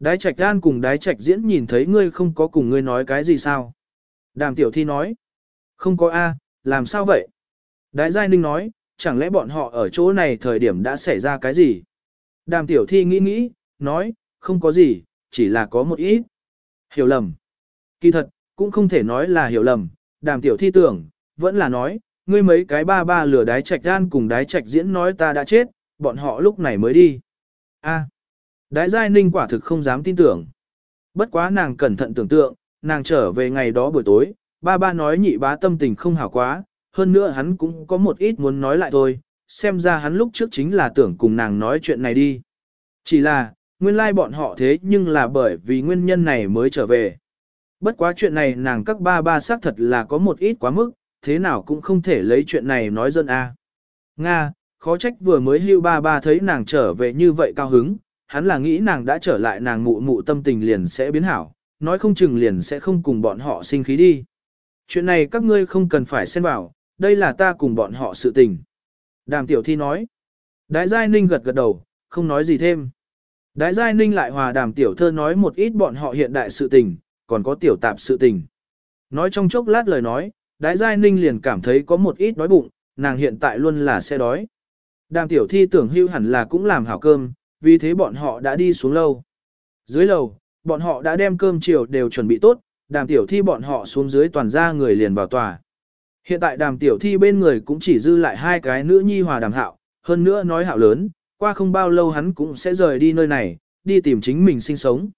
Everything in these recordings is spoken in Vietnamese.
Đái trạch gan cùng đái trạch diễn nhìn thấy ngươi không có cùng ngươi nói cái gì sao? Đàm tiểu thi nói. Không có A, làm sao vậy? Đái giai ninh nói, chẳng lẽ bọn họ ở chỗ này thời điểm đã xảy ra cái gì? Đàm tiểu thi nghĩ nghĩ, nói, không có gì, chỉ là có một ít. Hiểu lầm. Kỳ thật, cũng không thể nói là hiểu lầm, đàm tiểu thi tưởng, vẫn là nói, ngươi mấy cái ba ba lửa đái trạch gan cùng đái trạch diễn nói ta đã chết, bọn họ lúc này mới đi. A. Đái giai ninh quả thực không dám tin tưởng. Bất quá nàng cẩn thận tưởng tượng, nàng trở về ngày đó buổi tối, ba ba nói nhị bá tâm tình không hảo quá, hơn nữa hắn cũng có một ít muốn nói lại thôi, xem ra hắn lúc trước chính là tưởng cùng nàng nói chuyện này đi. Chỉ là, nguyên lai like bọn họ thế nhưng là bởi vì nguyên nhân này mới trở về. Bất quá chuyện này nàng các ba ba xác thật là có một ít quá mức, thế nào cũng không thể lấy chuyện này nói dân a. Nga, khó trách vừa mới hưu ba ba thấy nàng trở về như vậy cao hứng, hắn là nghĩ nàng đã trở lại nàng mụ mụ tâm tình liền sẽ biến hảo, nói không chừng liền sẽ không cùng bọn họ sinh khí đi. Chuyện này các ngươi không cần phải xen vào, đây là ta cùng bọn họ sự tình. Đàm tiểu thi nói. Đái giai ninh gật gật đầu, không nói gì thêm. Đái giai ninh lại hòa đàm tiểu thơ nói một ít bọn họ hiện đại sự tình, còn có tiểu tạp sự tình. Nói trong chốc lát lời nói, đái giai ninh liền cảm thấy có một ít đói bụng, nàng hiện tại luôn là xe đói. Đàm tiểu thi tưởng hưu hẳn là cũng làm hảo cơm, vì thế bọn họ đã đi xuống lâu. Dưới lầu, bọn họ đã đem cơm chiều đều chuẩn bị tốt, đàm tiểu thi bọn họ xuống dưới toàn ra người liền vào tòa. Hiện tại đàm tiểu thi bên người cũng chỉ dư lại hai cái nữ nhi hòa đàm hạo, hơn nữa nói hạo lớn, qua không bao lâu hắn cũng sẽ rời đi nơi này, đi tìm chính mình sinh sống.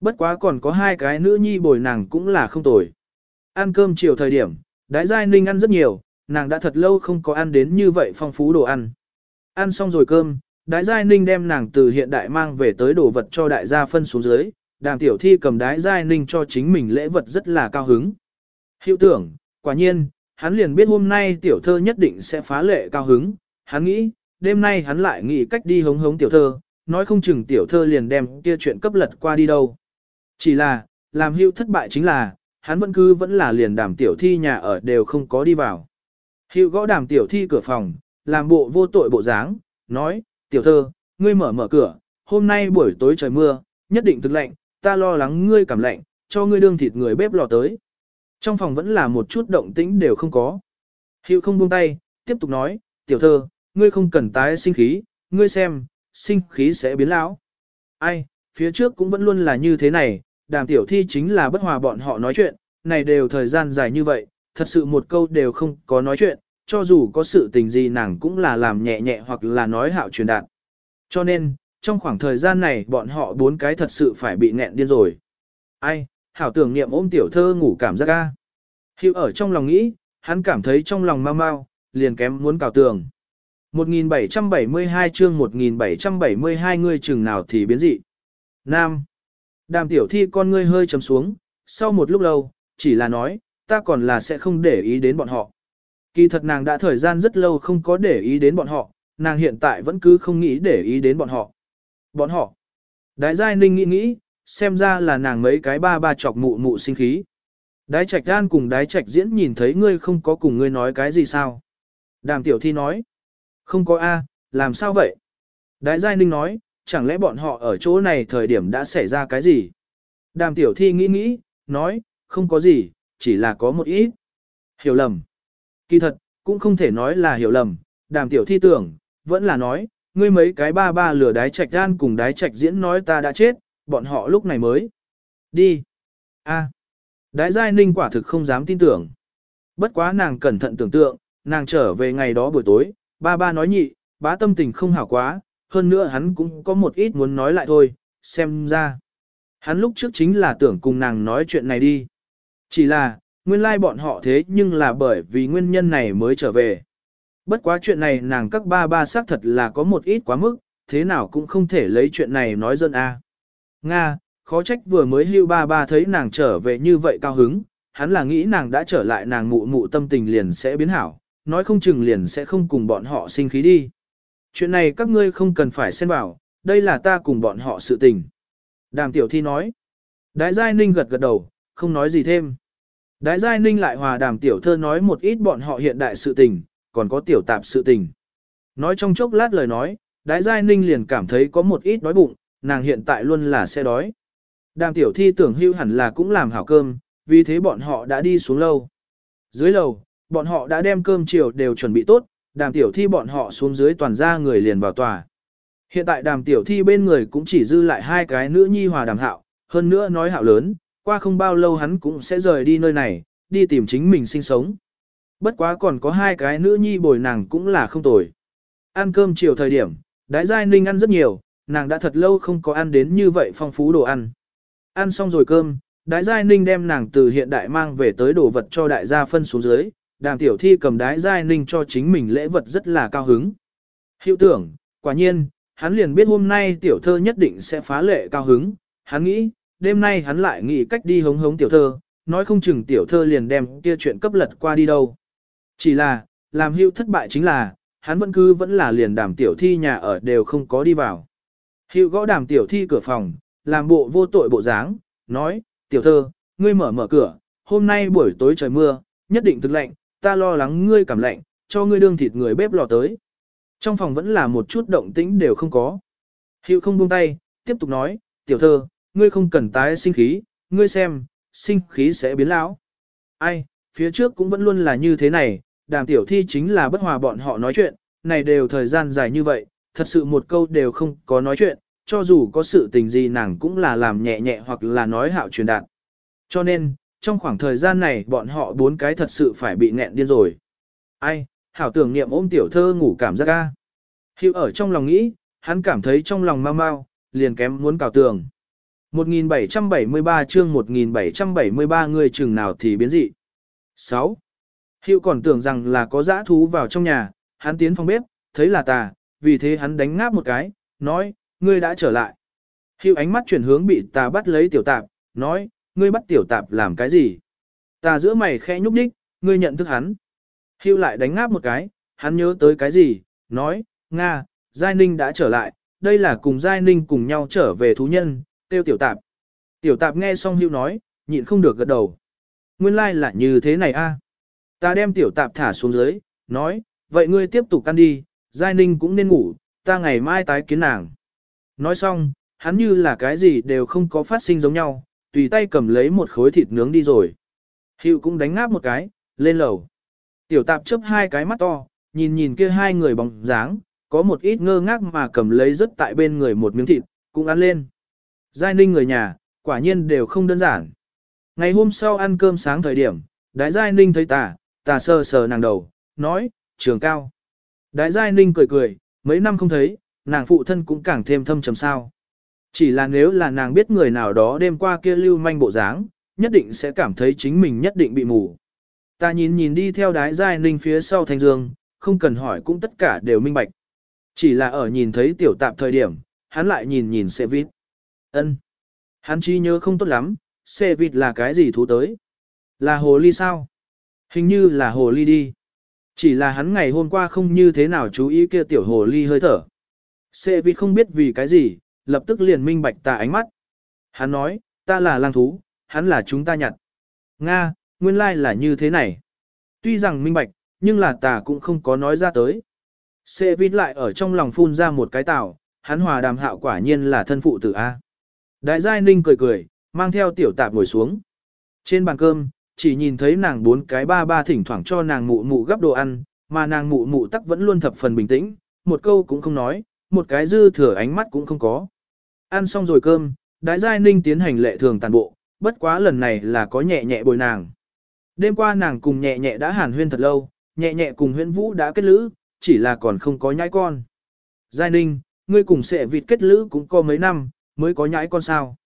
Bất quá còn có hai cái nữ nhi bồi nàng cũng là không tồi. Ăn cơm chiều thời điểm, đái giai ninh ăn rất nhiều, nàng đã thật lâu không có ăn đến như vậy phong phú đồ ăn. Ăn xong rồi cơm, đái giai ninh đem nàng từ hiện đại mang về tới đồ vật cho đại gia phân xuống dưới, đàm tiểu thi cầm đái giai ninh cho chính mình lễ vật rất là cao hứng. Hiệu tưởng, quả nhiên, hắn liền biết hôm nay tiểu thơ nhất định sẽ phá lệ cao hứng, hắn nghĩ, đêm nay hắn lại nghĩ cách đi hống hống tiểu thơ, nói không chừng tiểu thơ liền đem kia chuyện cấp lật qua đi đâu. Chỉ là, làm hưu thất bại chính là, hắn vẫn cứ vẫn là liền đàm tiểu thi nhà ở đều không có đi vào. Hưu gõ đàm tiểu thi cửa phòng, làm bộ vô tội bộ dáng, nói, tiểu thơ, ngươi mở mở cửa, hôm nay buổi tối trời mưa, nhất định thực lạnh, ta lo lắng ngươi cảm lạnh, cho ngươi đương thịt người bếp lò tới. Trong phòng vẫn là một chút động tĩnh đều không có. Hiệu không buông tay, tiếp tục nói, tiểu thơ, ngươi không cần tái sinh khí, ngươi xem, sinh khí sẽ biến lão. Ai, phía trước cũng vẫn luôn là như thế này, đàm tiểu thi chính là bất hòa bọn họ nói chuyện, này đều thời gian dài như vậy, thật sự một câu đều không có nói chuyện, cho dù có sự tình gì nàng cũng là làm nhẹ nhẹ hoặc là nói hạo truyền đạt. Cho nên, trong khoảng thời gian này bọn họ bốn cái thật sự phải bị nghẹn điên rồi. Ai, hảo tưởng niệm ôm tiểu thơ ngủ cảm giác ca. Hiệu ở trong lòng nghĩ, hắn cảm thấy trong lòng mau mau, liền kém muốn cào tường. 1772 chương 1772 ngươi chừng nào thì biến dị. Nam. Đàm tiểu thi con ngươi hơi chấm xuống, sau một lúc lâu, chỉ là nói, ta còn là sẽ không để ý đến bọn họ. Kỳ thật nàng đã thời gian rất lâu không có để ý đến bọn họ, nàng hiện tại vẫn cứ không nghĩ để ý đến bọn họ. Bọn họ. Đái giai ninh nghĩ nghĩ, xem ra là nàng mấy cái ba ba chọc mụ mụ sinh khí. Đái trạch gan cùng đái trạch diễn nhìn thấy ngươi không có cùng ngươi nói cái gì sao. Đàm tiểu thi nói. Không có A, làm sao vậy? Đái giai ninh nói, chẳng lẽ bọn họ ở chỗ này thời điểm đã xảy ra cái gì? Đàm tiểu thi nghĩ nghĩ, nói, không có gì, chỉ là có một ít. Hiểu lầm. Kỳ thật, cũng không thể nói là hiểu lầm, đàm tiểu thi tưởng, vẫn là nói, ngươi mấy cái ba ba lừa đái trạch gan cùng đái trạch diễn nói ta đã chết, bọn họ lúc này mới. Đi. A. Đái giai ninh quả thực không dám tin tưởng. Bất quá nàng cẩn thận tưởng tượng, nàng trở về ngày đó buổi tối, ba ba nói nhị, bá tâm tình không hảo quá, hơn nữa hắn cũng có một ít muốn nói lại thôi, xem ra. Hắn lúc trước chính là tưởng cùng nàng nói chuyện này đi. Chỉ là, nguyên lai like bọn họ thế nhưng là bởi vì nguyên nhân này mới trở về. Bất quá chuyện này nàng các ba ba xác thật là có một ít quá mức, thế nào cũng không thể lấy chuyện này nói dân a. Nga, khó trách vừa mới hưu ba ba thấy nàng trở về như vậy cao hứng, hắn là nghĩ nàng đã trở lại nàng mụ mụ tâm tình liền sẽ biến hảo, nói không chừng liền sẽ không cùng bọn họ sinh khí đi. Chuyện này các ngươi không cần phải xen vào, đây là ta cùng bọn họ sự tình. Đàm tiểu thi nói. Đại giai ninh gật gật đầu, không nói gì thêm. Đái giai ninh lại hòa đàm tiểu thơ nói một ít bọn họ hiện đại sự tình, còn có tiểu tạp sự tình. Nói trong chốc lát lời nói, đái giai ninh liền cảm thấy có một ít đói bụng, nàng hiện tại luôn là xe đói. Đàm tiểu thi tưởng hưu hẳn là cũng làm hảo cơm, vì thế bọn họ đã đi xuống lâu. Dưới lầu, bọn họ đã đem cơm chiều đều chuẩn bị tốt, đàm tiểu thi bọn họ xuống dưới toàn ra người liền vào tòa. Hiện tại đàm tiểu thi bên người cũng chỉ dư lại hai cái nữ nhi hòa đàm hạo, hơn nữa nói hạo lớn, qua không bao lâu hắn cũng sẽ rời đi nơi này, đi tìm chính mình sinh sống. Bất quá còn có hai cái nữ nhi bồi nàng cũng là không tồi. Ăn cơm chiều thời điểm, đái giai ninh ăn rất nhiều, nàng đã thật lâu không có ăn đến như vậy phong phú đồ ăn. Ăn xong rồi cơm, đái giai ninh đem nàng từ hiện đại mang về tới đồ vật cho đại gia phân xuống dưới, đàm tiểu thi cầm đái giai ninh cho chính mình lễ vật rất là cao hứng. Hiệu tưởng, quả nhiên, hắn liền biết hôm nay tiểu thơ nhất định sẽ phá lệ cao hứng, hắn nghĩ, đêm nay hắn lại nghĩ cách đi hống hống tiểu thơ, nói không chừng tiểu thơ liền đem kia chuyện cấp lật qua đi đâu. Chỉ là, làm hưu thất bại chính là, hắn vẫn cứ vẫn là liền đàm tiểu thi nhà ở đều không có đi vào. Hưu gõ đàm tiểu thi cửa phòng, làm bộ vô tội bộ dáng, nói, tiểu thơ, ngươi mở mở cửa, hôm nay buổi tối trời mưa, nhất định thực lạnh, ta lo lắng ngươi cảm lạnh, cho ngươi đương thịt người bếp lò tới. Trong phòng vẫn là một chút động tĩnh đều không có. Hiệu không buông tay, tiếp tục nói, tiểu thơ, ngươi không cần tái sinh khí, ngươi xem, sinh khí sẽ biến lão. Ai, phía trước cũng vẫn luôn là như thế này, đàm tiểu thi chính là bất hòa bọn họ nói chuyện, này đều thời gian dài như vậy, thật sự một câu đều không có nói chuyện, cho dù có sự tình gì nàng cũng là làm nhẹ nhẹ hoặc là nói hạo truyền đạt. Cho nên, trong khoảng thời gian này bọn họ bốn cái thật sự phải bị nghẹn điên rồi. Ai, hảo tưởng niệm ôm tiểu thơ ngủ cảm giác ca. Hiệu ở trong lòng nghĩ, hắn cảm thấy trong lòng mau mau, liền kém muốn cào tường. 1773 chương 1773 người chừng nào thì biến dị. 6. Hiệu còn tưởng rằng là có dã thú vào trong nhà, hắn tiến phòng bếp, thấy là tà, vì thế hắn đánh ngáp một cái, nói, ngươi đã trở lại. Hiệu ánh mắt chuyển hướng bị tà bắt lấy tiểu tạp, nói, ngươi bắt tiểu tạp làm cái gì? Tà giữa mày khẽ nhúc đích, ngươi nhận thức hắn. Hiệu lại đánh ngáp một cái, hắn nhớ tới cái gì, nói, Nga, Giai Ninh đã trở lại, đây là cùng Giai Ninh cùng nhau trở về thú nhân, tiêu tiểu tạp. Tiểu tạp nghe xong hưu nói, nhịn không được gật đầu. Nguyên lai like là như thế này a. À? Ta đem tiểu tạp thả xuống dưới, nói, vậy ngươi tiếp tục ăn đi, Giai Ninh cũng nên ngủ, ta ngày mai tái kiến nàng. Nói xong, hắn như là cái gì đều không có phát sinh giống nhau, tùy tay cầm lấy một khối thịt nướng đi rồi. Hiệu cũng đánh ngáp một cái, lên lầu. Tiểu tạp chớp hai cái mắt to, nhìn nhìn kia hai người bóng dáng, có một ít ngơ ngác mà cầm lấy rất tại bên người một miếng thịt, cũng ăn lên. Giai ninh người nhà, quả nhiên đều không đơn giản. Ngày hôm sau ăn cơm sáng thời điểm, đại giai ninh thấy tà, tà sờ sờ nàng đầu, nói, trường cao. Đại giai ninh cười cười, mấy năm không thấy, nàng phụ thân cũng càng thêm thâm trầm sao. Chỉ là nếu là nàng biết người nào đó đêm qua kia lưu manh bộ dáng, nhất định sẽ cảm thấy chính mình nhất định bị mù. Ta nhìn nhìn đi theo đái giai ninh phía sau thanh dương, không cần hỏi cũng tất cả đều minh bạch. Chỉ là ở nhìn thấy tiểu tạp thời điểm, hắn lại nhìn nhìn xe vít ân Hắn chi nhớ không tốt lắm, xe vịt là cái gì thú tới? Là hồ ly sao? Hình như là hồ ly đi. Chỉ là hắn ngày hôm qua không như thế nào chú ý kia tiểu hồ ly hơi thở. Xe vịt không biết vì cái gì, lập tức liền minh bạch tà ánh mắt. Hắn nói, ta là lang thú, hắn là chúng ta nhặt. Nga, nguyên lai là như thế này. Tuy rằng minh bạch, nhưng là ta cũng không có nói ra tới. Xe vịt lại ở trong lòng phun ra một cái tảo, hắn hòa đàm hạo quả nhiên là thân phụ tử A. Đại giai ninh cười cười, mang theo tiểu tạp ngồi xuống. Trên bàn cơm, chỉ nhìn thấy nàng bốn cái ba ba thỉnh thoảng cho nàng mụ mụ gấp đồ ăn, mà nàng mụ mụ tắc vẫn luôn thập phần bình tĩnh, một câu cũng không nói, một cái dư thừa ánh mắt cũng không có. Ăn xong rồi cơm, đại giai ninh tiến hành lệ thường tàn bộ, bất quá lần này là có nhẹ nhẹ bồi nàng. Đêm qua nàng cùng nhẹ nhẹ đã hàn huyên thật lâu, nhẹ nhẹ cùng huyên vũ đã kết lữ, chỉ là còn không có nhãi con. Giai ninh, ngươi cùng sẽ vịt kết lữ cũng có mấy năm, mới có nhãi con sao.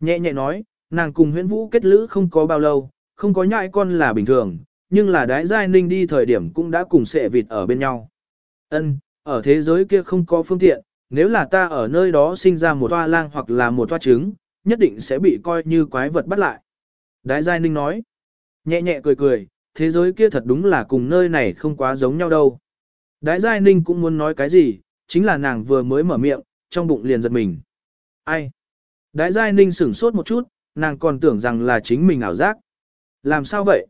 Nhẹ nhẹ nói, nàng cùng Huyễn vũ kết lữ không có bao lâu, không có nhãi con là bình thường, nhưng là đái giai ninh đi thời điểm cũng đã cùng sệ vịt ở bên nhau. Ân, ở thế giới kia không có phương tiện, nếu là ta ở nơi đó sinh ra một toa lang hoặc là một toa trứng, nhất định sẽ bị coi như quái vật bắt lại. Đái Giai Ninh nói, nhẹ nhẹ cười cười, thế giới kia thật đúng là cùng nơi này không quá giống nhau đâu. Đái Giai Ninh cũng muốn nói cái gì, chính là nàng vừa mới mở miệng, trong bụng liền giật mình. Ai? Đái Giai Ninh sửng sốt một chút, nàng còn tưởng rằng là chính mình ảo giác. Làm sao vậy?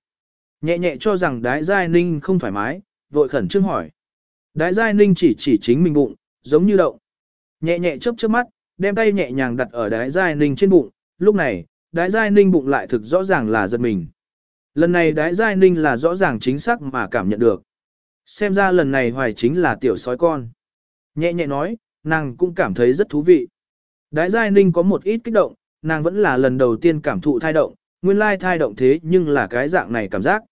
Nhẹ nhẹ cho rằng Đái Giai Ninh không thoải mái, vội khẩn trương hỏi. Đái Giai Ninh chỉ chỉ chính mình bụng, giống như động. Nhẹ nhẹ chớp chớp mắt, đem tay nhẹ nhàng đặt ở đái giai ninh trên bụng, lúc này, đái giai ninh bụng lại thực rõ ràng là giật mình. Lần này đái giai ninh là rõ ràng chính xác mà cảm nhận được. Xem ra lần này hoài chính là tiểu sói con. Nhẹ nhẹ nói, nàng cũng cảm thấy rất thú vị. Đái giai ninh có một ít kích động, nàng vẫn là lần đầu tiên cảm thụ thai động, nguyên lai thai động thế nhưng là cái dạng này cảm giác.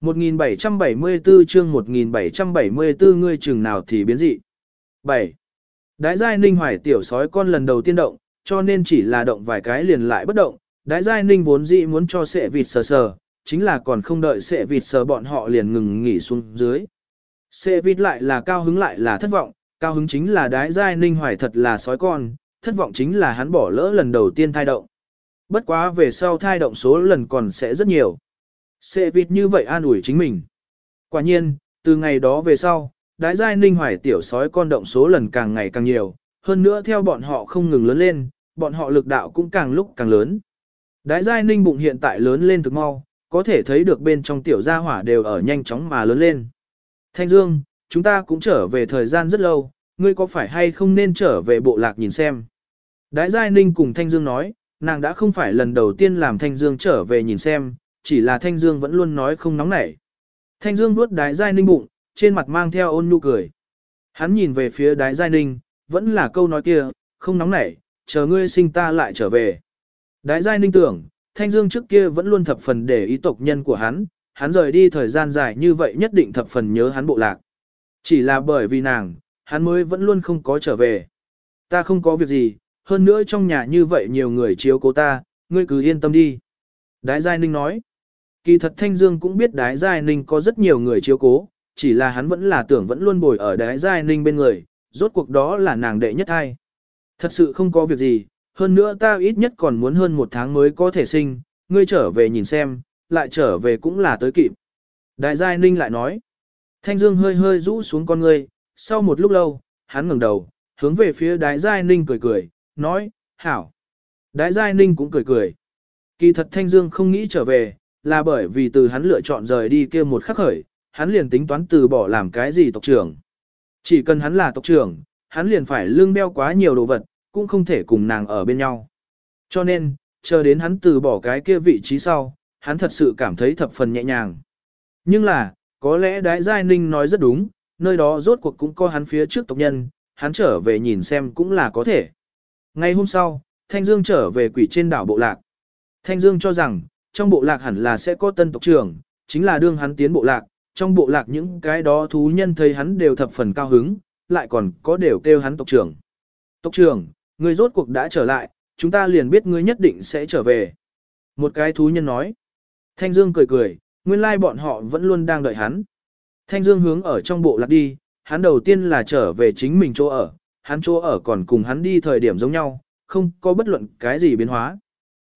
1774 chương 1774 ngươi chừng nào thì biến dị. 7. Đái giai ninh hoài tiểu sói con lần đầu tiên động, cho nên chỉ là động vài cái liền lại bất động. Đái giai ninh vốn dị muốn cho sệ vịt sờ sờ, chính là còn không đợi sệ vịt sờ bọn họ liền ngừng nghỉ xuống dưới. Sệ vịt lại là cao hứng lại là thất vọng, cao hứng chính là đái giai ninh hoài thật là sói con, thất vọng chính là hắn bỏ lỡ lần đầu tiên thai động. Bất quá về sau thai động số lần còn sẽ rất nhiều. Sệ vịt như vậy an ủi chính mình. Quả nhiên, từ ngày đó về sau, đái giai ninh hoài tiểu sói con động số lần càng ngày càng nhiều, hơn nữa theo bọn họ không ngừng lớn lên, bọn họ lực đạo cũng càng lúc càng lớn. Đái giai ninh bụng hiện tại lớn lên thực mau, có thể thấy được bên trong tiểu gia hỏa đều ở nhanh chóng mà lớn lên. Thanh Dương, chúng ta cũng trở về thời gian rất lâu, ngươi có phải hay không nên trở về bộ lạc nhìn xem. Đái Giai Ninh cùng Thanh Dương nói, nàng đã không phải lần đầu tiên làm Thanh Dương trở về nhìn xem, chỉ là Thanh Dương vẫn luôn nói không nóng nảy. Thanh Dương vuốt Đái Giai Ninh bụng, trên mặt mang theo ôn nhu cười. Hắn nhìn về phía Đái Giai Ninh, vẫn là câu nói kia, không nóng nảy, chờ ngươi sinh ta lại trở về. Đái Giai Ninh tưởng, Thanh Dương trước kia vẫn luôn thập phần để ý tộc nhân của hắn, hắn rời đi thời gian dài như vậy nhất định thập phần nhớ hắn bộ lạc. Chỉ là bởi vì nàng, hắn mới vẫn luôn không có trở về. Ta không có việc gì, hơn nữa trong nhà như vậy nhiều người chiếu cố ta, ngươi cứ yên tâm đi. Đái Giai Ninh nói, kỳ thật Thanh Dương cũng biết Đái Giai Ninh có rất nhiều người chiếu cố, chỉ là hắn vẫn là tưởng vẫn luôn bồi ở Đái Giai Ninh bên người, rốt cuộc đó là nàng đệ nhất hai. Thật sự không có việc gì, hơn nữa ta ít nhất còn muốn hơn một tháng mới có thể sinh, ngươi trở về nhìn xem, lại trở về cũng là tới kịp. Đại Giai Ninh lại nói, Thanh Dương hơi hơi rũ xuống con ngươi, sau một lúc lâu, hắn ngẩng đầu, hướng về phía Đại Giai Ninh cười cười, nói, hảo. Đại Giai Ninh cũng cười cười. Kỳ thật Thanh Dương không nghĩ trở về, là bởi vì từ hắn lựa chọn rời đi kia một khắc khởi, hắn liền tính toán từ bỏ làm cái gì tộc trưởng. Chỉ cần hắn là tộc trưởng, hắn liền phải lương đeo quá nhiều đồ vật, cũng không thể cùng nàng ở bên nhau. Cho nên, chờ đến hắn từ bỏ cái kia vị trí sau, hắn thật sự cảm thấy thập phần nhẹ nhàng. Nhưng là, có lẽ Đái Giai Ninh nói rất đúng, nơi đó rốt cuộc cũng có hắn phía trước tộc nhân, hắn trở về nhìn xem cũng là có thể. Ngay hôm sau, Thanh Dương trở về quỷ trên đảo bộ lạc. Thanh Dương cho rằng, trong bộ lạc hẳn là sẽ có tân tộc trưởng, chính là đương hắn tiến bộ lạc, trong bộ lạc những cái đó thú nhân thấy hắn đều thập phần cao hứng, lại còn có đều kêu hắn tộc trưởng. Tộc trưởng, người rốt cuộc đã trở lại, chúng ta liền biết ngươi nhất định sẽ trở về. Một cái thú nhân nói. Thanh Dương cười cười, nguyên lai bọn họ vẫn luôn đang đợi hắn. Thanh Dương hướng ở trong bộ lạc đi, hắn đầu tiên là trở về chính mình chỗ ở, hắn chỗ ở còn cùng hắn đi thời điểm giống nhau, không có bất luận cái gì biến hóa.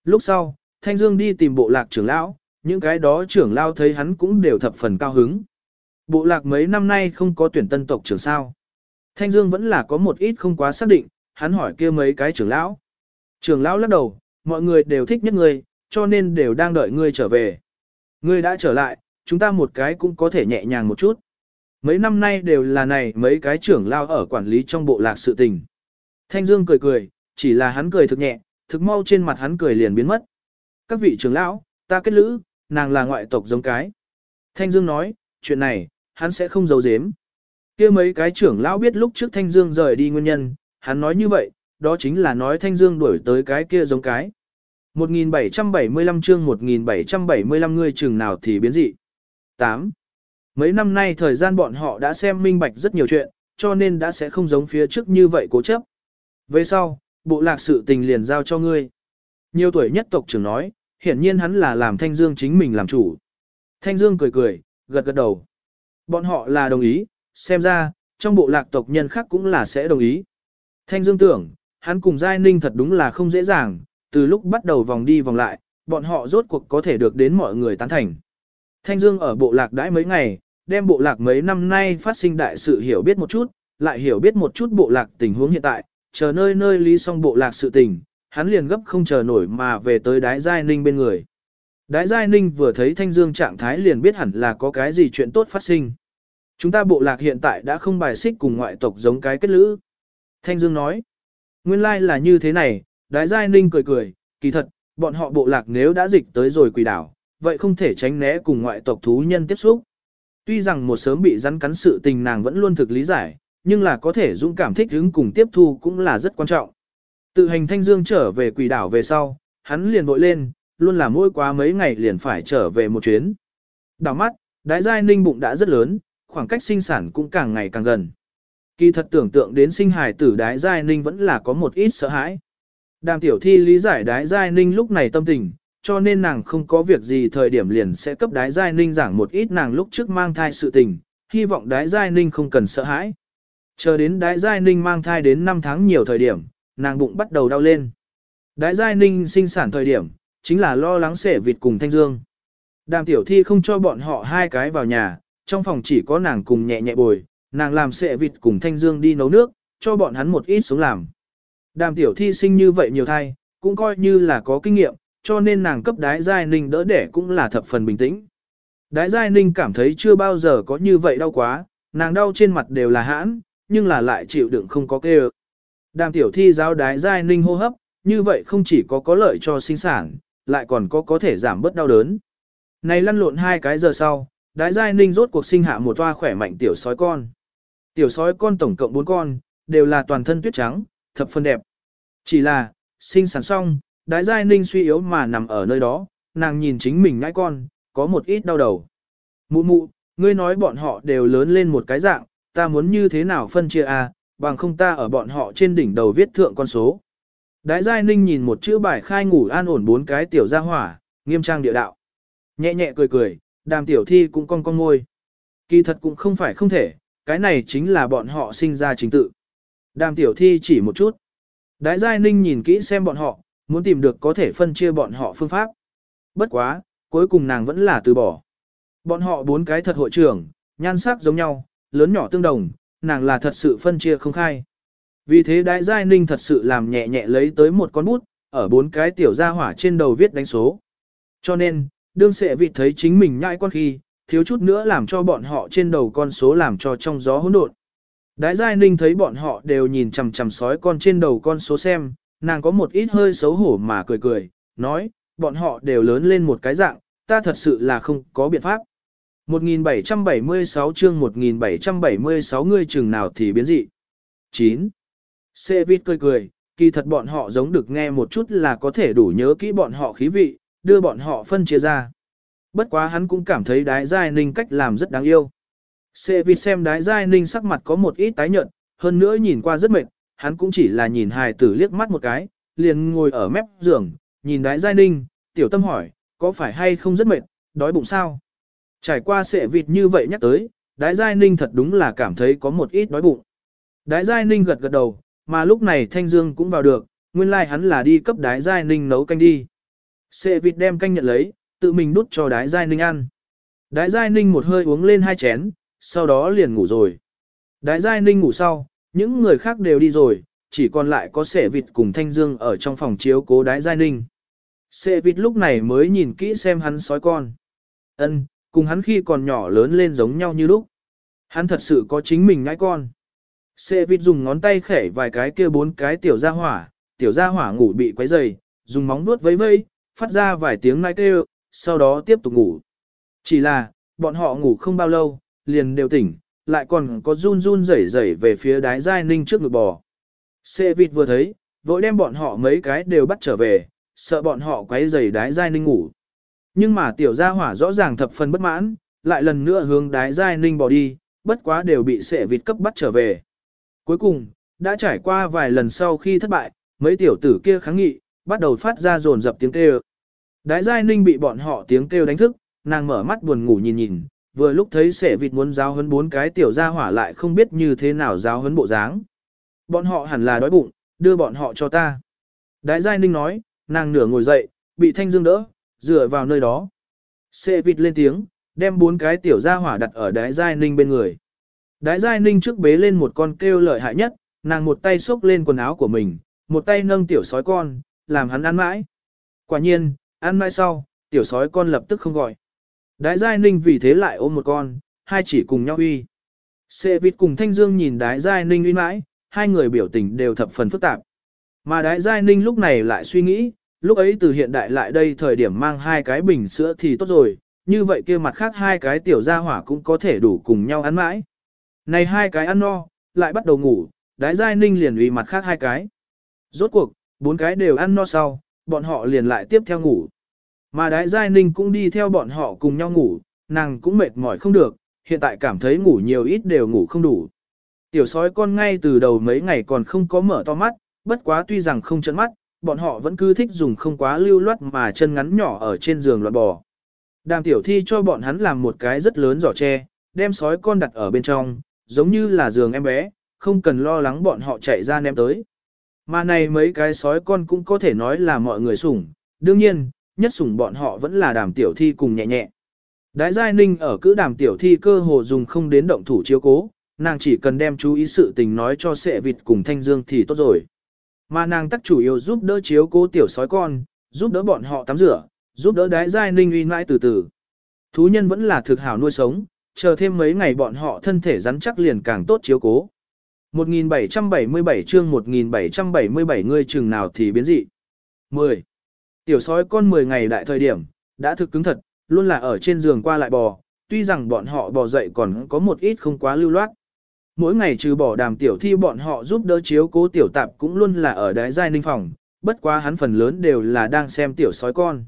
Lúc sau, Thanh Dương đi tìm bộ lạc trưởng lão, những cái đó trưởng lão thấy hắn cũng đều thập phần cao hứng. Bộ lạc mấy năm nay không có tuyển tân tộc trưởng sao. Thanh Dương vẫn là có một ít không quá xác định, hắn hỏi kia mấy cái trưởng lão. Trưởng lão lắc đầu, mọi người đều thích nhất ngươi, cho nên đều đang đợi ngươi trở về. Ngươi đã trở lại, chúng ta một cái cũng có thể nhẹ nhàng một chút. Mấy năm nay đều là này mấy cái trưởng lao ở quản lý trong bộ lạc sự tình. Thanh Dương cười cười, chỉ là hắn cười thực nhẹ, thực mau trên mặt hắn cười liền biến mất. Các vị trưởng lão, ta kết lữ, nàng là ngoại tộc giống cái. Thanh Dương nói, chuyện này, hắn sẽ không giấu giếm. kia mấy cái trưởng lão biết lúc trước Thanh Dương rời đi nguyên nhân, hắn nói như vậy, đó chính là nói Thanh Dương đuổi tới cái kia giống cái. 1775 chương 1775 ngươi trưởng nào thì biến dị. 8. Mấy năm nay thời gian bọn họ đã xem minh bạch rất nhiều chuyện, cho nên đã sẽ không giống phía trước như vậy cố chấp. Về sau, bộ lạc sự tình liền giao cho ngươi. Nhiều tuổi nhất tộc trưởng nói, hiển nhiên hắn là làm Thanh Dương chính mình làm chủ. Thanh Dương cười cười, gật gật đầu. Bọn họ là đồng ý, xem ra, trong bộ lạc tộc nhân khác cũng là sẽ đồng ý. Thanh Dương tưởng, hắn cùng Giai Ninh thật đúng là không dễ dàng, từ lúc bắt đầu vòng đi vòng lại, bọn họ rốt cuộc có thể được đến mọi người tán thành. Thanh Dương ở bộ lạc đãi mấy ngày, đem bộ lạc mấy năm nay phát sinh đại sự hiểu biết một chút, lại hiểu biết một chút bộ lạc tình huống hiện tại, chờ nơi nơi lý xong bộ lạc sự tình, hắn liền gấp không chờ nổi mà về tới đái giai ninh bên người. Đái giai ninh vừa thấy Thanh Dương trạng thái liền biết hẳn là có cái gì chuyện tốt phát sinh. Chúng ta bộ lạc hiện tại đã không bài xích cùng ngoại tộc giống cái kết lữ. Thanh Dương nói, Nguyên lai là như thế này, đái giai ninh cười cười, kỳ thật, bọn họ bộ lạc nếu đã dịch tới rồi quỷ đảo, vậy không thể tránh né cùng ngoại tộc thú nhân tiếp xúc. Tuy rằng một sớm bị rắn cắn sự tình nàng vẫn luôn thực lý giải, nhưng là có thể dũng cảm thích ứng cùng tiếp thu cũng là rất quan trọng. Tự hành thanh dương trở về quỷ đảo về sau, hắn liền vội lên, luôn là mỗi quá mấy ngày liền phải trở về một chuyến. Đảo mắt, đái giai ninh bụng đã rất lớn, khoảng cách sinh sản cũng càng ngày càng gần. Kỳ thật tưởng tượng đến sinh hài tử đái giai ninh vẫn là có một ít sợ hãi. Đàm tiểu thi lý giải đái giai ninh lúc này tâm tình, cho nên nàng không có việc gì thời điểm liền sẽ cấp đái giai ninh giảng một ít nàng lúc trước mang thai sự tình, hy vọng đái giai ninh không cần sợ hãi. Chờ đến đái giai ninh mang thai đến 5 tháng nhiều thời điểm, nàng bụng bắt đầu đau lên. Đái giai ninh sinh sản thời điểm, chính là lo lắng sẻ vịt cùng thanh dương. Đàm tiểu thi không cho bọn họ hai cái vào nhà, trong phòng chỉ có nàng cùng nhẹ nhẹ bồi, nàng làm sẻ vịt cùng thanh dương đi nấu nước, cho bọn hắn một ít sống làm. Đàm tiểu thi sinh như vậy nhiều thai, cũng coi như là có kinh nghiệm, cho nên nàng cấp đái giai ninh đỡ đẻ cũng là thập phần bình tĩnh. Đái giai ninh cảm thấy chưa bao giờ có như vậy đau quá, nàng đau trên mặt đều là hãn, nhưng là lại chịu đựng không có kê Đàm tiểu thi giáo đái giai ninh hô hấp, như vậy không chỉ có có lợi cho sinh sản, lại còn có có thể giảm bớt đau đớn. Này lăn lộn hai cái giờ sau, đái giai ninh rốt cuộc sinh hạ một toa khỏe mạnh tiểu sói con. Tiểu sói con tổng cộng 4 con, đều là toàn thân tuyết trắng, thập phân đẹp. Chỉ là, sinh sản xong, đái giai ninh suy yếu mà nằm ở nơi đó, nàng nhìn chính mình ngãi con, có một ít đau đầu. Mụ mụ, ngươi nói bọn họ đều lớn lên một cái dạng, ta muốn như thế nào phân chia à, bằng không ta ở bọn họ trên đỉnh đầu viết thượng con số. Đái giai ninh nhìn một chữ bài khai ngủ an ổn bốn cái tiểu gia hỏa, nghiêm trang địa đạo. Nhẹ nhẹ cười cười, đàm tiểu thi cũng cong cong ngôi. Kỳ thật cũng không phải không thể, cái này chính là bọn họ sinh ra chính tự. Đàm tiểu thi chỉ một chút. Đái giai ninh nhìn kỹ xem bọn họ, muốn tìm được có thể phân chia bọn họ phương pháp. Bất quá, cuối cùng nàng vẫn là từ bỏ. Bọn họ bốn cái thật hội trưởng, nhan sắc giống nhau, lớn nhỏ tương đồng, nàng là thật sự phân chia không khai. Vì thế đại giai ninh thật sự làm nhẹ nhẹ lấy tới một con bút, ở bốn cái tiểu gia hỏa trên đầu viết đánh số. Cho nên, đương sệ vị thấy chính mình nhãi con khi, thiếu chút nữa làm cho bọn họ trên đầu con số làm cho trong gió hỗn độn. đại Giai Ninh thấy bọn họ đều nhìn chằm chằm sói con trên đầu con số xem, nàng có một ít hơi xấu hổ mà cười cười, nói, bọn họ đều lớn lên một cái dạng, ta thật sự là không có biện pháp. 1776 chương 1776 ngươi chừng nào thì biến dị. 9. Xe vít cười cười, kỳ thật bọn họ giống được nghe một chút là có thể đủ nhớ kỹ bọn họ khí vị, đưa bọn họ phân chia ra. Bất quá hắn cũng cảm thấy đái giai ninh cách làm rất đáng yêu. Xe vít xem đái giai ninh sắc mặt có một ít tái nhợt, hơn nữa nhìn qua rất mệt, hắn cũng chỉ là nhìn hài tử liếc mắt một cái, liền ngồi ở mép giường, nhìn đái giai ninh, tiểu tâm hỏi, có phải hay không rất mệt, đói bụng sao? Trải qua sệ vịt như vậy nhắc tới, đái giai ninh thật đúng là cảm thấy có một ít đói bụng. Đái giai ninh gật gật đầu, mà lúc này thanh dương cũng vào được, nguyên lai like hắn là đi cấp đái giai ninh nấu canh đi. Sệ vịt đem canh nhận lấy, tự mình đút cho đái giai ninh ăn. Đái giai ninh một hơi uống lên hai chén, sau đó liền ngủ rồi. Đái giai ninh ngủ sau, những người khác đều đi rồi, chỉ còn lại có sệ vịt cùng thanh dương ở trong phòng chiếu cố đái giai ninh. Sệ vịt lúc này mới nhìn kỹ xem hắn sói con. ân cùng hắn khi còn nhỏ lớn lên giống nhau như lúc. Hắn thật sự có chính mình ngãi con. Sệ vịt dùng ngón tay khẻ vài cái kia bốn cái tiểu gia hỏa, tiểu gia hỏa ngủ bị quấy dày, dùng móng vuốt vấy vây, phát ra vài tiếng ngai kêu, sau đó tiếp tục ngủ. Chỉ là, bọn họ ngủ không bao lâu, liền đều tỉnh, lại còn có run run rẩy rẩy về phía đái giai ninh trước ngực bò. Sệ vịt vừa thấy, vội đem bọn họ mấy cái đều bắt trở về, sợ bọn họ quấy rầy đái giai ninh ngủ. Nhưng mà tiểu gia hỏa rõ ràng thập phần bất mãn, lại lần nữa hướng đái giai ninh bỏ đi, bất quá đều bị sệ vịt cấp bắt trở về. Cuối cùng, đã trải qua vài lần sau khi thất bại, mấy tiểu tử kia kháng nghị, bắt đầu phát ra rồn dập tiếng kêu. Đái giai ninh bị bọn họ tiếng kêu đánh thức, nàng mở mắt buồn ngủ nhìn nhìn, vừa lúc thấy sẻ vịt muốn giáo hấn bốn cái tiểu gia hỏa lại không biết như thế nào giáo hấn bộ dáng. Bọn họ hẳn là đói bụng, đưa bọn họ cho ta. Đái giai ninh nói, nàng nửa ngồi dậy, bị thanh dương đỡ, dựa vào nơi đó. Sệ vịt lên tiếng, đem bốn cái tiểu gia hỏa đặt ở đái giai ninh bên người. Đái giai ninh trước bế lên một con kêu lợi hại nhất, nàng một tay xốc lên quần áo của mình, một tay nâng tiểu sói con, làm hắn ăn mãi. Quả nhiên, ăn mãi sau, tiểu sói con lập tức không gọi. Đái giai ninh vì thế lại ôm một con, hai chỉ cùng nhau uy. Sệ vịt cùng thanh dương nhìn đái giai ninh uy mãi, hai người biểu tình đều thập phần phức tạp. Mà đái giai ninh lúc này lại suy nghĩ, lúc ấy từ hiện đại lại đây thời điểm mang hai cái bình sữa thì tốt rồi, như vậy kia mặt khác hai cái tiểu gia hỏa cũng có thể đủ cùng nhau ăn mãi. Này hai cái ăn no, lại bắt đầu ngủ, đái giai ninh liền uy mặt khác hai cái. Rốt cuộc, bốn cái đều ăn no sau, bọn họ liền lại tiếp theo ngủ. Mà đái giai ninh cũng đi theo bọn họ cùng nhau ngủ, nàng cũng mệt mỏi không được, hiện tại cảm thấy ngủ nhiều ít đều ngủ không đủ. Tiểu sói con ngay từ đầu mấy ngày còn không có mở to mắt, bất quá tuy rằng không chấn mắt, bọn họ vẫn cứ thích dùng không quá lưu loát mà chân ngắn nhỏ ở trên giường loạn bò. Đàm tiểu thi cho bọn hắn làm một cái rất lớn giỏ tre, đem sói con đặt ở bên trong, giống như là giường em bé, không cần lo lắng bọn họ chạy ra ném tới. Mà này mấy cái sói con cũng có thể nói là mọi người sủng, đương nhiên, nhất sủng bọn họ vẫn là đàm tiểu thi cùng nhẹ nhẹ. Đái Giai Ninh ở cữ đàm tiểu thi cơ hồ dùng không đến động thủ chiếu cố, nàng chỉ cần đem chú ý sự tình nói cho sệ vịt cùng thanh dương thì tốt rồi. Mà nàng tắc chủ yếu giúp đỡ chiếu cố tiểu sói con, giúp đỡ bọn họ tắm rửa, giúp đỡ đái Giai Ninh uy mãi từ từ. Thú nhân vẫn là thực hảo nuôi sống, chờ thêm mấy ngày bọn họ thân thể rắn chắc liền càng tốt chiếu cố. 1777 chương 1777 ngươi chừng nào thì biến dị. 10. Tiểu sói con 10 ngày đại thời điểm, đã thực cứng thật, luôn là ở trên giường qua lại bò, tuy rằng bọn họ bò dậy còn có một ít không quá lưu loát. Mỗi ngày trừ bỏ đàm tiểu thi bọn họ giúp đỡ chiếu cố tiểu tạp cũng luôn là ở đái giai ninh phòng, bất quá hắn phần lớn đều là đang xem tiểu sói con.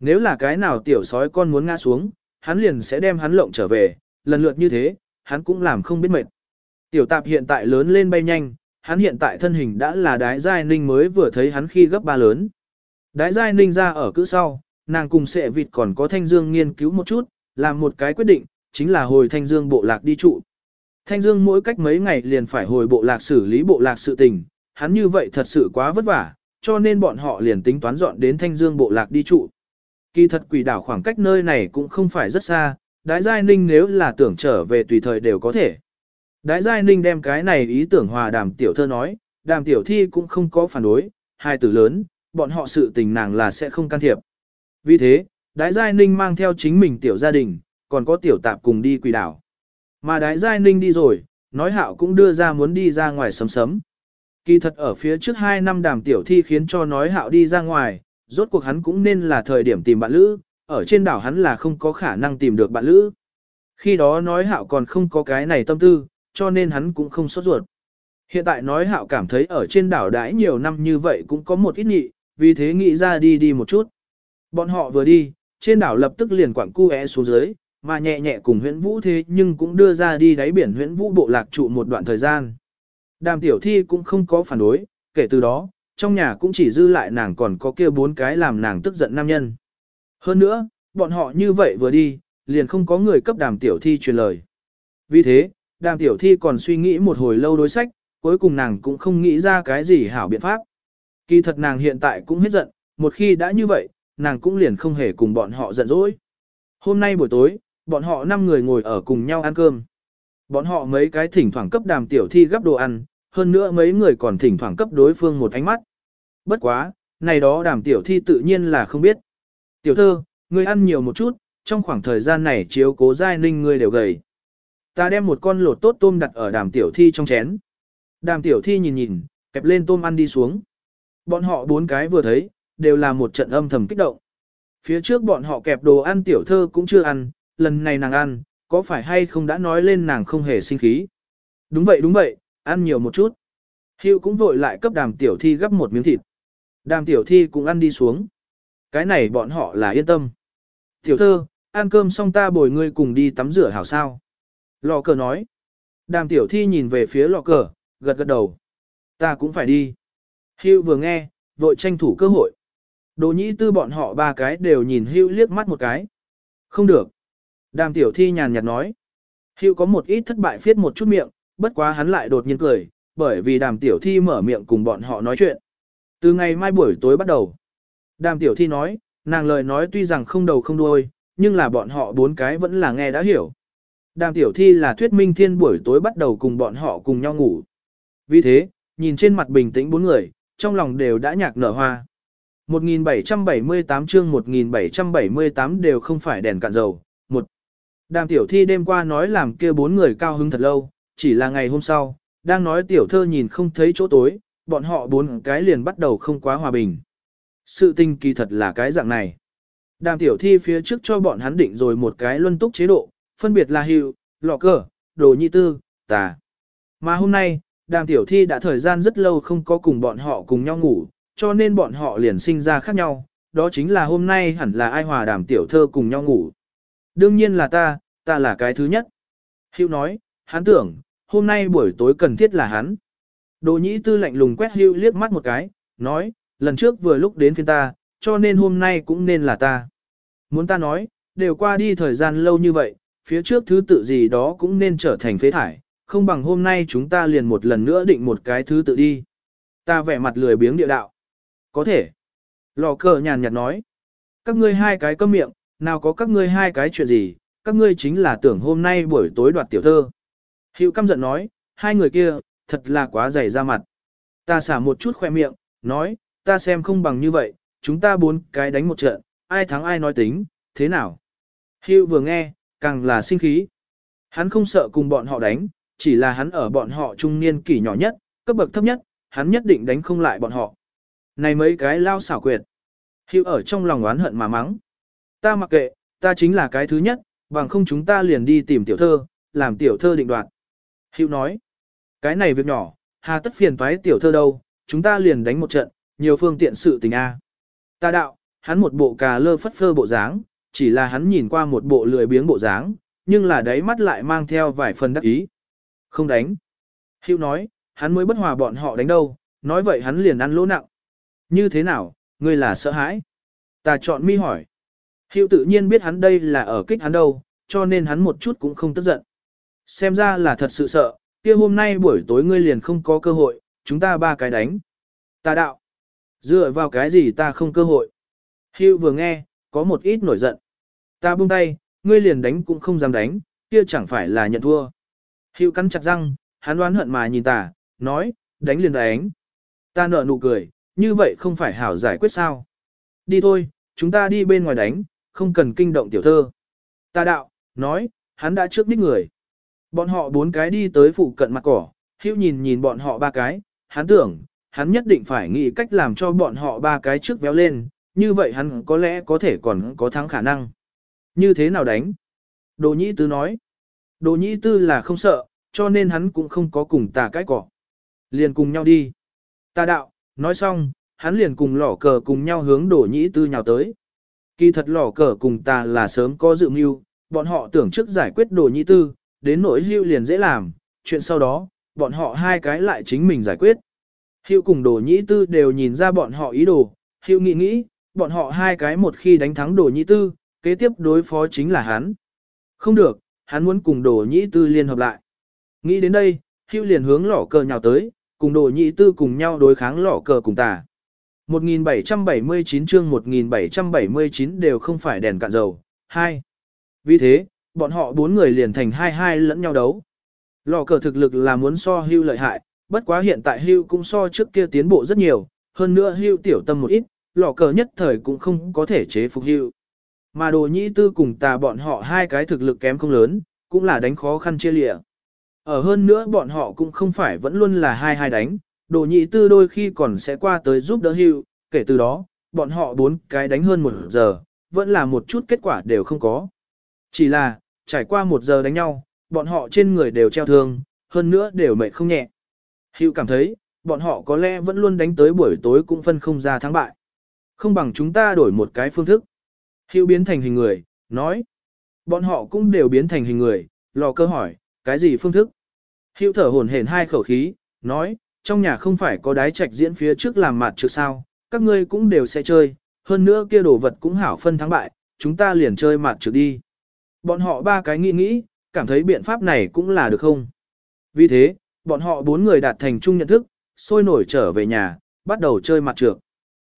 Nếu là cái nào tiểu sói con muốn ngã xuống, hắn liền sẽ đem hắn lộng trở về, lần lượt như thế, hắn cũng làm không biết mệt. Tiểu tạp hiện tại lớn lên bay nhanh, hắn hiện tại thân hình đã là đái giai ninh mới vừa thấy hắn khi gấp ba lớn. Đái giai ninh ra ở cữ sau, nàng cùng sệ vịt còn có thanh dương nghiên cứu một chút, làm một cái quyết định, chính là hồi thanh dương bộ lạc đi trụ. Thanh dương mỗi cách mấy ngày liền phải hồi bộ lạc xử lý bộ lạc sự tình, hắn như vậy thật sự quá vất vả, cho nên bọn họ liền tính toán dọn đến thanh dương bộ lạc đi trụ. Kỳ thật quỷ đảo khoảng cách nơi này cũng không phải rất xa, đái giai ninh nếu là tưởng trở về tùy thời đều có thể. Đái giai ninh đem cái này ý tưởng hòa đàm tiểu thơ nói, đàm tiểu thi cũng không có phản đối, hai từ lớn, bọn họ sự tình nàng là sẽ không can thiệp. Vì thế, đái giai ninh mang theo chính mình tiểu gia đình, còn có tiểu tạp cùng đi quỷ đảo. Mà đái giai ninh đi rồi, nói hạo cũng đưa ra muốn đi ra ngoài sấm sấm. Kỳ thật ở phía trước 2 năm đàm tiểu thi khiến cho nói hạo đi ra ngoài, rốt cuộc hắn cũng nên là thời điểm tìm bạn lữ, ở trên đảo hắn là không có khả năng tìm được bạn lữ. Khi đó nói hạo còn không có cái này tâm tư, cho nên hắn cũng không sốt ruột. Hiện tại nói hạo cảm thấy ở trên đảo đãi nhiều năm như vậy cũng có một ít nhị, vì thế nghĩ ra đi đi một chút. Bọn họ vừa đi, trên đảo lập tức liền quặng cu é xuống dưới, mà nhẹ nhẹ cùng huyễn vũ thế nhưng cũng đưa ra đi đáy biển huyễn vũ bộ lạc trụ một đoạn thời gian. Đàm tiểu thi cũng không có phản đối, kể từ đó, trong nhà cũng chỉ dư lại nàng còn có kia bốn cái làm nàng tức giận nam nhân. Hơn nữa, bọn họ như vậy vừa đi, liền không có người cấp đàm tiểu thi truyền lời. Vì thế, đàm tiểu thi còn suy nghĩ một hồi lâu đối sách, cuối cùng nàng cũng không nghĩ ra cái gì hảo biện pháp. Kỳ thật nàng hiện tại cũng hết giận, một khi đã như vậy, nàng cũng liền không hề cùng bọn họ giận dỗi. Hôm nay buổi tối, bọn họ 5 người ngồi ở cùng nhau ăn cơm. Bọn họ mấy cái thỉnh thoảng cấp đàm tiểu thi gấp đồ ăn, hơn nữa mấy người còn thỉnh thoảng cấp đối phương một ánh mắt. Bất quá, này đó đàm tiểu thi tự nhiên là không biết. Tiểu thơ, ngươi ăn nhiều một chút, trong khoảng thời gian này chiếu cố giai ninh ngươi đều gầy. Ta đem một con lột tốt tôm đặt ở đàm tiểu thi trong chén. Đàm tiểu thi nhìn nhìn, kẹp lên tôm ăn đi xuống. Bọn họ bốn cái vừa thấy, đều là một trận âm thầm kích động. Phía trước bọn họ kẹp đồ ăn tiểu thơ cũng chưa ăn, lần này nàng ăn, có phải hay không đã nói lên nàng không hề sinh khí. Đúng vậy đúng vậy, ăn nhiều một chút. Hiệu cũng vội lại cấp đàm tiểu thi gấp một miếng thịt. Đàm tiểu thi cũng ăn đi xuống. Cái này bọn họ là yên tâm. Tiểu thơ, ăn cơm xong ta bồi ngươi cùng đi tắm rửa hảo sao. Lò cờ nói. Đàm tiểu thi nhìn về phía lò cờ, gật gật đầu. Ta cũng phải đi. Hưu vừa nghe, vội tranh thủ cơ hội. Đồ nhĩ tư bọn họ ba cái đều nhìn hưu liếc mắt một cái. Không được. Đàm tiểu thi nhàn nhạt nói. Hưu có một ít thất bại phiết một chút miệng, bất quá hắn lại đột nhiên cười, bởi vì đàm tiểu thi mở miệng cùng bọn họ nói chuyện. Từ ngày mai buổi tối bắt đầu. Đàm tiểu thi nói, nàng lời nói tuy rằng không đầu không đuôi, nhưng là bọn họ bốn cái vẫn là nghe đã hiểu. Đàm tiểu thi là thuyết minh thiên buổi tối bắt đầu cùng bọn họ cùng nhau ngủ. Vì thế, nhìn trên mặt bình tĩnh bốn người, trong lòng đều đã nhạc nở hoa. 1778 chương 1778 đều không phải đèn cạn dầu. Một, Đàm tiểu thi đêm qua nói làm kia bốn người cao hứng thật lâu, chỉ là ngày hôm sau, đang nói tiểu thơ nhìn không thấy chỗ tối, bọn họ bốn cái liền bắt đầu không quá hòa bình. Sự tình kỳ thật là cái dạng này. Đàm tiểu thi phía trước cho bọn hắn định rồi một cái luân túc chế độ, phân biệt là hiệu, lọ cờ, đồ nhị tư, tà. Mà hôm nay, đàm tiểu thi đã thời gian rất lâu không có cùng bọn họ cùng nhau ngủ, cho nên bọn họ liền sinh ra khác nhau, đó chính là hôm nay hẳn là ai hòa đàm tiểu thơ cùng nhau ngủ. Đương nhiên là ta, ta là cái thứ nhất. Hữu nói, hắn tưởng, hôm nay buổi tối cần thiết là hắn. Đồ nhĩ tư lạnh lùng quét hữu liếc mắt một cái, nói, lần trước vừa lúc đến phiên ta, cho nên hôm nay cũng nên là ta. Muốn ta nói, đều qua đi thời gian lâu như vậy, phía trước thứ tự gì đó cũng nên trở thành phế thải, không bằng hôm nay chúng ta liền một lần nữa định một cái thứ tự đi. Ta vẻ mặt lười biếng địa đạo. Có thể. Lò cờ nhàn nhạt nói. Các ngươi hai cái câm miệng, nào có các ngươi hai cái chuyện gì, các ngươi chính là tưởng hôm nay buổi tối đoạt tiểu thơ. Hiệu căm giận nói, hai người kia, thật là quá dày ra mặt. Ta xả một chút khoe miệng, nói, ta xem không bằng như vậy, chúng ta bốn cái đánh một trận, ai thắng ai nói tính, thế nào? Hiệu vừa nghe, càng là sinh khí. Hắn không sợ cùng bọn họ đánh, chỉ là hắn ở bọn họ trung niên kỷ nhỏ nhất, cấp bậc thấp nhất, hắn nhất định đánh không lại bọn họ. Này mấy cái lao xảo quyệt. Hiệu ở trong lòng oán hận mà mắng. Ta mặc kệ, ta chính là cái thứ nhất, bằng không chúng ta liền đi tìm tiểu thơ, làm tiểu thơ định đoạt. Hiệu nói, cái này việc nhỏ, hà tất phiền toái tiểu thơ đâu, chúng ta liền đánh một trận, nhiều phương tiện sự tình A. Ta đạo, hắn một bộ cà lơ phất phơ bộ dáng, chỉ là hắn nhìn qua một bộ lười biếng bộ dáng, nhưng là đáy mắt lại mang theo vài phần đắc ý. Không đánh. Hữu nói, hắn mới bất hòa bọn họ đánh đâu, nói vậy hắn liền ăn lỗ nặng. Như thế nào, ngươi là sợ hãi? Ta chọn mi hỏi. Hữu tự nhiên biết hắn đây là ở kích hắn đâu, cho nên hắn một chút cũng không tức giận. Xem ra là thật sự sợ, kia hôm nay buổi tối ngươi liền không có cơ hội, chúng ta ba cái đánh. Ta đạo. Dựa vào cái gì ta không cơ hội? Hữu vừa nghe, có một ít nổi giận. Ta buông tay, ngươi liền đánh cũng không dám đánh, kia chẳng phải là nhận thua. Hiệu cắn chặt răng, hắn đoán hận mà nhìn ta, nói, đánh liền đánh. Ta nở nụ cười, như vậy không phải hảo giải quyết sao. Đi thôi, chúng ta đi bên ngoài đánh, không cần kinh động tiểu thơ. Ta đạo, nói, hắn đã trước đích người. Bọn họ bốn cái đi tới phụ cận mặt cỏ, hữu nhìn nhìn bọn họ ba cái, hắn tưởng, hắn nhất định phải nghĩ cách làm cho bọn họ ba cái trước véo lên, như vậy hắn có lẽ có thể còn có thắng khả năng. Như thế nào đánh? Đồ nhĩ Tứ nói. Đồ nhĩ tư là không sợ, cho nên hắn cũng không có cùng tà cái cỏ. Liền cùng nhau đi. Ta đạo, nói xong, hắn liền cùng lỏ cờ cùng nhau hướng đồ nhĩ tư nhào tới. Kỳ thật lỏ cờ cùng ta là sớm có dự mưu, bọn họ tưởng trước giải quyết đồ nhĩ tư, đến nỗi hưu liền dễ làm, chuyện sau đó, bọn họ hai cái lại chính mình giải quyết. Hưu cùng đồ nhĩ tư đều nhìn ra bọn họ ý đồ, hưu nghĩ nghĩ, bọn họ hai cái một khi đánh thắng đồ nhĩ tư, kế tiếp đối phó chính là hắn. Không được, hắn muốn cùng đồ nhĩ tư liên hợp lại. Nghĩ đến đây, hưu liền hướng lỏ cờ nhào tới, cùng đồ nhĩ tư cùng nhau đối kháng lỏ cờ cùng tà. 1779 chương 1779 đều không phải đèn cạn dầu. 2. Vì thế, bọn họ bốn người liền thành hai hai lẫn nhau đấu. Lò cờ thực lực là muốn so hưu lợi hại, bất quá hiện tại hưu cũng so trước kia tiến bộ rất nhiều, hơn nữa hưu tiểu tâm một ít, lò cờ nhất thời cũng không có thể chế phục hưu. Mà đồ nhĩ tư cùng tà bọn họ hai cái thực lực kém không lớn, cũng là đánh khó khăn chia lịa. Ở hơn nữa bọn họ cũng không phải vẫn luôn là hai hai đánh, đồ nhị tư đôi khi còn sẽ qua tới giúp đỡ hưu, kể từ đó, bọn họ bốn cái đánh hơn một giờ, vẫn là một chút kết quả đều không có. Chỉ là, trải qua một giờ đánh nhau, bọn họ trên người đều treo thương, hơn nữa đều mệt không nhẹ. Hưu cảm thấy, bọn họ có lẽ vẫn luôn đánh tới buổi tối cũng phân không ra thắng bại. Không bằng chúng ta đổi một cái phương thức. Hưu biến thành hình người, nói. Bọn họ cũng đều biến thành hình người, lò cơ hỏi, cái gì phương thức? Hưu thở hổn hển hai khẩu khí, nói, trong nhà không phải có đái trạch diễn phía trước làm mặt trước sao, các ngươi cũng đều sẽ chơi, hơn nữa kia đồ vật cũng hảo phân thắng bại, chúng ta liền chơi mặt trước đi. Bọn họ ba cái nghĩ nghĩ, cảm thấy biện pháp này cũng là được không? Vì thế, bọn họ bốn người đạt thành chung nhận thức, sôi nổi trở về nhà, bắt đầu chơi mặt trược.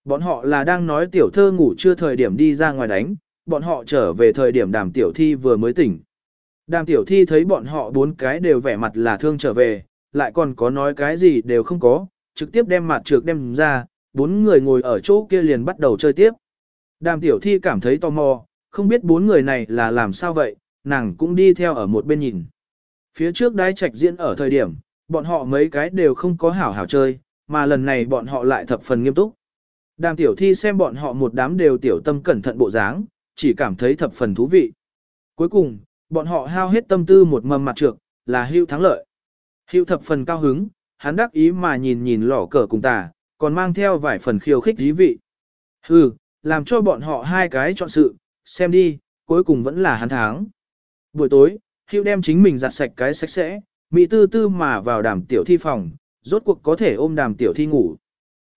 Bọn họ là đang nói tiểu thơ ngủ chưa thời điểm đi ra ngoài đánh, bọn họ trở về thời điểm đàm tiểu thi vừa mới tỉnh. Đàm tiểu thi thấy bọn họ bốn cái đều vẻ mặt là thương trở về, lại còn có nói cái gì đều không có, trực tiếp đem mặt trược đem ra, bốn người ngồi ở chỗ kia liền bắt đầu chơi tiếp. Đàm tiểu thi cảm thấy tò mò, không biết bốn người này là làm sao vậy, nàng cũng đi theo ở một bên nhìn. Phía trước đái trạch diễn ở thời điểm, bọn họ mấy cái đều không có hảo hảo chơi, mà lần này bọn họ lại thập phần nghiêm túc. Đàm tiểu thi xem bọn họ một đám đều tiểu tâm cẩn thận bộ dáng, chỉ cảm thấy thập phần thú vị. Cuối cùng, bọn họ hao hết tâm tư một mầm mặt trược, là hưu thắng lợi. Hưu thập phần cao hứng, hắn đắc ý mà nhìn nhìn lỏ cờ cùng tà, còn mang theo vài phần khiêu khích dí vị. Hừ, làm cho bọn họ hai cái chọn sự, xem đi, cuối cùng vẫn là hắn thắng. Buổi tối, Hưu đem chính mình giặt sạch cái sạch sẽ, mỹ tư tư mà vào đàm tiểu thi phòng, rốt cuộc có thể ôm đàm tiểu thi ngủ.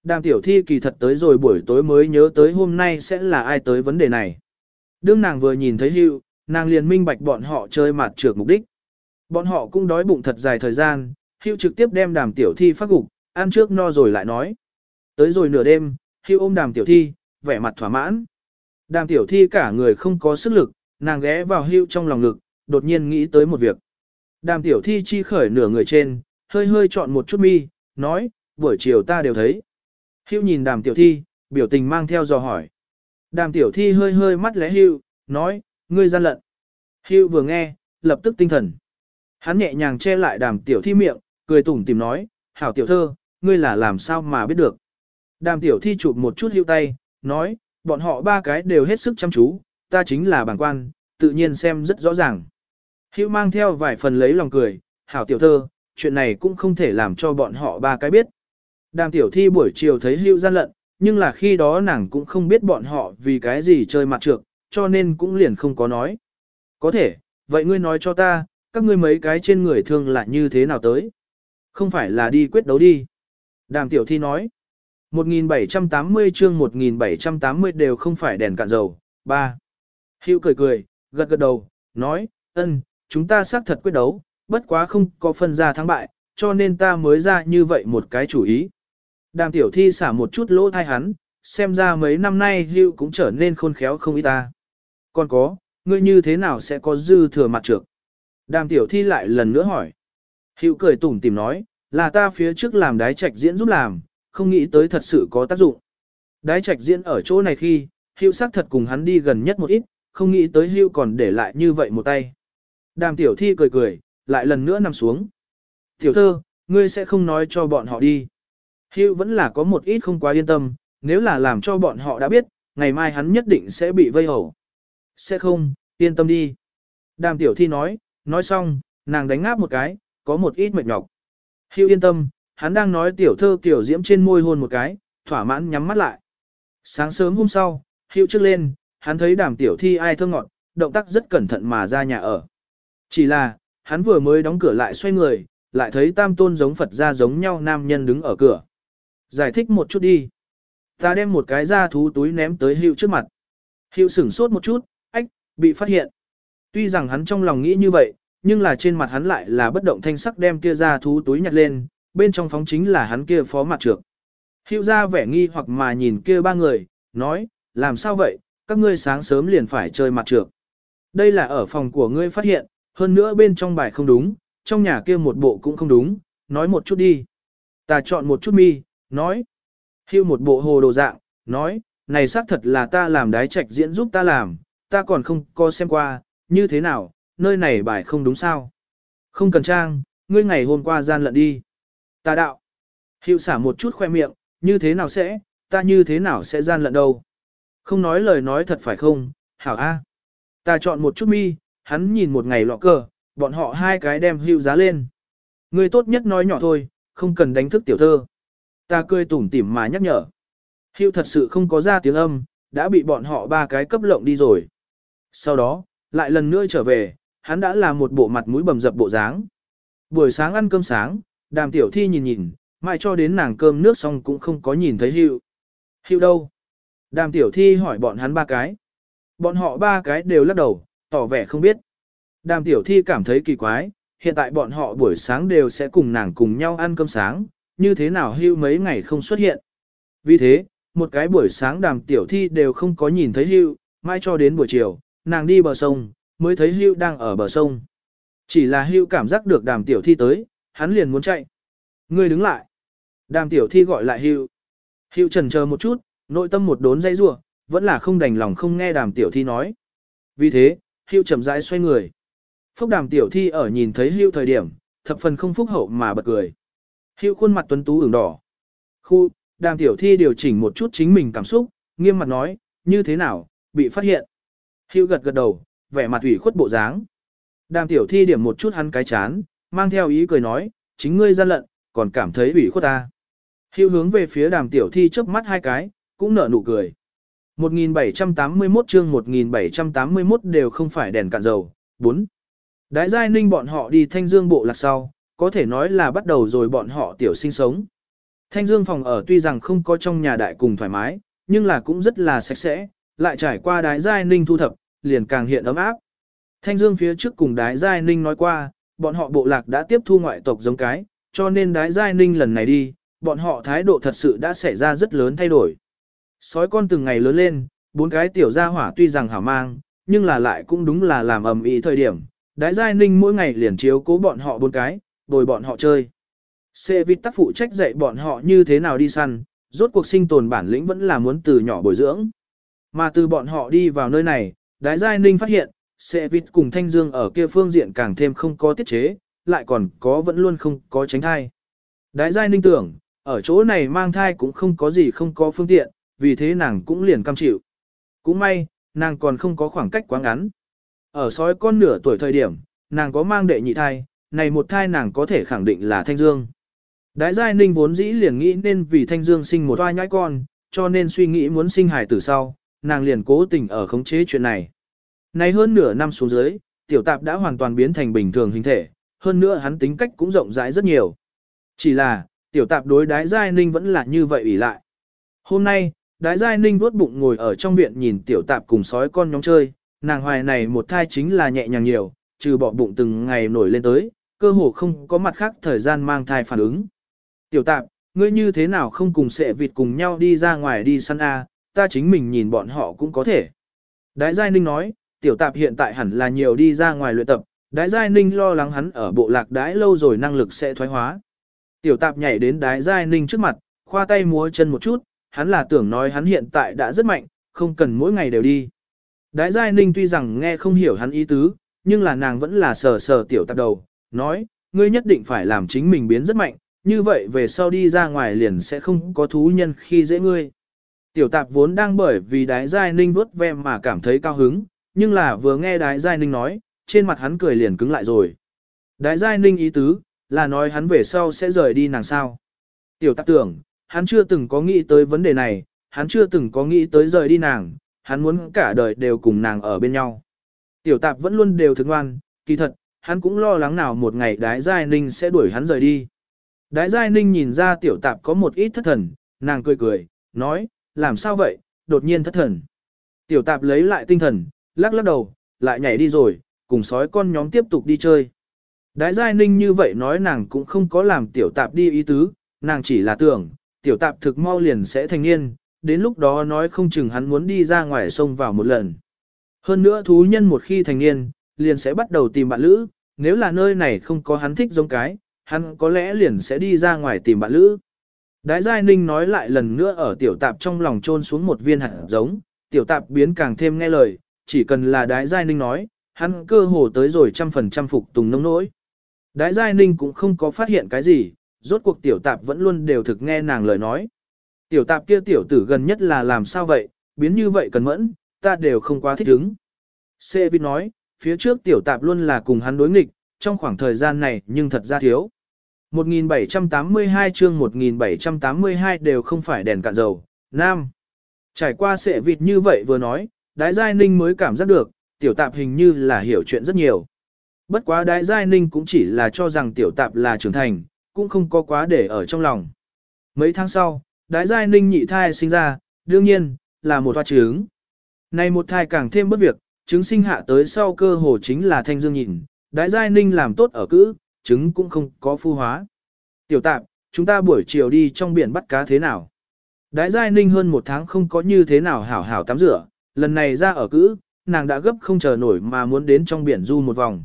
Đàm tiểu thi kỳ thật tới rồi buổi tối mới nhớ tới hôm nay sẽ là ai tới vấn đề này. Đương nàng vừa nhìn thấy Hưu, nàng liền minh bạch bọn họ chơi mặt trược mục đích. Bọn họ cũng đói bụng thật dài thời gian, Hưu trực tiếp đem đàm tiểu thi phát gục, ăn trước no rồi lại nói. Tới rồi nửa đêm, Hưu ôm đàm tiểu thi, vẻ mặt thỏa mãn. Đàm tiểu thi cả người không có sức lực, nàng ghé vào Hưu trong lòng lực, đột nhiên nghĩ tới một việc. Đàm tiểu thi chi khởi nửa người trên, hơi hơi chọn một chút mi, nói, buổi chiều ta đều thấy. Hưu nhìn đàm tiểu thi, biểu tình mang theo dò hỏi. Đàm tiểu thi hơi hơi mắt lẽ Hưu, nói, ngươi gian lận. Hưu vừa nghe, lập tức tinh thần. Hắn nhẹ nhàng che lại đàm tiểu thi miệng, cười tủm tìm nói, hảo tiểu thơ, ngươi là làm sao mà biết được. Đàm tiểu thi chụp một chút hưu tay, nói, bọn họ ba cái đều hết sức chăm chú, ta chính là bản quan, tự nhiên xem rất rõ ràng. Hưu mang theo vài phần lấy lòng cười, hảo tiểu thơ, chuyện này cũng không thể làm cho bọn họ ba cái biết. Đàm tiểu thi buổi chiều thấy hưu gian lận, nhưng là khi đó nàng cũng không biết bọn họ vì cái gì chơi mặt trược, cho nên cũng liền không có nói. Có thể, vậy ngươi nói cho ta, các ngươi mấy cái trên người thương là như thế nào tới? Không phải là đi quyết đấu đi. Đàm tiểu thi nói. 1780 chương 1780 đều không phải đèn cạn dầu. 3. Hữu cười cười, gật gật đầu, nói, ân, chúng ta xác thật quyết đấu, bất quá không có phân ra thắng bại, cho nên ta mới ra như vậy một cái chủ ý. Đàm tiểu thi xả một chút lỗ thai hắn, xem ra mấy năm nay hưu cũng trở nên khôn khéo không ít ta. Còn có, ngươi như thế nào sẽ có dư thừa mặt trược? Đàm tiểu thi lại lần nữa hỏi. Hữu cười tủm tìm nói, là ta phía trước làm đái trạch diễn giúp làm, không nghĩ tới thật sự có tác dụng. Đái trạch diễn ở chỗ này khi, hữu xác thật cùng hắn đi gần nhất một ít, không nghĩ tới hữu còn để lại như vậy một tay. Đàm tiểu thi cười cười, lại lần nữa nằm xuống. Tiểu thơ, ngươi sẽ không nói cho bọn họ đi. Hữu vẫn là có một ít không quá yên tâm, nếu là làm cho bọn họ đã biết, ngày mai hắn nhất định sẽ bị vây hầu. Sẽ không, yên tâm đi. Đàm tiểu thi nói, nói xong, nàng đánh ngáp một cái, có một ít mệt nhọc. Hưu yên tâm, hắn đang nói tiểu thơ kiểu diễm trên môi hôn một cái, thỏa mãn nhắm mắt lại. Sáng sớm hôm sau, Hưu trước lên, hắn thấy đàm tiểu thi ai thơ ngọt, động tác rất cẩn thận mà ra nhà ở. Chỉ là, hắn vừa mới đóng cửa lại xoay người, lại thấy tam tôn giống Phật ra giống nhau nam nhân đứng ở cửa. Giải thích một chút đi. Ta đem một cái da thú túi ném tới Hiệu trước mặt. Hiệu sửng sốt một chút, ách, bị phát hiện. Tuy rằng hắn trong lòng nghĩ như vậy, nhưng là trên mặt hắn lại là bất động thanh sắc đem kia ra thú túi nhặt lên, bên trong phóng chính là hắn kia phó mặt trược. Hiệu ra vẻ nghi hoặc mà nhìn kia ba người, nói, làm sao vậy, các ngươi sáng sớm liền phải chơi mặt trược. Đây là ở phòng của ngươi phát hiện, hơn nữa bên trong bài không đúng, trong nhà kia một bộ cũng không đúng, nói một chút đi. Ta chọn một chút mi, nói. Hưu một bộ hồ đồ dạng, nói, này xác thật là ta làm đái trạch diễn giúp ta làm, ta còn không có xem qua, như thế nào, nơi này bài không đúng sao. Không cần trang, ngươi ngày hôm qua gian lận đi. Ta đạo. Hiệu xả một chút khoe miệng, như thế nào sẽ, ta như thế nào sẽ gian lận đâu. Không nói lời nói thật phải không, hảo a. Ta chọn một chút mi, hắn nhìn một ngày lọ cờ, bọn họ hai cái đem hiệu giá lên. Ngươi tốt nhất nói nhỏ thôi, không cần đánh thức tiểu thơ. Ta cười tủm tỉm mà nhắc nhở. Hiệu thật sự không có ra tiếng âm, đã bị bọn họ ba cái cấp lộng đi rồi. Sau đó, lại lần nữa trở về, hắn đã là một bộ mặt mũi bầm dập bộ dáng. Buổi sáng ăn cơm sáng, đàm tiểu thi nhìn nhìn, mãi cho đến nàng cơm nước xong cũng không có nhìn thấy Hưu. Hưu đâu? Đàm tiểu thi hỏi bọn hắn ba cái. Bọn họ ba cái đều lắc đầu, tỏ vẻ không biết. Đàm tiểu thi cảm thấy kỳ quái, hiện tại bọn họ buổi sáng đều sẽ cùng nàng cùng nhau ăn cơm sáng, như thế nào hưu mấy ngày không xuất hiện. Vì thế, một cái buổi sáng đàm tiểu thi đều không có nhìn thấy hưu, Mai cho đến buổi chiều, nàng đi bờ sông, mới thấy Hưu đang ở bờ sông. Chỉ là Hưu cảm giác được đàm tiểu thi tới, hắn liền muốn chạy. Ngươi đứng lại. Đàm tiểu thi gọi lại Hưu. Hưu trần chờ một chút, nội tâm một đốn dây rua, vẫn là không đành lòng không nghe đàm tiểu thi nói. Vì thế, Hưu chậm rãi xoay người. Phúc đàm tiểu thi ở nhìn thấy Hưu thời điểm, thập phần không phúc hậu mà bật cười. Hữu khuôn mặt tuấn tú ửng đỏ. Khu, đàm tiểu thi điều chỉnh một chút chính mình cảm xúc, nghiêm mặt nói, như thế nào, bị phát hiện. Hữu gật gật đầu, vẻ mặt ủy khuất bộ dáng. Đàm tiểu thi điểm một chút hắn cái chán, mang theo ý cười nói, chính ngươi gian lận, còn cảm thấy ủy khuất ta. Hữu hướng về phía đàm tiểu thi chớp mắt hai cái, cũng nở nụ cười. 1781 chương 1781 đều không phải đèn cạn dầu. 4. Đái giai ninh bọn họ đi thanh dương bộ lạc sau, có thể nói là bắt đầu rồi bọn họ tiểu sinh sống. Thanh dương phòng ở tuy rằng không có trong nhà đại cùng thoải mái, nhưng là cũng rất là sạch sẽ, lại trải qua đái giai ninh thu thập, liền càng hiện ấm áp. Thanh dương phía trước cùng đái giai ninh nói qua, bọn họ bộ lạc đã tiếp thu ngoại tộc giống cái, cho nên đái giai ninh lần này đi, bọn họ thái độ thật sự đã xảy ra rất lớn thay đổi. Sói con từng ngày lớn lên, bốn cái tiểu gia hỏa tuy rằng hảo mang, nhưng là lại cũng đúng là làm ầm ĩ thời điểm. Đái giai ninh mỗi ngày liền chiếu cố bọn họ bốn cái, bồi bọn họ chơi. Xe vịt tác phụ trách dạy bọn họ như thế nào đi săn, rốt cuộc sinh tồn bản lĩnh vẫn là muốn từ nhỏ bồi dưỡng. Mà từ bọn họ đi vào nơi này, đái giai ninh phát hiện, xe vịt cùng thanh dương ở kia phương diện càng thêm không có tiết chế, lại còn có vẫn luôn không có tránh thai. Đái giai ninh tưởng, ở chỗ này mang thai cũng không có gì không có phương tiện, vì thế nàng cũng liền cam chịu. Cũng may, nàng còn không có khoảng cách quá ngắn. Ở sói con nửa tuổi thời điểm, nàng có mang đệ nhị thai, này một thai nàng có thể khẳng định là Thanh Dương. Đái Giai Ninh vốn dĩ liền nghĩ nên vì Thanh Dương sinh một toa nhãi con, cho nên suy nghĩ muốn sinh hài tử sau, nàng liền cố tình ở khống chế chuyện này. Này hơn nửa năm xuống dưới, tiểu tạp đã hoàn toàn biến thành bình thường hình thể, hơn nữa hắn tính cách cũng rộng rãi rất nhiều. Chỉ là, tiểu tạp đối đái Giai Ninh vẫn là như vậy ủy lại. Hôm nay, đái Giai Ninh vuốt bụng ngồi ở trong viện nhìn tiểu tạp cùng sói con nhóm chơi, nàng hoài này một thai chính là nhẹ nhàng nhiều, trừ bỏ bụng từng ngày nổi lên tới, cơ hồ không có mặt khác thời gian mang thai phản ứng. Tiểu tạp, ngươi như thế nào không cùng sệ vịt cùng nhau đi ra ngoài đi săn A, ta chính mình nhìn bọn họ cũng có thể. Đái Giai Ninh nói, tiểu tạp hiện tại hẳn là nhiều đi ra ngoài luyện tập, Đái Giai Ninh lo lắng hắn ở bộ lạc đái lâu rồi năng lực sẽ thoái hóa. Tiểu tạp nhảy đến Đái Giai Ninh trước mặt, khoa tay múa chân một chút, hắn là tưởng nói hắn hiện tại đã rất mạnh, không cần mỗi ngày đều đi. Đái Giai Ninh tuy rằng nghe không hiểu hắn ý tứ, nhưng là nàng vẫn là sờ sờ tiểu tạp đầu, nói, ngươi nhất định phải làm chính mình biến rất mạnh, như vậy về sau đi ra ngoài liền sẽ không có thú nhân khi dễ ngươi. Tiểu tạp vốn đang bởi vì đái giai ninh vuốt ve mà cảm thấy cao hứng, nhưng là vừa nghe đái giai ninh nói, trên mặt hắn cười liền cứng lại rồi. Đái giai ninh ý tứ, là nói hắn về sau sẽ rời đi nàng sao. Tiểu tạp tưởng, hắn chưa từng có nghĩ tới vấn đề này, hắn chưa từng có nghĩ tới rời đi nàng, hắn muốn cả đời đều cùng nàng ở bên nhau. Tiểu tạp vẫn luôn đều thức ngoan, kỳ thật, hắn cũng lo lắng nào một ngày đái giai ninh sẽ đuổi hắn rời đi. Đái giai ninh nhìn ra tiểu tạp có một ít thất thần, nàng cười cười, nói, làm sao vậy, đột nhiên thất thần. Tiểu tạp lấy lại tinh thần, lắc lắc đầu, lại nhảy đi rồi, cùng sói con nhóm tiếp tục đi chơi. Đái giai ninh như vậy nói nàng cũng không có làm tiểu tạp đi ý tứ, nàng chỉ là tưởng, tiểu tạp thực mau liền sẽ thành niên, đến lúc đó nói không chừng hắn muốn đi ra ngoài sông vào một lần. Hơn nữa thú nhân một khi thành niên, liền sẽ bắt đầu tìm bạn lữ, nếu là nơi này không có hắn thích giống cái, hắn có lẽ liền sẽ đi ra ngoài tìm bạn lữ. Đái Giai Ninh nói lại lần nữa ở tiểu tạp trong lòng trôn xuống một viên hạt giống, tiểu tạp biến càng thêm nghe lời, chỉ cần là Đái Giai Ninh nói, hắn cơ hồ tới rồi trăm phần trăm phục tùng nông nỗi. Đái Giai Ninh cũng không có phát hiện cái gì, rốt cuộc tiểu tạp vẫn luôn đều thực nghe nàng lời nói. Tiểu tạp kia tiểu tử gần nhất là làm sao vậy, biến như vậy cần mẫn, ta đều không quá thích ứng. Sê Vít nói, phía trước tiểu tạp luôn là cùng hắn đối nghịch, trong khoảng thời gian này nhưng thật ra thiếu. 1782 chương 1782 đều không phải đèn cạn dầu. Nam. Trải qua sệ vịt như vậy vừa nói, đái giai ninh mới cảm giác được, tiểu tạp hình như là hiểu chuyện rất nhiều. Bất quá đái giai ninh cũng chỉ là cho rằng tiểu tạp là trưởng thành, cũng không có quá để ở trong lòng. Mấy tháng sau, đái giai ninh nhị thai sinh ra, đương nhiên, là một hoa trứng. Này một thai càng thêm bất việc, trứng sinh hạ tới sau cơ hồ chính là thanh dương nhìn, đái giai ninh làm tốt ở cữ, trứng cũng không có phu hóa. Tiểu tạp, chúng ta buổi chiều đi trong biển bắt cá thế nào? Đái giai ninh hơn một tháng không có như thế nào hảo hảo tắm rửa, lần này ra ở cữ, nàng đã gấp không chờ nổi mà muốn đến trong biển du một vòng.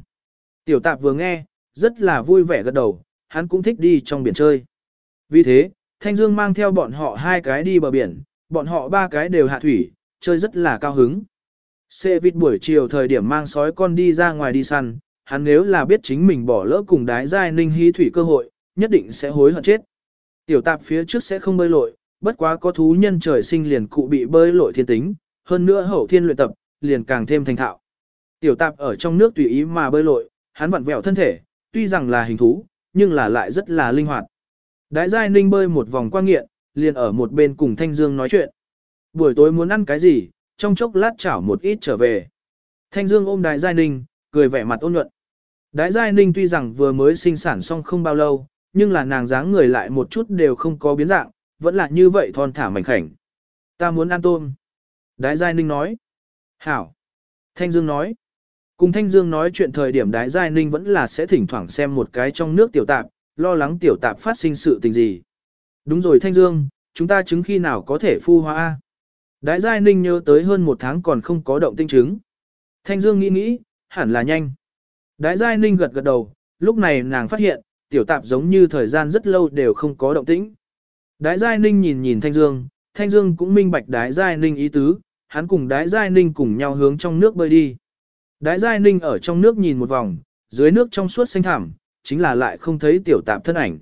Tiểu tạp vừa nghe, rất là vui vẻ gật đầu, hắn cũng thích đi trong biển chơi. Vì thế, Thanh Dương mang theo bọn họ hai cái đi bờ biển, bọn họ ba cái đều hạ thủy, chơi rất là cao hứng. Xe vịt buổi chiều thời điểm mang sói con đi ra ngoài đi săn, hắn nếu là biết chính mình bỏ lỡ cùng đái giai ninh hí thủy cơ hội, nhất định sẽ hối hận chết. Tiểu tạp phía trước sẽ không bơi lội, bất quá có thú nhân trời sinh liền cụ bị bơi lội thiên tính, hơn nữa hậu thiên luyện tập, liền càng thêm thành thạo. Tiểu tạp ở trong nước tùy ý mà bơi lội, hắn vặn vẹo thân thể, tuy rằng là hình thú, nhưng là lại rất là linh hoạt. Đái giai ninh bơi một vòng qua nghiện, liền ở một bên cùng Thanh Dương nói chuyện. Buổi tối muốn ăn cái gì, trong chốc lát chảo một ít trở về. Thanh Dương ôm Đái giai ninh, cười vẻ mặt ôn nhuận. Đái giai ninh tuy rằng vừa mới sinh sản xong không bao lâu, nhưng là nàng dáng người lại một chút đều không có biến dạng, vẫn là như vậy thon thả mảnh khảnh. Ta muốn ăn tôm. Đái giai ninh nói. Hảo. Thanh Dương nói. Cùng Thanh Dương nói chuyện thời điểm Đái Giai Ninh vẫn là sẽ thỉnh thoảng xem một cái trong nước tiểu tạp, lo lắng tiểu tạp phát sinh sự tình gì. Đúng rồi Thanh Dương, chúng ta chứng khi nào có thể phu hóa A. Đái Giai Ninh nhớ tới hơn một tháng còn không có động tinh chứng. Thanh Dương nghĩ nghĩ, hẳn là nhanh. Đái Giai Ninh gật gật đầu, lúc này nàng phát hiện, tiểu tạp giống như thời gian rất lâu đều không có động tĩnh. Đái Giai Ninh nhìn nhìn Thanh Dương, Thanh Dương cũng minh bạch Đái Giai Ninh ý tứ, hắn cùng Đái Giai Ninh cùng nhau hướng trong nước bơi đi. Đái Giai Ninh ở trong nước nhìn một vòng, dưới nước trong suốt xanh thẳm, chính là lại không thấy tiểu tạp thân ảnh.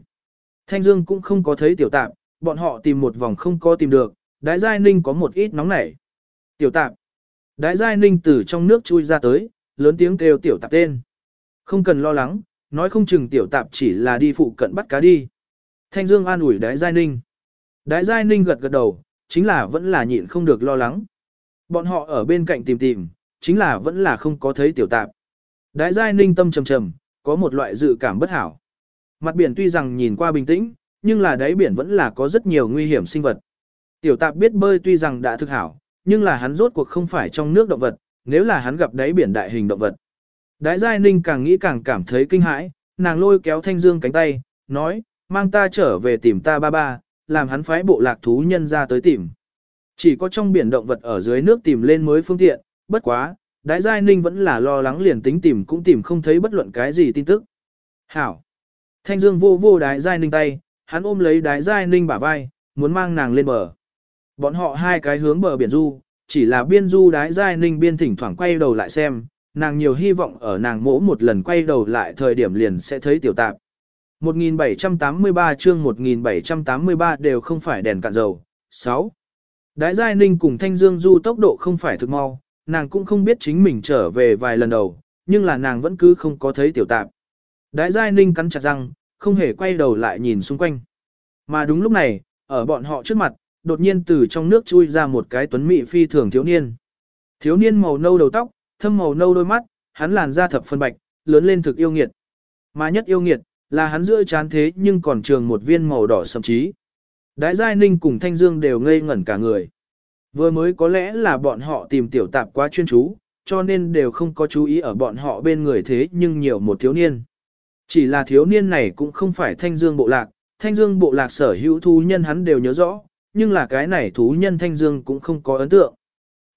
Thanh Dương cũng không có thấy tiểu tạp, bọn họ tìm một vòng không có tìm được, Đái Giai Ninh có một ít nóng nảy. Tiểu tạp. Đái Giai Ninh từ trong nước chui ra tới, lớn tiếng kêu tiểu tạp tên. Không cần lo lắng, nói không chừng tiểu tạp chỉ là đi phụ cận bắt cá đi. Thanh Dương an ủi Đái Giai Ninh. Đái Giai Ninh gật gật đầu, chính là vẫn là nhịn không được lo lắng. Bọn họ ở bên cạnh tìm tìm, chính là vẫn là không có thấy tiểu tạp. Đái Giai Ninh tâm trầm trầm, có một loại dự cảm bất hảo. Mặt biển tuy rằng nhìn qua bình tĩnh, nhưng là đáy biển vẫn là có rất nhiều nguy hiểm sinh vật. Tiểu tạp biết bơi tuy rằng đã thực hảo, nhưng là hắn rốt cuộc không phải trong nước động vật, nếu là hắn gặp đáy biển đại hình động vật. Đái Giai Ninh càng nghĩ càng cảm thấy kinh hãi, nàng lôi kéo Thanh Dương cánh tay, nói, mang ta trở về tìm ta ba ba, làm hắn phái bộ lạc thú nhân ra tới tìm. Chỉ có trong biển động vật ở dưới nước tìm lên mới phương tiện, bất quá, Đái Giai Ninh vẫn là lo lắng liền tính tìm cũng tìm không thấy bất luận cái gì tin tức. Hảo! Thanh Dương vô vô Đái Giai Ninh tay, hắn ôm lấy Đái Giai Ninh bả vai, muốn mang nàng lên bờ. Bọn họ hai cái hướng bờ biển du, chỉ là biên du Đái Giai Ninh biên thỉnh thoảng quay đầu lại xem, nàng nhiều hy vọng ở nàng mỗ một lần quay đầu lại thời điểm liền sẽ thấy tiểu tạp. 1783 chương 1783 đều không phải đèn cạn dầu. 6. Đái Giai Ninh cùng Thanh Dương du tốc độ không phải thực mau, nàng cũng không biết chính mình trở về vài lần đầu, nhưng là nàng vẫn cứ không có thấy tiểu tạp. Đái Giai Ninh cắn chặt răng, không hề quay đầu lại nhìn xung quanh. Mà đúng lúc này, ở bọn họ trước mặt, đột nhiên từ trong nước chui ra một cái tuấn mỹ phi thường thiếu niên. Thiếu niên màu nâu đầu tóc, thâm màu nâu đôi mắt, hắn làn da thập phân bạch, lớn lên thực yêu nghiệt. Mà nhất yêu nghiệt, là hắn giữa chán thế nhưng còn trường một viên màu đỏ sậm chí. Đái Giai Ninh cùng Thanh Dương đều ngây ngẩn cả người. Vừa mới có lẽ là bọn họ tìm tiểu tạp quá chuyên chú, cho nên đều không có chú ý ở bọn họ bên người thế nhưng nhiều một thiếu niên. Chỉ là thiếu niên này cũng không phải thanh dương bộ lạc, thanh dương bộ lạc sở hữu thú nhân hắn đều nhớ rõ, nhưng là cái này thú nhân thanh dương cũng không có ấn tượng.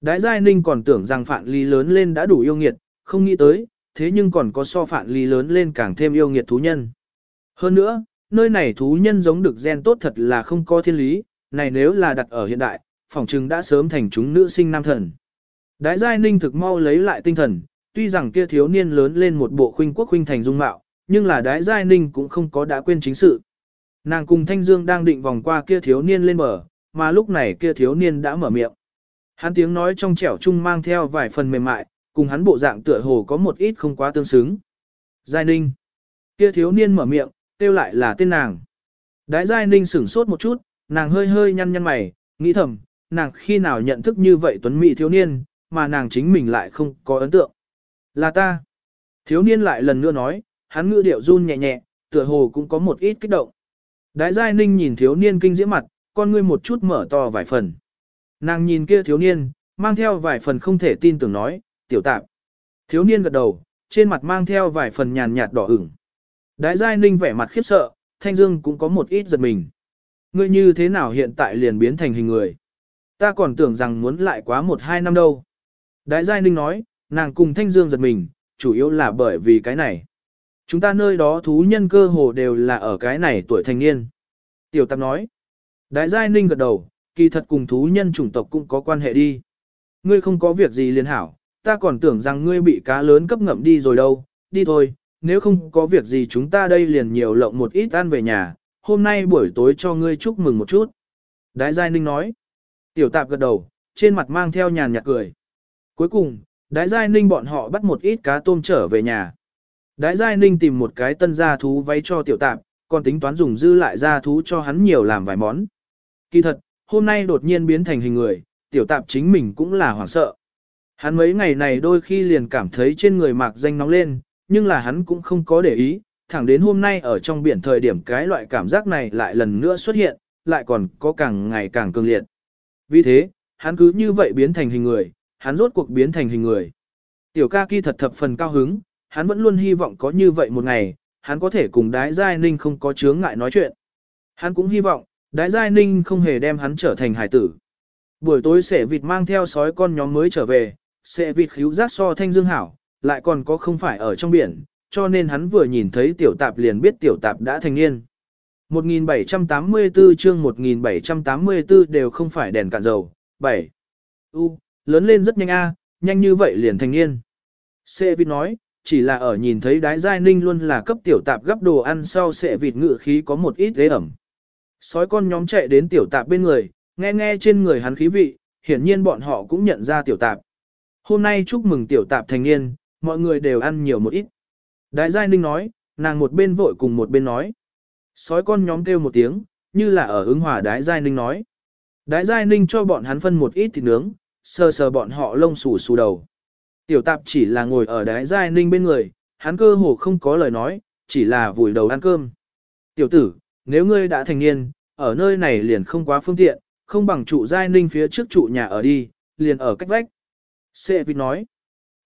Đái Giai Ninh còn tưởng rằng Phạn Ly lớn lên đã đủ yêu nghiệt, không nghĩ tới, thế nhưng còn có so Phạn Ly lớn lên càng thêm yêu nghiệt thú nhân. Hơn nữa, nơi này thú nhân giống được gen tốt thật là không có thiên lý, này nếu là đặt ở hiện đại, phỏng chừng đã sớm thành chúng nữ sinh nam thần. Đái giai ninh thực mau lấy lại tinh thần, tuy rằng kia thiếu niên lớn lên một bộ khuynh quốc khuynh thành dung mạo, nhưng là đái giai ninh cũng không có đã quên chính sự. Nàng cùng Thanh Dương đang định vòng qua kia thiếu niên lên bờ, mà lúc này kia thiếu niên đã mở miệng. Hắn tiếng nói trong trẻo trung mang theo vài phần mềm mại, cùng hắn bộ dạng tựa hồ có một ít không quá tương xứng. Giai ninh. Kia thiếu niên mở miệng, kêu lại là tên nàng. Đái giai ninh sửng sốt một chút, nàng hơi hơi nhăn nhăn mày, nghĩ thầm, nàng khi nào nhận thức như vậy tuấn mỹ thiếu niên, mà nàng chính mình lại không có ấn tượng. Là ta. Thiếu niên lại lần nữa nói, hắn ngữ điệu run nhẹ nhẹ, tựa hồ cũng có một ít kích động. Đái giai ninh nhìn thiếu niên kinh diễm mặt, con ngươi một chút mở to vài phần. Nàng nhìn kia thiếu niên, mang theo vài phần không thể tin tưởng nói, tiểu tạp. Thiếu niên gật đầu, trên mặt mang theo vài phần nhàn nhạt đỏ ửng. Đái giai ninh vẻ mặt khiếp sợ, thanh dương cũng có một ít giật mình. Ngươi như thế nào hiện tại liền biến thành hình người? Ta còn tưởng rằng muốn lại quá một hai năm đâu. Đại Giai Ninh nói, nàng cùng Thanh Dương giật mình, chủ yếu là bởi vì cái này. Chúng ta nơi đó thú nhân cơ hồ đều là ở cái này tuổi thành niên. Tiểu Tạp nói, Đại Giai Ninh gật đầu, kỳ thật cùng thú nhân chủng tộc cũng có quan hệ đi. Ngươi không có việc gì liên hảo, ta còn tưởng rằng ngươi bị cá lớn cấp ngậm đi rồi đâu, đi thôi, nếu không có việc gì chúng ta đây liền nhiều lộng một ít ăn về nhà, hôm nay buổi tối cho ngươi chúc mừng một chút. Đái Giai Ninh nói. Tiểu tạp gật đầu, trên mặt mang theo nhàn nhạt cười. Cuối cùng, Đái Giai Ninh bọn họ bắt một ít cá tôm trở về nhà. Đái Giai Ninh tìm một cái tân gia thú váy cho tiểu tạp, còn tính toán dùng dư lại gia thú cho hắn nhiều làm vài món. Kỳ thật, hôm nay đột nhiên biến thành hình người, tiểu tạp chính mình cũng là hoảng sợ. Hắn mấy ngày này đôi khi liền cảm thấy trên người mạc danh nóng lên, nhưng là hắn cũng không có để ý, thẳng đến hôm nay ở trong biển thời điểm cái loại cảm giác này lại lần nữa xuất hiện, lại còn có càng ngày càng cường liệt. Vì thế, hắn cứ như vậy biến thành hình người, hắn rốt cuộc biến thành hình người. Tiểu ca kỳ thật thập phần cao hứng, hắn vẫn luôn hy vọng có như vậy một ngày, hắn có thể cùng đái giai ninh không có chướng ngại nói chuyện. Hắn cũng hy vọng, đái giai ninh không hề đem hắn trở thành hải tử. Buổi tối sẽ vịt mang theo sói con nhóm mới trở về, sẽ vịt khíu giác so thanh dương hảo, lại còn có không phải ở trong biển, cho nên hắn vừa nhìn thấy tiểu tạp liền biết tiểu tạp đã thành niên. 1784 chương 1784 đều không phải đèn cạn dầu. 7. U, lớn lên rất nhanh a, nhanh như vậy liền thành niên. Sệ vịt nói, chỉ là ở nhìn thấy đái giai ninh luôn là cấp tiểu tạp gấp đồ ăn sau sẽ vịt ngự khí có một ít ghế ẩm. Sói con nhóm chạy đến tiểu tạp bên người, nghe nghe trên người hắn khí vị, hiển nhiên bọn họ cũng nhận ra tiểu tạp. Hôm nay chúc mừng tiểu tạp thành niên, mọi người đều ăn nhiều một ít. Đái giai ninh nói, nàng một bên vội cùng một bên nói. Sói con nhóm kêu một tiếng, như là ở ứng hòa đái giai ninh nói. Đái giai ninh cho bọn hắn phân một ít thịt nướng, sờ sờ bọn họ lông xù xù đầu. Tiểu tạp chỉ là ngồi ở đái giai ninh bên người, hắn cơ hồ không có lời nói, chỉ là vùi đầu ăn cơm. Tiểu tử, nếu ngươi đã thành niên, ở nơi này liền không quá phương tiện, không bằng trụ giai ninh phía trước trụ nhà ở đi, liền ở cách vách. Sệ vịt nói,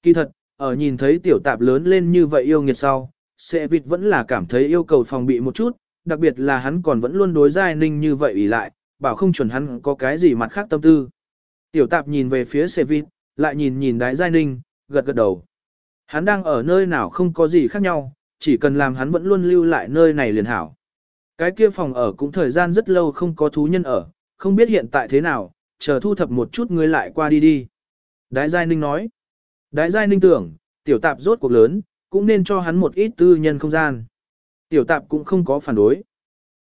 kỳ thật, ở nhìn thấy tiểu tạp lớn lên như vậy yêu nghiệt sau, Sệ vịt vẫn là cảm thấy yêu cầu phòng bị một chút, đặc biệt là hắn còn vẫn luôn đối giai ninh như vậy ủy lại, bảo không chuẩn hắn có cái gì mặt khác tâm tư. Tiểu tạp nhìn về phía Sệ vịt, lại nhìn nhìn đái giai ninh, gật gật đầu. Hắn đang ở nơi nào không có gì khác nhau, chỉ cần làm hắn vẫn luôn lưu lại nơi này liền hảo. Cái kia phòng ở cũng thời gian rất lâu không có thú nhân ở, không biết hiện tại thế nào, chờ thu thập một chút ngươi lại qua đi đi. Đái Giai Ninh nói. Đái Giai Ninh tưởng, tiểu tạp rốt cuộc lớn, cũng nên cho hắn một ít tư nhân không gian. Tiểu tạp cũng không có phản đối.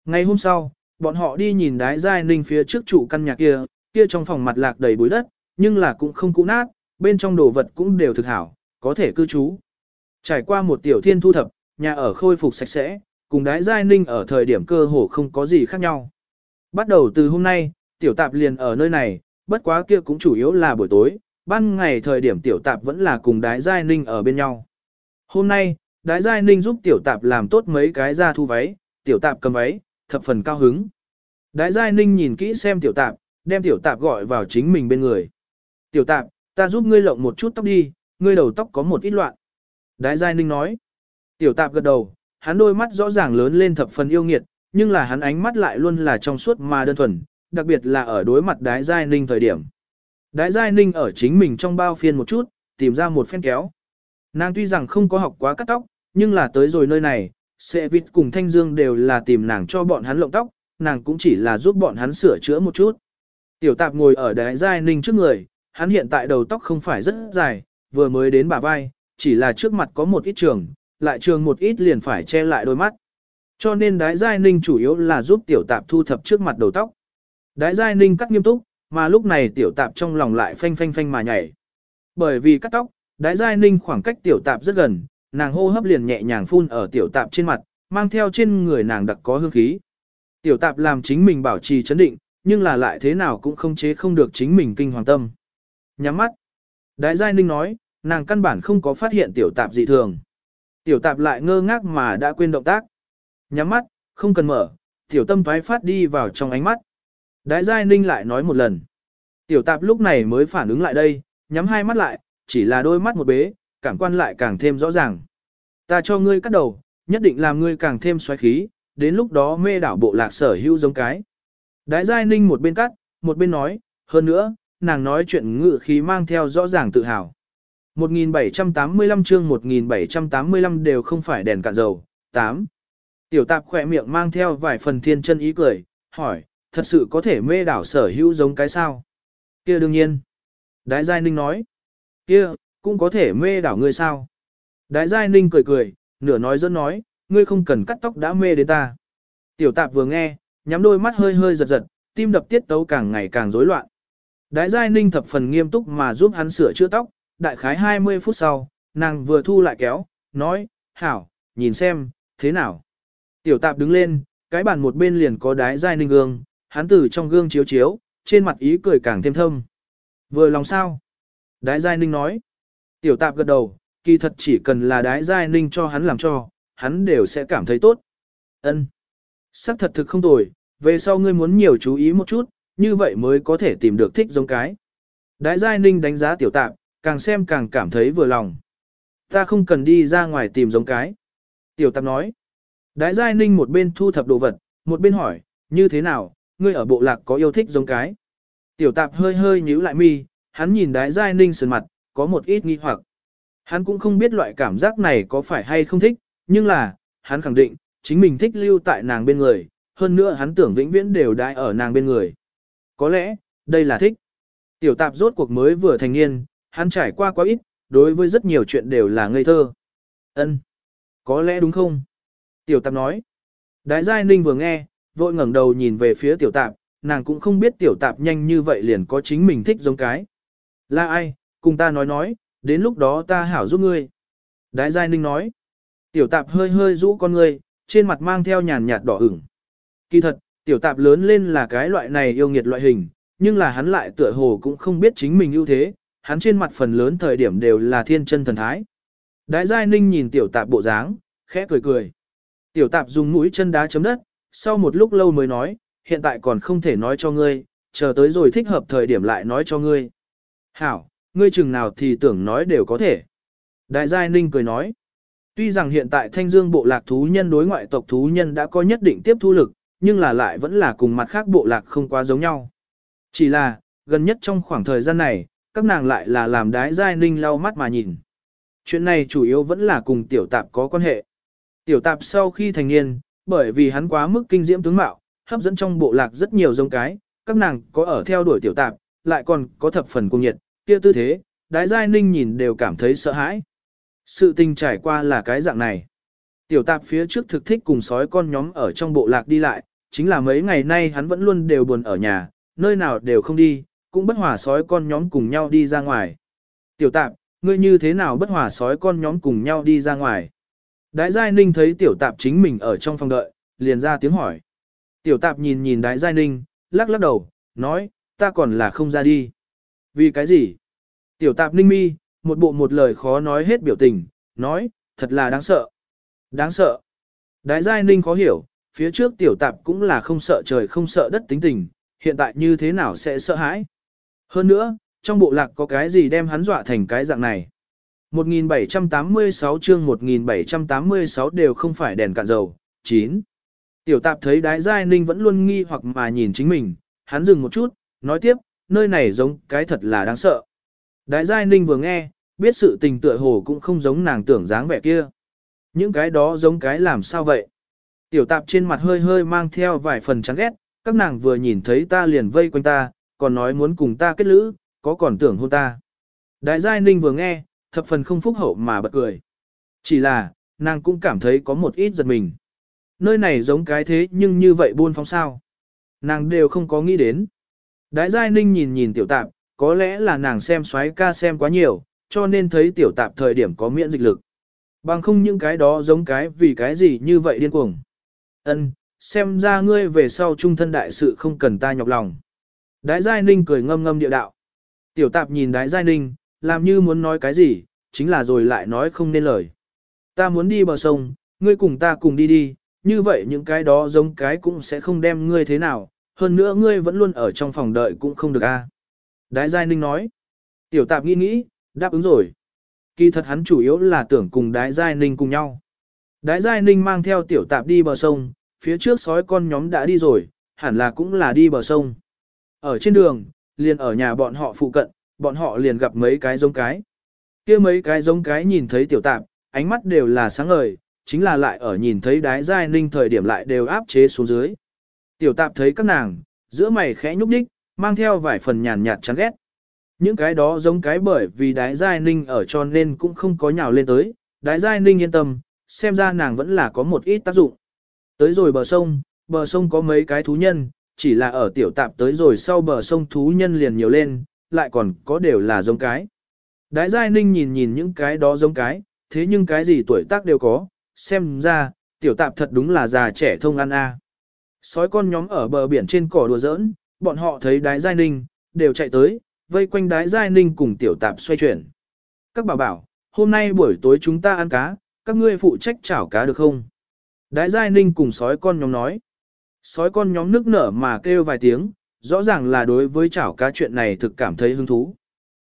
Ngày hôm sau, bọn họ đi nhìn đái Giai Ninh phía trước trụ căn nhà kia, kia trong phòng mặt lạc đầy bụi đất, nhưng là cũng không cũ nát, bên trong đồ vật cũng đều thực hảo, có thể cư trú. Trải qua một tiểu thiên thu thập, nhà ở khôi phục sạch sẽ, cùng đái Giai Ninh ở thời điểm cơ hồ không có gì khác nhau. Bắt đầu từ hôm nay, tiểu tạp liền ở nơi này, bất quá kia cũng chủ yếu là buổi tối, ban ngày thời điểm tiểu tạp vẫn là cùng đái giai ninh ở bên nhau. Hôm nay, đái giai ninh giúp tiểu tạp làm tốt mấy cái ra thu váy, tiểu tạp cầm váy, thập phần cao hứng. Đái giai ninh nhìn kỹ xem tiểu tạp, đem tiểu tạp gọi vào chính mình bên người. Tiểu tạp, ta giúp ngươi lộng một chút tóc đi, ngươi đầu tóc có một ít loạn. Đái giai ninh nói. Tiểu tạp gật đầu, hắn đôi mắt rõ ràng lớn lên thập phần yêu nghiệt, nhưng là hắn ánh mắt lại luôn là trong suốt mà đơn thuần, đặc biệt là ở đối mặt đái giai ninh thời điểm. Đái giai ninh ở chính mình trong bao phiên một chút, tìm ra một phen kéo. Nàng tuy rằng không có học quá cắt tóc, nhưng là tới rồi nơi này, Sệ Vịt cùng Thanh Dương đều là tìm nàng cho bọn hắn lộng tóc, nàng cũng chỉ là giúp bọn hắn sửa chữa một chút. Tiểu tạp ngồi ở đái giai ninh trước người, hắn hiện tại đầu tóc không phải rất dài, vừa mới đến bả vai, chỉ là trước mặt có một ít trường, lại trường một ít liền phải che lại đôi mắt. Cho nên đái giai ninh chủ yếu là giúp tiểu tạp thu thập trước mặt đầu tóc. Đái giai ninh cắt nghiêm túc, mà lúc này tiểu tạp trong lòng lại phanh phanh phanh mà nhảy. Bởi vì cắt tóc, đái giai ninh khoảng cách tiểu tạp rất gần, nàng hô hấp liền nhẹ nhàng phun ở tiểu tạp trên mặt, mang theo trên người nàng đặc có hương khí. Tiểu tạp làm chính mình bảo trì chấn định, nhưng là lại thế nào cũng không chế không được chính mình kinh hoàng tâm. Nhắm mắt. Đái giai ninh nói, nàng căn bản không có phát hiện tiểu tạp dị thường. Tiểu tạp lại ngơ ngác mà đã quên động tác. Nhắm mắt, không cần mở, tiểu tâm thoái phát đi vào trong ánh mắt. Đái Giai Ninh lại nói một lần. Tiểu tạp lúc này mới phản ứng lại đây, nhắm hai mắt lại, chỉ là đôi mắt một bế, cảm quan lại càng thêm rõ ràng. Ta cho ngươi cắt đầu, nhất định làm ngươi càng thêm xoáy khí, đến lúc đó mê đảo bộ lạc sở hữu giống cái. Đái Giai Ninh một bên cắt, một bên nói, hơn nữa, nàng nói chuyện ngự khí mang theo rõ ràng tự hào. 1785 chương 1785 đều không phải đèn cạn dầu. 8. Tiểu tạp khỏe miệng mang theo vài phần thiên chân ý cười, hỏi, thật sự có thể mê đảo sở hữu giống cái sao? Kia đương nhiên. Đái Giai Ninh nói, kia, cũng có thể mê đảo ngươi sao? Đái Giai Ninh cười cười, nửa nói dẫn nói, ngươi không cần cắt tóc đã mê đến ta. Tiểu tạp vừa nghe, nhắm đôi mắt hơi hơi giật giật, tim đập tiết tấu càng ngày càng rối loạn. Đái giai ninh thập phần nghiêm túc mà giúp hắn sửa chữa tóc, đại khái 20 phút sau, nàng vừa thu lại kéo, nói, hảo, nhìn xem, thế nào. Tiểu tạp đứng lên, cái bàn một bên liền có đái giai ninh gương, hắn từ trong gương chiếu chiếu, trên mặt ý cười càng thêm thâm. Vừa lòng sao? Đái giai ninh nói. Tiểu tạp gật đầu, kỳ thật chỉ cần là đái giai ninh cho hắn làm cho, hắn đều sẽ cảm thấy tốt. Ân, Sắc thật thực không tồi, về sau ngươi muốn nhiều chú ý một chút, như vậy mới có thể tìm được thích giống cái. Đái giai ninh đánh giá tiểu tạp, càng xem càng cảm thấy vừa lòng. Ta không cần đi ra ngoài tìm giống cái. Tiểu tạp nói. Đái giai ninh một bên thu thập đồ vật, một bên hỏi, như thế nào, ngươi ở bộ lạc có yêu thích giống cái. Tiểu tạp hơi hơi nhíu lại mi, hắn nhìn đái giai ninh sườn mặt, có một ít nghi hoặc. Hắn cũng không biết loại cảm giác này có phải hay không thích, nhưng là, hắn khẳng định, chính mình thích lưu tại nàng bên người, hơn nữa hắn tưởng vĩnh viễn đều đãi ở nàng bên người. Có lẽ, đây là thích. Tiểu tạp rốt cuộc mới vừa thành niên, hắn trải qua quá ít, đối với rất nhiều chuyện đều là ngây thơ. Ân, Có lẽ đúng không? Tiểu tạp nói. Đái giai ninh vừa nghe, vội ngẩng đầu nhìn về phía tiểu tạp, nàng cũng không biết tiểu tạp nhanh như vậy liền có chính mình thích giống cái. Là ai, cùng ta nói nói, đến lúc đó ta hảo giúp ngươi. Đái giai ninh nói. Tiểu tạp hơi hơi rũ con ngươi, trên mặt mang theo nhàn nhạt đỏ ửng. Kỳ thật, tiểu tạp lớn lên là cái loại này yêu nghiệt loại hình, nhưng là hắn lại tựa hồ cũng không biết chính mình ưu thế, hắn trên mặt phần lớn thời điểm đều là thiên chân thần thái. Đái giai ninh nhìn tiểu tạp bộ dáng, khẽ cười cười. Tiểu tạp dùng mũi chân đá chấm đất, sau một lúc lâu mới nói, hiện tại còn không thể nói cho ngươi, chờ tới rồi thích hợp thời điểm lại nói cho ngươi. Hảo, ngươi chừng nào thì tưởng nói đều có thể. Đại giai ninh cười nói, tuy rằng hiện tại thanh dương bộ lạc thú nhân đối ngoại tộc thú nhân đã có nhất định tiếp thu lực, nhưng là lại vẫn là cùng mặt khác bộ lạc không quá giống nhau. Chỉ là, gần nhất trong khoảng thời gian này, các nàng lại là làm đái giai ninh lau mắt mà nhìn. Chuyện này chủ yếu vẫn là cùng tiểu tạp có quan hệ. Tiểu tạp sau khi thành niên, bởi vì hắn quá mức kinh diễm tướng mạo, hấp dẫn trong bộ lạc rất nhiều giống cái, các nàng có ở theo đuổi tiểu tạp, lại còn có thập phần cung nhiệt, kia tư thế, đái giai ninh nhìn đều cảm thấy sợ hãi. Sự tình trải qua là cái dạng này. Tiểu tạp phía trước thực thích cùng sói con nhóm ở trong bộ lạc đi lại, chính là mấy ngày nay hắn vẫn luôn đều buồn ở nhà, nơi nào đều không đi, cũng bất hòa sói con nhóm cùng nhau đi ra ngoài. Tiểu tạp, ngươi như thế nào bất hòa sói con nhóm cùng nhau đi ra ngoài? Đái Giai Ninh thấy tiểu tạp chính mình ở trong phòng đợi, liền ra tiếng hỏi. Tiểu tạp nhìn nhìn Đái Giai Ninh, lắc lắc đầu, nói, ta còn là không ra đi. Vì cái gì? Tiểu tạp ninh mi, một bộ một lời khó nói hết biểu tình, nói, thật là đáng sợ. Đáng sợ. Đái Giai Ninh khó hiểu, phía trước tiểu tạp cũng là không sợ trời không sợ đất tính tình, hiện tại như thế nào sẽ sợ hãi. Hơn nữa, trong bộ lạc có cái gì đem hắn dọa thành cái dạng này. 1786 chương 1786 đều không phải đèn cạn dầu. 9. Tiểu tạp thấy đái giai ninh vẫn luôn nghi hoặc mà nhìn chính mình, hắn dừng một chút, nói tiếp, nơi này giống cái thật là đáng sợ. Đái giai ninh vừa nghe, biết sự tình tựa hồ cũng không giống nàng tưởng dáng vẻ kia. Những cái đó giống cái làm sao vậy? Tiểu tạp trên mặt hơi hơi mang theo vài phần chán ghét, các nàng vừa nhìn thấy ta liền vây quanh ta, còn nói muốn cùng ta kết lữ, có còn tưởng hôn ta. Đại giai ninh vừa nghe, thập phần không phúc hậu mà bật cười. Chỉ là, nàng cũng cảm thấy có một ít giật mình. Nơi này giống cái thế nhưng như vậy buôn phóng sao. Nàng đều không có nghĩ đến. Đại giai ninh nhìn nhìn tiểu tạp, có lẽ là nàng xem xoáy ca xem quá nhiều, cho nên thấy tiểu tạp thời điểm có miễn dịch lực. Bằng không những cái đó giống cái vì cái gì như vậy điên cuồng. Ân, xem ra ngươi về sau trung thân đại sự không cần ta nhọc lòng. Đái Giai Ninh cười ngâm ngâm địa đạo. Tiểu tạp nhìn Đái Giai Ninh, làm như muốn nói cái gì, chính là rồi lại nói không nên lời. Ta muốn đi bờ sông, ngươi cùng ta cùng đi đi, như vậy những cái đó giống cái cũng sẽ không đem ngươi thế nào, hơn nữa ngươi vẫn luôn ở trong phòng đợi cũng không được a. Đái Giai Ninh nói. Tiểu tạp nghĩ nghĩ, đáp ứng rồi. Kỳ thật hắn chủ yếu là tưởng cùng Đái Giai Ninh cùng nhau. Đái Giai Ninh mang theo tiểu tạp đi bờ sông, phía trước sói con nhóm đã đi rồi, hẳn là cũng là đi bờ sông. Ở trên đường, liền ở nhà bọn họ phụ cận, bọn họ liền gặp mấy cái giống cái. kia mấy cái giống cái nhìn thấy tiểu tạp, ánh mắt đều là sáng ngời, chính là lại ở nhìn thấy đái giai ninh thời điểm lại đều áp chế xuống dưới. Tiểu tạp thấy các nàng, giữa mày khẽ nhúc nhích, mang theo vài phần nhàn nhạt chán ghét. Những cái đó giống cái bởi vì đái giai ninh ở cho nên cũng không có nhào lên tới, đái giai ninh yên tâm, xem ra nàng vẫn là có một ít tác dụng. Tới rồi bờ sông, bờ sông có mấy cái thú nhân, chỉ là ở tiểu tạp tới rồi sau bờ sông thú nhân liền nhiều lên, lại còn có đều là giống cái. Đái Giai Ninh nhìn nhìn những cái đó giống cái, thế nhưng cái gì tuổi tác đều có, xem ra, tiểu tạp thật đúng là già trẻ thông ăn a. Sói con nhóm ở bờ biển trên cỏ đùa giỡn, bọn họ thấy đái Giai Ninh, đều chạy tới, vây quanh đái Giai Ninh cùng tiểu tạp xoay chuyển. Các bảo bảo, hôm nay buổi tối chúng ta ăn cá, các ngươi phụ trách chảo cá được không? Đái Giai Ninh cùng sói con nhóm nói. Sói con nhóm nước nở mà kêu vài tiếng, rõ ràng là đối với chảo cá chuyện này thực cảm thấy hứng thú.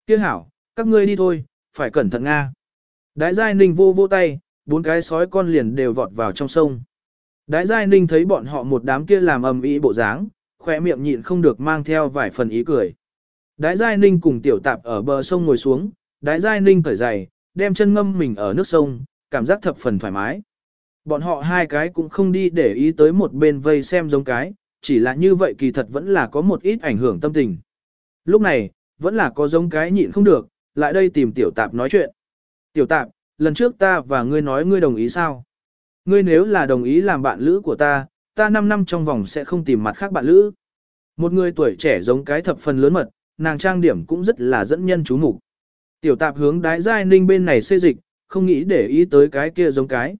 Kia hảo, các ngươi đi thôi, phải cẩn thận Nga. Đái Giai Ninh vô vô tay, bốn cái sói con liền đều vọt vào trong sông. Đái Giai Ninh thấy bọn họ một đám kia làm ầm ĩ bộ dáng, khỏe miệng nhịn không được mang theo vài phần ý cười. Đái Giai Ninh cùng tiểu tạp ở bờ sông ngồi xuống, Đái Giai Ninh cởi giày, đem chân ngâm mình ở nước sông, cảm giác thập phần thoải mái. Bọn họ hai cái cũng không đi để ý tới một bên vây xem giống cái, chỉ là như vậy kỳ thật vẫn là có một ít ảnh hưởng tâm tình. Lúc này, vẫn là có giống cái nhịn không được, lại đây tìm tiểu tạp nói chuyện. Tiểu tạp, lần trước ta và ngươi nói ngươi đồng ý sao? Ngươi nếu là đồng ý làm bạn lữ của ta, ta 5 năm trong vòng sẽ không tìm mặt khác bạn lữ. Một người tuổi trẻ giống cái thập phần lớn mật, nàng trang điểm cũng rất là dẫn nhân chú mục. Tiểu tạp hướng đái giai ninh bên này xê dịch, không nghĩ để ý tới cái kia giống cái.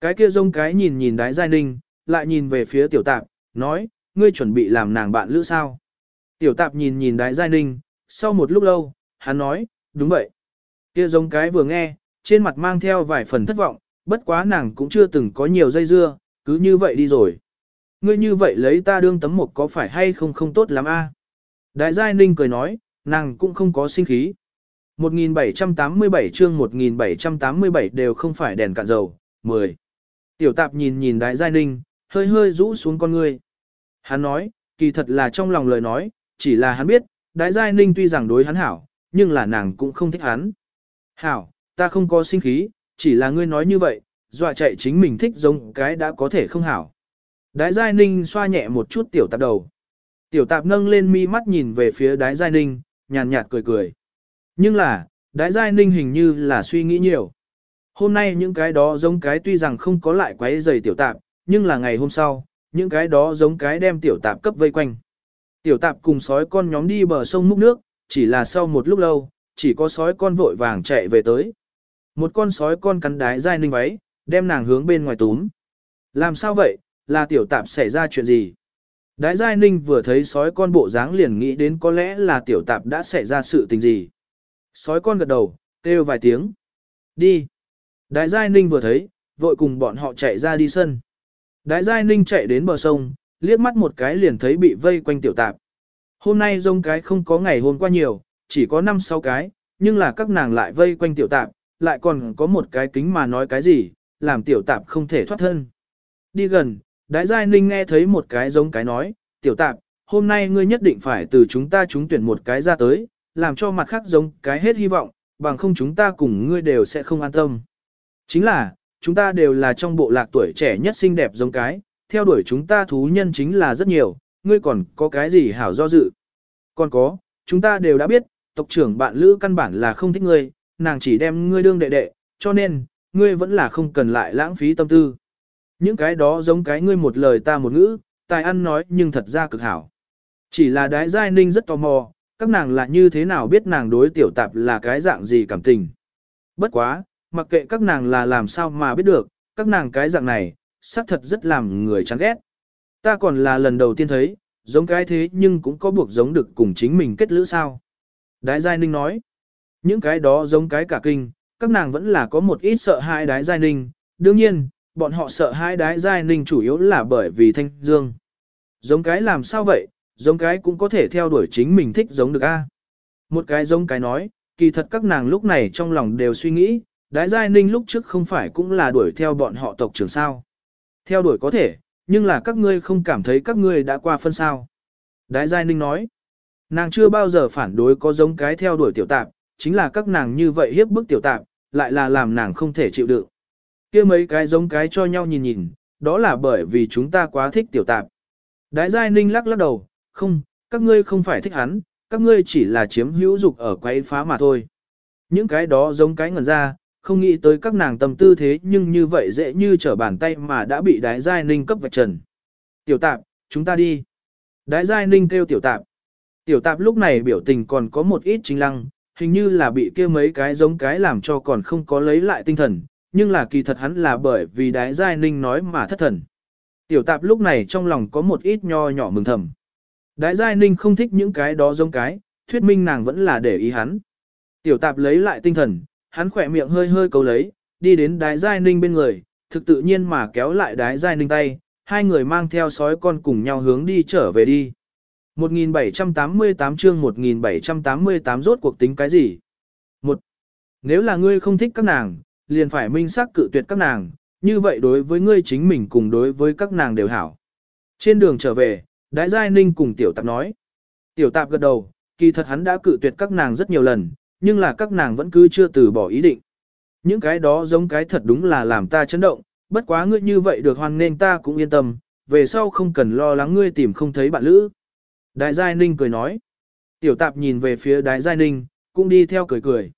Cái kia giống cái nhìn nhìn đái giai ninh, lại nhìn về phía tiểu tạp, nói, ngươi chuẩn bị làm nàng bạn lữ sao? Tiểu tạp nhìn nhìn đái giai ninh, sau một lúc lâu, hắn nói, đúng vậy. Kia giống cái vừa nghe, trên mặt mang theo vài phần thất vọng, bất quá nàng cũng chưa từng có nhiều dây dưa, cứ như vậy đi rồi. Ngươi như vậy lấy ta đương tấm một có phải hay không không tốt lắm a? Đại giai ninh cười nói, nàng cũng không có sinh khí. 1787 chương 1787 đều không phải đèn cạn dầu, 10. Tiểu tạp nhìn nhìn đại giai ninh, hơi hơi rũ xuống con ngươi. Hắn nói, kỳ thật là trong lòng lời nói, chỉ là hắn biết, đại giai ninh tuy rằng đối hắn hảo, nhưng là nàng cũng không thích hắn. Hảo, ta không có sinh khí, chỉ là ngươi nói như vậy, dọa chạy chính mình thích giống cái đã có thể không hảo. Đái Giai Ninh xoa nhẹ một chút tiểu tạp đầu. Tiểu tạp nâng lên mi mắt nhìn về phía đái Giai Ninh, nhàn nhạt cười cười. Nhưng là, đái Giai Ninh hình như là suy nghĩ nhiều. Hôm nay những cái đó giống cái tuy rằng không có lại quấy giày tiểu tạp, nhưng là ngày hôm sau, những cái đó giống cái đem tiểu tạp cấp vây quanh. Tiểu tạp cùng sói con nhóm đi bờ sông múc nước, chỉ là sau một lúc lâu, chỉ có sói con vội vàng chạy về tới. Một con sói con cắn đái dai ninh váy, đem nàng hướng bên ngoài túm. Làm sao vậy, là tiểu tạp xảy ra chuyện gì? Đái Giai Ninh vừa thấy sói con bộ dáng liền nghĩ đến có lẽ là tiểu tạp đã xảy ra sự tình gì. Sói con gật đầu, kêu vài tiếng. Đi. Đại Giai Ninh vừa thấy, vội cùng bọn họ chạy ra đi sân. Đại Giai Ninh chạy đến bờ sông, liếc mắt một cái liền thấy bị vây quanh tiểu tạp. Hôm nay rông cái không có ngày hôm qua nhiều, chỉ có 5-6 cái, nhưng là các nàng lại vây quanh tiểu tạp, lại còn có một cái kính mà nói cái gì, làm tiểu tạp không thể thoát thân. Đi gần, đại Giai Ninh nghe thấy một cái giống cái nói, tiểu tạp, hôm nay ngươi nhất định phải từ chúng ta trúng tuyển một cái ra tới, làm cho mặt khác giống cái hết hy vọng, bằng không chúng ta cùng ngươi đều sẽ không an tâm. Chính là, chúng ta đều là trong bộ lạc tuổi trẻ nhất xinh đẹp giống cái, theo đuổi chúng ta thú nhân chính là rất nhiều, ngươi còn có cái gì hảo do dự. Còn có, chúng ta đều đã biết, tộc trưởng bạn lữ căn bản là không thích ngươi, nàng chỉ đem ngươi đương đệ đệ, cho nên, ngươi vẫn là không cần lại lãng phí tâm tư. Những cái đó giống cái ngươi một lời ta một ngữ, tài ăn nói nhưng thật ra cực hảo. Chỉ là đái giai ninh rất tò mò, các nàng là như thế nào biết nàng đối tiểu tạp là cái dạng gì cảm tình. Bất quá, mặc kệ các nàng là làm sao mà biết được, các nàng cái dạng này, xác thật rất làm người chán ghét. Ta còn là lần đầu tiên thấy, giống cái thế nhưng cũng có buộc giống được cùng chính mình kết lữ sao. Đái Giai Ninh nói, những cái đó giống cái cả kinh, các nàng vẫn là có một ít sợ hãi Đái Giai Ninh, đương nhiên, bọn họ sợ hãi Đái Giai Ninh chủ yếu là bởi vì thanh dương. Giống cái làm sao vậy, giống cái cũng có thể theo đuổi chính mình thích giống được a. Một cái giống cái nói, kỳ thật các nàng lúc này trong lòng đều suy nghĩ, Đái Giai Ninh lúc trước không phải cũng là đuổi theo bọn họ tộc trưởng sao. Theo đuổi có thể, nhưng là các ngươi không cảm thấy các ngươi đã qua phân sao. Đái Giai Ninh nói, nàng chưa bao giờ phản đối có giống cái theo đuổi tiểu tạp, chính là các nàng như vậy hiếp bức tiểu tạp, lại là làm nàng không thể chịu đựng. kia mấy cái giống cái cho nhau nhìn nhìn, đó là bởi vì chúng ta quá thích tiểu tạp. Đái Giai Ninh lắc lắc đầu, không, các ngươi không phải thích hắn, các ngươi chỉ là chiếm hữu dục ở quấy phá mà thôi. Những cái đó giống cái ngần ra, không nghĩ tới các nàng tâm tư thế nhưng như vậy dễ như trở bàn tay mà đã bị đái giai ninh cấp vạch trần. Tiểu tạp, chúng ta đi. Đái giai ninh kêu tiểu tạp. Tiểu tạp lúc này biểu tình còn có một ít chính lăng, hình như là bị kia mấy cái giống cái làm cho còn không có lấy lại tinh thần, nhưng là kỳ thật hắn là bởi vì đái giai ninh nói mà thất thần. Tiểu tạp lúc này trong lòng có một ít nho nhỏ mừng thầm. Đái giai ninh không thích những cái đó giống cái, thuyết minh nàng vẫn là để ý hắn. Tiểu tạp lấy lại tinh thần, hắn khỏe miệng hơi hơi cầu lấy, đi đến đái giai ninh bên người, thực tự nhiên mà kéo lại đái giai ninh tay, hai người mang theo sói con cùng nhau hướng đi trở về đi. 1788 chương 1788 rốt cuộc tính cái gì? Một, Nếu là ngươi không thích các nàng, liền phải minh xác cự tuyệt các nàng, như vậy đối với ngươi chính mình cùng đối với các nàng đều hảo. Trên đường trở về, Đái Giai Ninh cùng Tiểu Tạp nói. Tiểu Tạp gật đầu, kỳ thật hắn đã cự tuyệt các nàng rất nhiều lần, nhưng là các nàng vẫn cứ chưa từ bỏ ý định. Những cái đó giống cái thật đúng là làm ta chấn động, bất quá ngươi như vậy được hoan nên ta cũng yên tâm, về sau không cần lo lắng ngươi tìm không thấy bạn lữ. Đại Giai Ninh cười nói. Tiểu tạp nhìn về phía Đại Giai Ninh, cũng đi theo cười cười.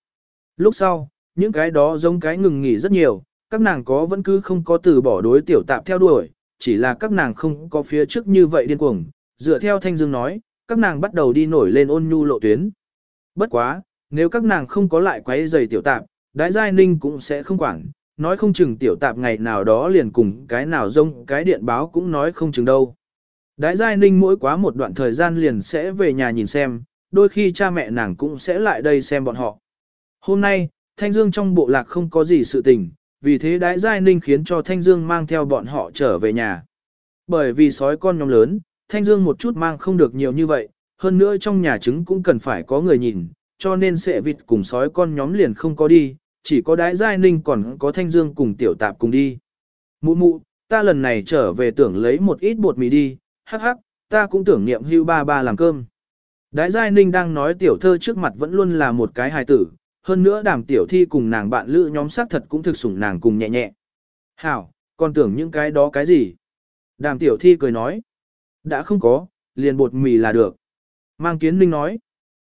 Lúc sau, những cái đó giống cái ngừng nghỉ rất nhiều, các nàng có vẫn cứ không có từ bỏ đối tiểu tạp theo đuổi, chỉ là các nàng không có phía trước như vậy điên cuồng. Dựa theo Thanh Dương nói, các nàng bắt đầu đi nổi lên ôn nhu lộ tuyến. Bất quá, nếu các nàng không có lại quấy giày tiểu tạp, Đại Giai Ninh cũng sẽ không quản, nói không chừng tiểu tạp ngày nào đó liền cùng cái nào rông cái điện báo cũng nói không chừng đâu. Đái Giai Ninh mỗi quá một đoạn thời gian liền sẽ về nhà nhìn xem, đôi khi cha mẹ nàng cũng sẽ lại đây xem bọn họ. Hôm nay, Thanh Dương trong bộ lạc không có gì sự tình, vì thế Đái Giai Ninh khiến cho Thanh Dương mang theo bọn họ trở về nhà. Bởi vì sói con nhóm lớn, Thanh Dương một chút mang không được nhiều như vậy, hơn nữa trong nhà trứng cũng cần phải có người nhìn, cho nên sẽ vịt cùng sói con nhóm liền không có đi, chỉ có Đái Giai Ninh còn có Thanh Dương cùng Tiểu Tạp cùng đi. Mụ mụ, ta lần này trở về tưởng lấy một ít bột mì đi, hắc hắc, ta cũng tưởng niệm hưu ba ba làm cơm. Đái Giai Ninh đang nói tiểu thơ trước mặt vẫn luôn là một cái hài tử, hơn nữa đàm tiểu thi cùng nàng bạn lữ nhóm xác thật cũng thực sủng nàng cùng nhẹ nhẹ. Hảo, còn tưởng những cái đó cái gì? Đàm tiểu thi cười nói. Đã không có, liền bột mì là được. Mang kiến ninh nói.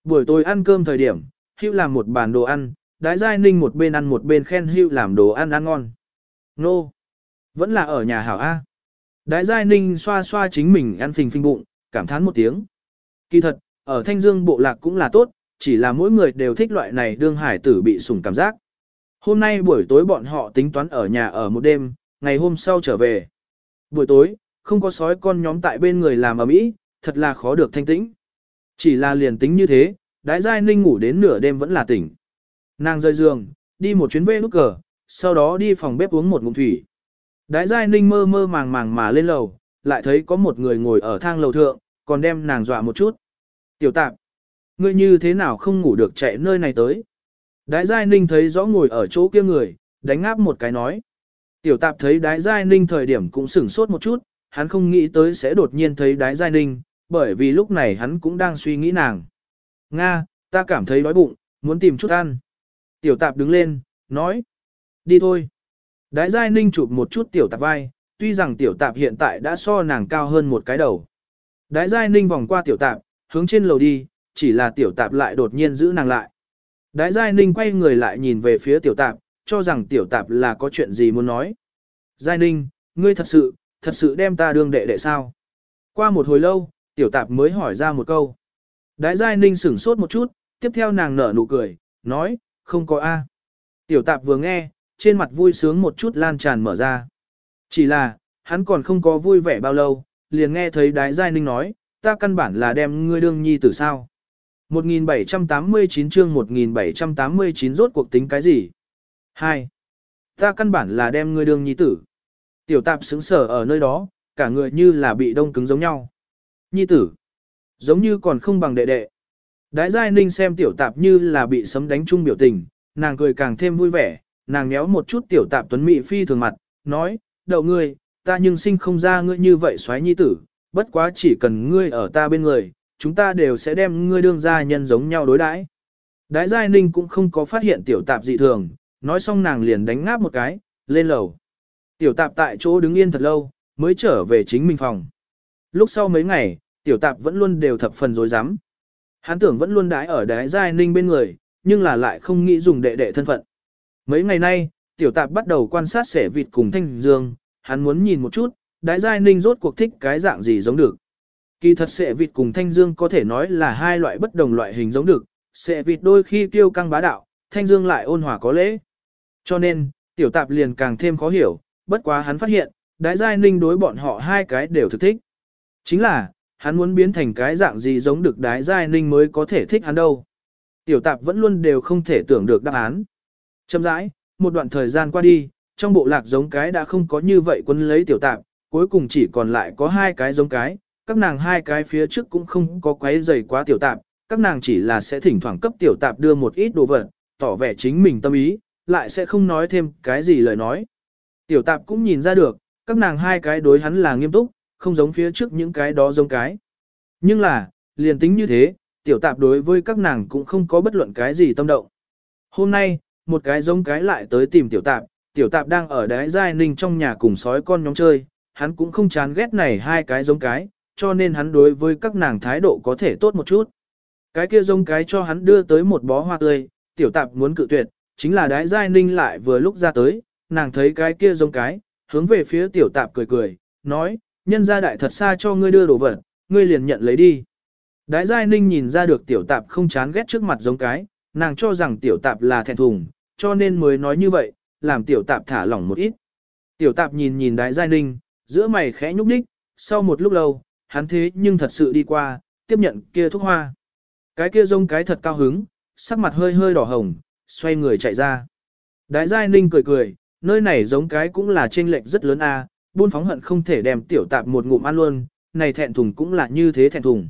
Buổi tối ăn cơm thời điểm, hữu làm một bàn đồ ăn, đái giai ninh một bên ăn một bên khen hữu làm đồ ăn ăn ngon. Nô! Vẫn là ở nhà hảo A. Đái Giai Ninh xoa xoa chính mình ăn phình phình bụng, cảm thán một tiếng. Kỳ thật, ở Thanh Dương bộ lạc cũng là tốt, chỉ là mỗi người đều thích loại này đương hải tử bị sủng cảm giác. Hôm nay buổi tối bọn họ tính toán ở nhà ở một đêm, ngày hôm sau trở về. Buổi tối, không có sói con nhóm tại bên người làm ở mỹ, thật là khó được thanh tĩnh. Chỉ là liền tính như thế, đái giai ninh ngủ đến nửa đêm vẫn là tỉnh. Nàng rời giường, đi một chuyến về nút cờ, sau đó đi phòng bếp uống một ngụm thủy. Đái giai ninh mơ mơ màng màng mà lên lầu, lại thấy có một người ngồi ở thang lầu thượng, còn đem nàng dọa một chút. Tiểu tạp, ngươi như thế nào không ngủ được chạy nơi này tới? Đái giai ninh thấy rõ ngồi ở chỗ kia người, đánh ngáp một cái nói. Tiểu tạp thấy đái giai ninh thời điểm cũng sửng sốt một chút, hắn không nghĩ tới sẽ đột nhiên thấy đái giai ninh, bởi vì lúc này hắn cũng đang suy nghĩ nàng. Nga, ta cảm thấy đói bụng, muốn tìm chút ăn. Tiểu tạp đứng lên, nói. Đi thôi. Đái giai ninh chụp một chút tiểu tạp vai, tuy rằng tiểu tạp hiện tại đã so nàng cao hơn một cái đầu. Đái giai ninh vòng qua tiểu tạp, hướng trên lầu đi, chỉ là tiểu tạp lại đột nhiên giữ nàng lại. Đái giai ninh quay người lại nhìn về phía tiểu tạp, cho rằng tiểu tạp là có chuyện gì muốn nói. Giai ninh, ngươi thật sự, thật sự đem ta đương đệ đệ sao? Qua một hồi lâu, tiểu tạp mới hỏi ra một câu. Đái giai ninh sửng sốt một chút, tiếp theo nàng nở nụ cười, nói, không có A. Tiểu tạp vừa nghe, trên mặt vui sướng một chút lan tràn mở ra. Chỉ là, hắn còn không có vui vẻ bao lâu, liền nghe thấy đái giai ninh nói, ta căn bản là đem ngươi đương nhi tử sao. 1789 chương 1789 rốt cuộc tính cái gì? 2. Ta căn bản là đem ngươi đương nhi tử. Tiểu tạp xứng sở ở nơi đó, cả người như là bị đông cứng giống nhau. Nhi tử. Giống như còn không bằng đệ đệ. Đái giai ninh xem tiểu tạp như là bị sấm đánh chung biểu tình, nàng cười càng thêm vui vẻ, nàng méo một chút tiểu tạp tuấn mị phi thường mặt, nói, đậu ngươi, ta nhưng sinh không ra ngươi như vậy xoáy nhi tử, bất quá chỉ cần ngươi ở ta bên người, chúng ta đều sẽ đem ngươi đương gia nhân giống nhau đối đãi. Đái Giai Ninh cũng không có phát hiện tiểu tạp dị thường, nói xong nàng liền đánh ngáp một cái, lên lầu. Tiểu tạp tại chỗ đứng yên thật lâu, mới trở về chính mình phòng. Lúc sau mấy ngày, tiểu tạp vẫn luôn đều thập phần dối rắm Hắn tưởng vẫn luôn đái ở đái Giai Ninh bên người, nhưng là lại không nghĩ dùng đệ đệ thân phận. Mấy ngày nay, tiểu tạp bắt đầu quan sát sẻ vịt cùng thanh dương, hắn muốn nhìn một chút, đái giai ninh rốt cuộc thích cái dạng gì giống được. Kỳ thật sệ vịt cùng thanh dương có thể nói là hai loại bất đồng loại hình giống được, sệ vịt đôi khi tiêu căng bá đạo, thanh dương lại ôn hòa có lễ. Cho nên, tiểu tạp liền càng thêm khó hiểu, bất quá hắn phát hiện, đái giai ninh đối bọn họ hai cái đều thực thích. Chính là, hắn muốn biến thành cái dạng gì giống được đái giai ninh mới có thể thích hắn đâu. Tiểu tạp vẫn luôn đều không thể tưởng được đáp án. Châm rãi, một đoạn thời gian qua đi, trong bộ lạc giống cái đã không có như vậy quân lấy tiểu tạp, cuối cùng chỉ còn lại có hai cái giống cái, các nàng hai cái phía trước cũng không có quấy dày quá tiểu tạp, các nàng chỉ là sẽ thỉnh thoảng cấp tiểu tạp đưa một ít đồ vật, tỏ vẻ chính mình tâm ý, lại sẽ không nói thêm cái gì lời nói. Tiểu tạp cũng nhìn ra được, các nàng hai cái đối hắn là nghiêm túc, không giống phía trước những cái đó giống cái. Nhưng là, liền tính như thế, tiểu tạp đối với các nàng cũng không có bất luận cái gì tâm động. Hôm nay, một cái giống cái lại tới tìm tiểu tạp, tiểu tạp đang ở đáy giai ninh trong nhà cùng sói con nhóm chơi, hắn cũng không chán ghét này hai cái giống cái, cho nên hắn đối với các nàng thái độ có thể tốt một chút. Cái kia giống cái cho hắn đưa tới một bó hoa tươi, tiểu tạp muốn cự tuyệt, chính là đái giai ninh lại vừa lúc ra tới, nàng thấy cái kia giống cái, hướng về phía tiểu tạp cười cười, nói, nhân gia đại thật xa cho ngươi đưa đồ vật, ngươi liền nhận lấy đi. Đái giai ninh nhìn ra được tiểu tạp không chán ghét trước mặt giống cái, nàng cho rằng tiểu tạp là thẹn thùng, cho nên mới nói như vậy, làm tiểu tạp thả lỏng một ít. Tiểu tạp nhìn nhìn đái giai ninh, giữa mày khẽ nhúc nhích, sau một lúc lâu, hắn thế nhưng thật sự đi qua, tiếp nhận kia thuốc hoa. Cái kia rông cái thật cao hứng, sắc mặt hơi hơi đỏ hồng, xoay người chạy ra. Đái giai ninh cười cười, nơi này giống cái cũng là chênh lệch rất lớn a, buôn phóng hận không thể đem tiểu tạp một ngụm ăn luôn, này thẹn thùng cũng là như thế thẹn thùng.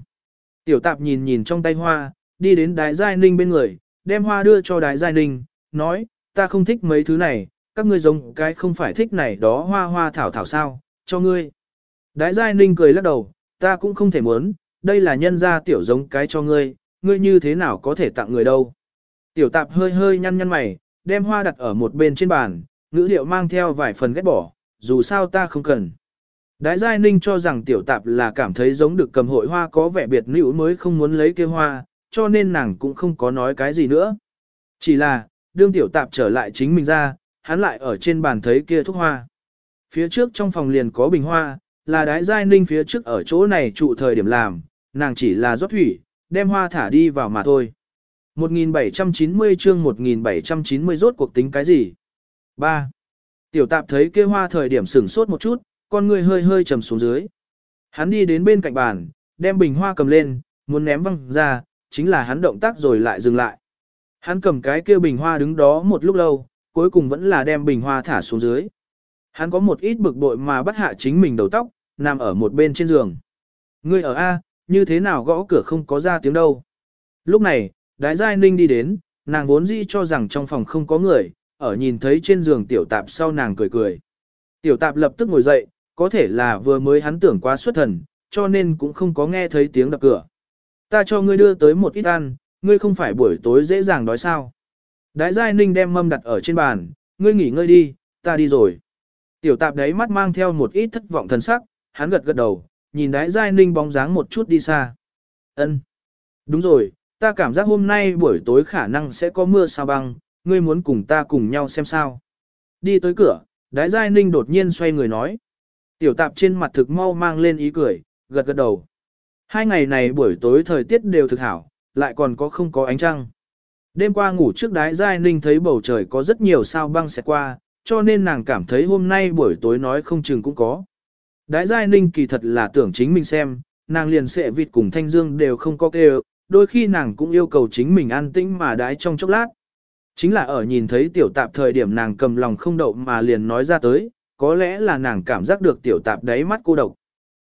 Tiểu tạp nhìn nhìn trong tay hoa, đi đến đái giai ninh bên người, đem hoa đưa cho đái giai ninh, nói, ta không thích mấy thứ này, các ngươi giống cái không phải thích này đó hoa hoa thảo thảo sao, cho ngươi. Đái giai ninh cười lắc đầu, ta cũng không thể muốn, đây là nhân gia tiểu giống cái cho ngươi, ngươi như thế nào có thể tặng người đâu. Tiểu tạp hơi hơi nhăn nhăn mày, đem hoa đặt ở một bên trên bàn, ngữ điệu mang theo vài phần ghét bỏ, dù sao ta không cần. Đái Giai Ninh cho rằng tiểu tạp là cảm thấy giống được cầm hội hoa có vẻ biệt nữ mới không muốn lấy kia hoa, cho nên nàng cũng không có nói cái gì nữa. Chỉ là, đương tiểu tạp trở lại chính mình ra, hắn lại ở trên bàn thấy kia thuốc hoa. Phía trước trong phòng liền có bình hoa, là đái Giai Ninh phía trước ở chỗ này trụ thời điểm làm, nàng chỉ là rót thủy, đem hoa thả đi vào mà thôi. 1790 chương 1790 rốt cuộc tính cái gì? 3. Tiểu tạp thấy kia hoa thời điểm sửng sốt một chút, con người hơi hơi trầm xuống dưới. Hắn đi đến bên cạnh bàn, đem bình hoa cầm lên, muốn ném văng ra, chính là hắn động tác rồi lại dừng lại. Hắn cầm cái kia bình hoa đứng đó một lúc lâu, cuối cùng vẫn là đem bình hoa thả xuống dưới. Hắn có một ít bực bội mà bắt hạ chính mình đầu tóc, nằm ở một bên trên giường. Ngươi ở A, như thế nào gõ cửa không có ra tiếng đâu. Lúc này, đái giai ninh đi đến, nàng vốn dĩ cho rằng trong phòng không có người, ở nhìn thấy trên giường tiểu tạp sau nàng cười cười. Tiểu tạp lập tức ngồi dậy, có thể là vừa mới hắn tưởng quá xuất thần, cho nên cũng không có nghe thấy tiếng đập cửa. Ta cho ngươi đưa tới một ít ăn, ngươi không phải buổi tối dễ dàng đói sao. Đái giai ninh đem mâm đặt ở trên bàn, ngươi nghỉ ngơi đi, ta đi rồi. Tiểu tạp đấy mắt mang theo một ít thất vọng thần sắc, hắn gật gật đầu, nhìn đái giai ninh bóng dáng một chút đi xa. Ân, Đúng rồi, ta cảm giác hôm nay buổi tối khả năng sẽ có mưa sao băng, ngươi muốn cùng ta cùng nhau xem sao. Đi tới cửa, đái giai ninh đột nhiên xoay người nói. Tiểu tạp trên mặt thực mau mang lên ý cười, gật gật đầu. Hai ngày này buổi tối thời tiết đều thực hảo, lại còn có không có ánh trăng. Đêm qua ngủ trước đái giai ninh thấy bầu trời có rất nhiều sao băng sẽ qua, cho nên nàng cảm thấy hôm nay buổi tối nói không chừng cũng có. Đái giai ninh kỳ thật là tưởng chính mình xem, nàng liền sẽ vịt cùng thanh dương đều không có kêu, đôi khi nàng cũng yêu cầu chính mình an tĩnh mà đái trong chốc lát. Chính là ở nhìn thấy tiểu tạp thời điểm nàng cầm lòng không đậu mà liền nói ra tới, có lẽ là nàng cảm giác được tiểu tạp đáy mắt cô độc.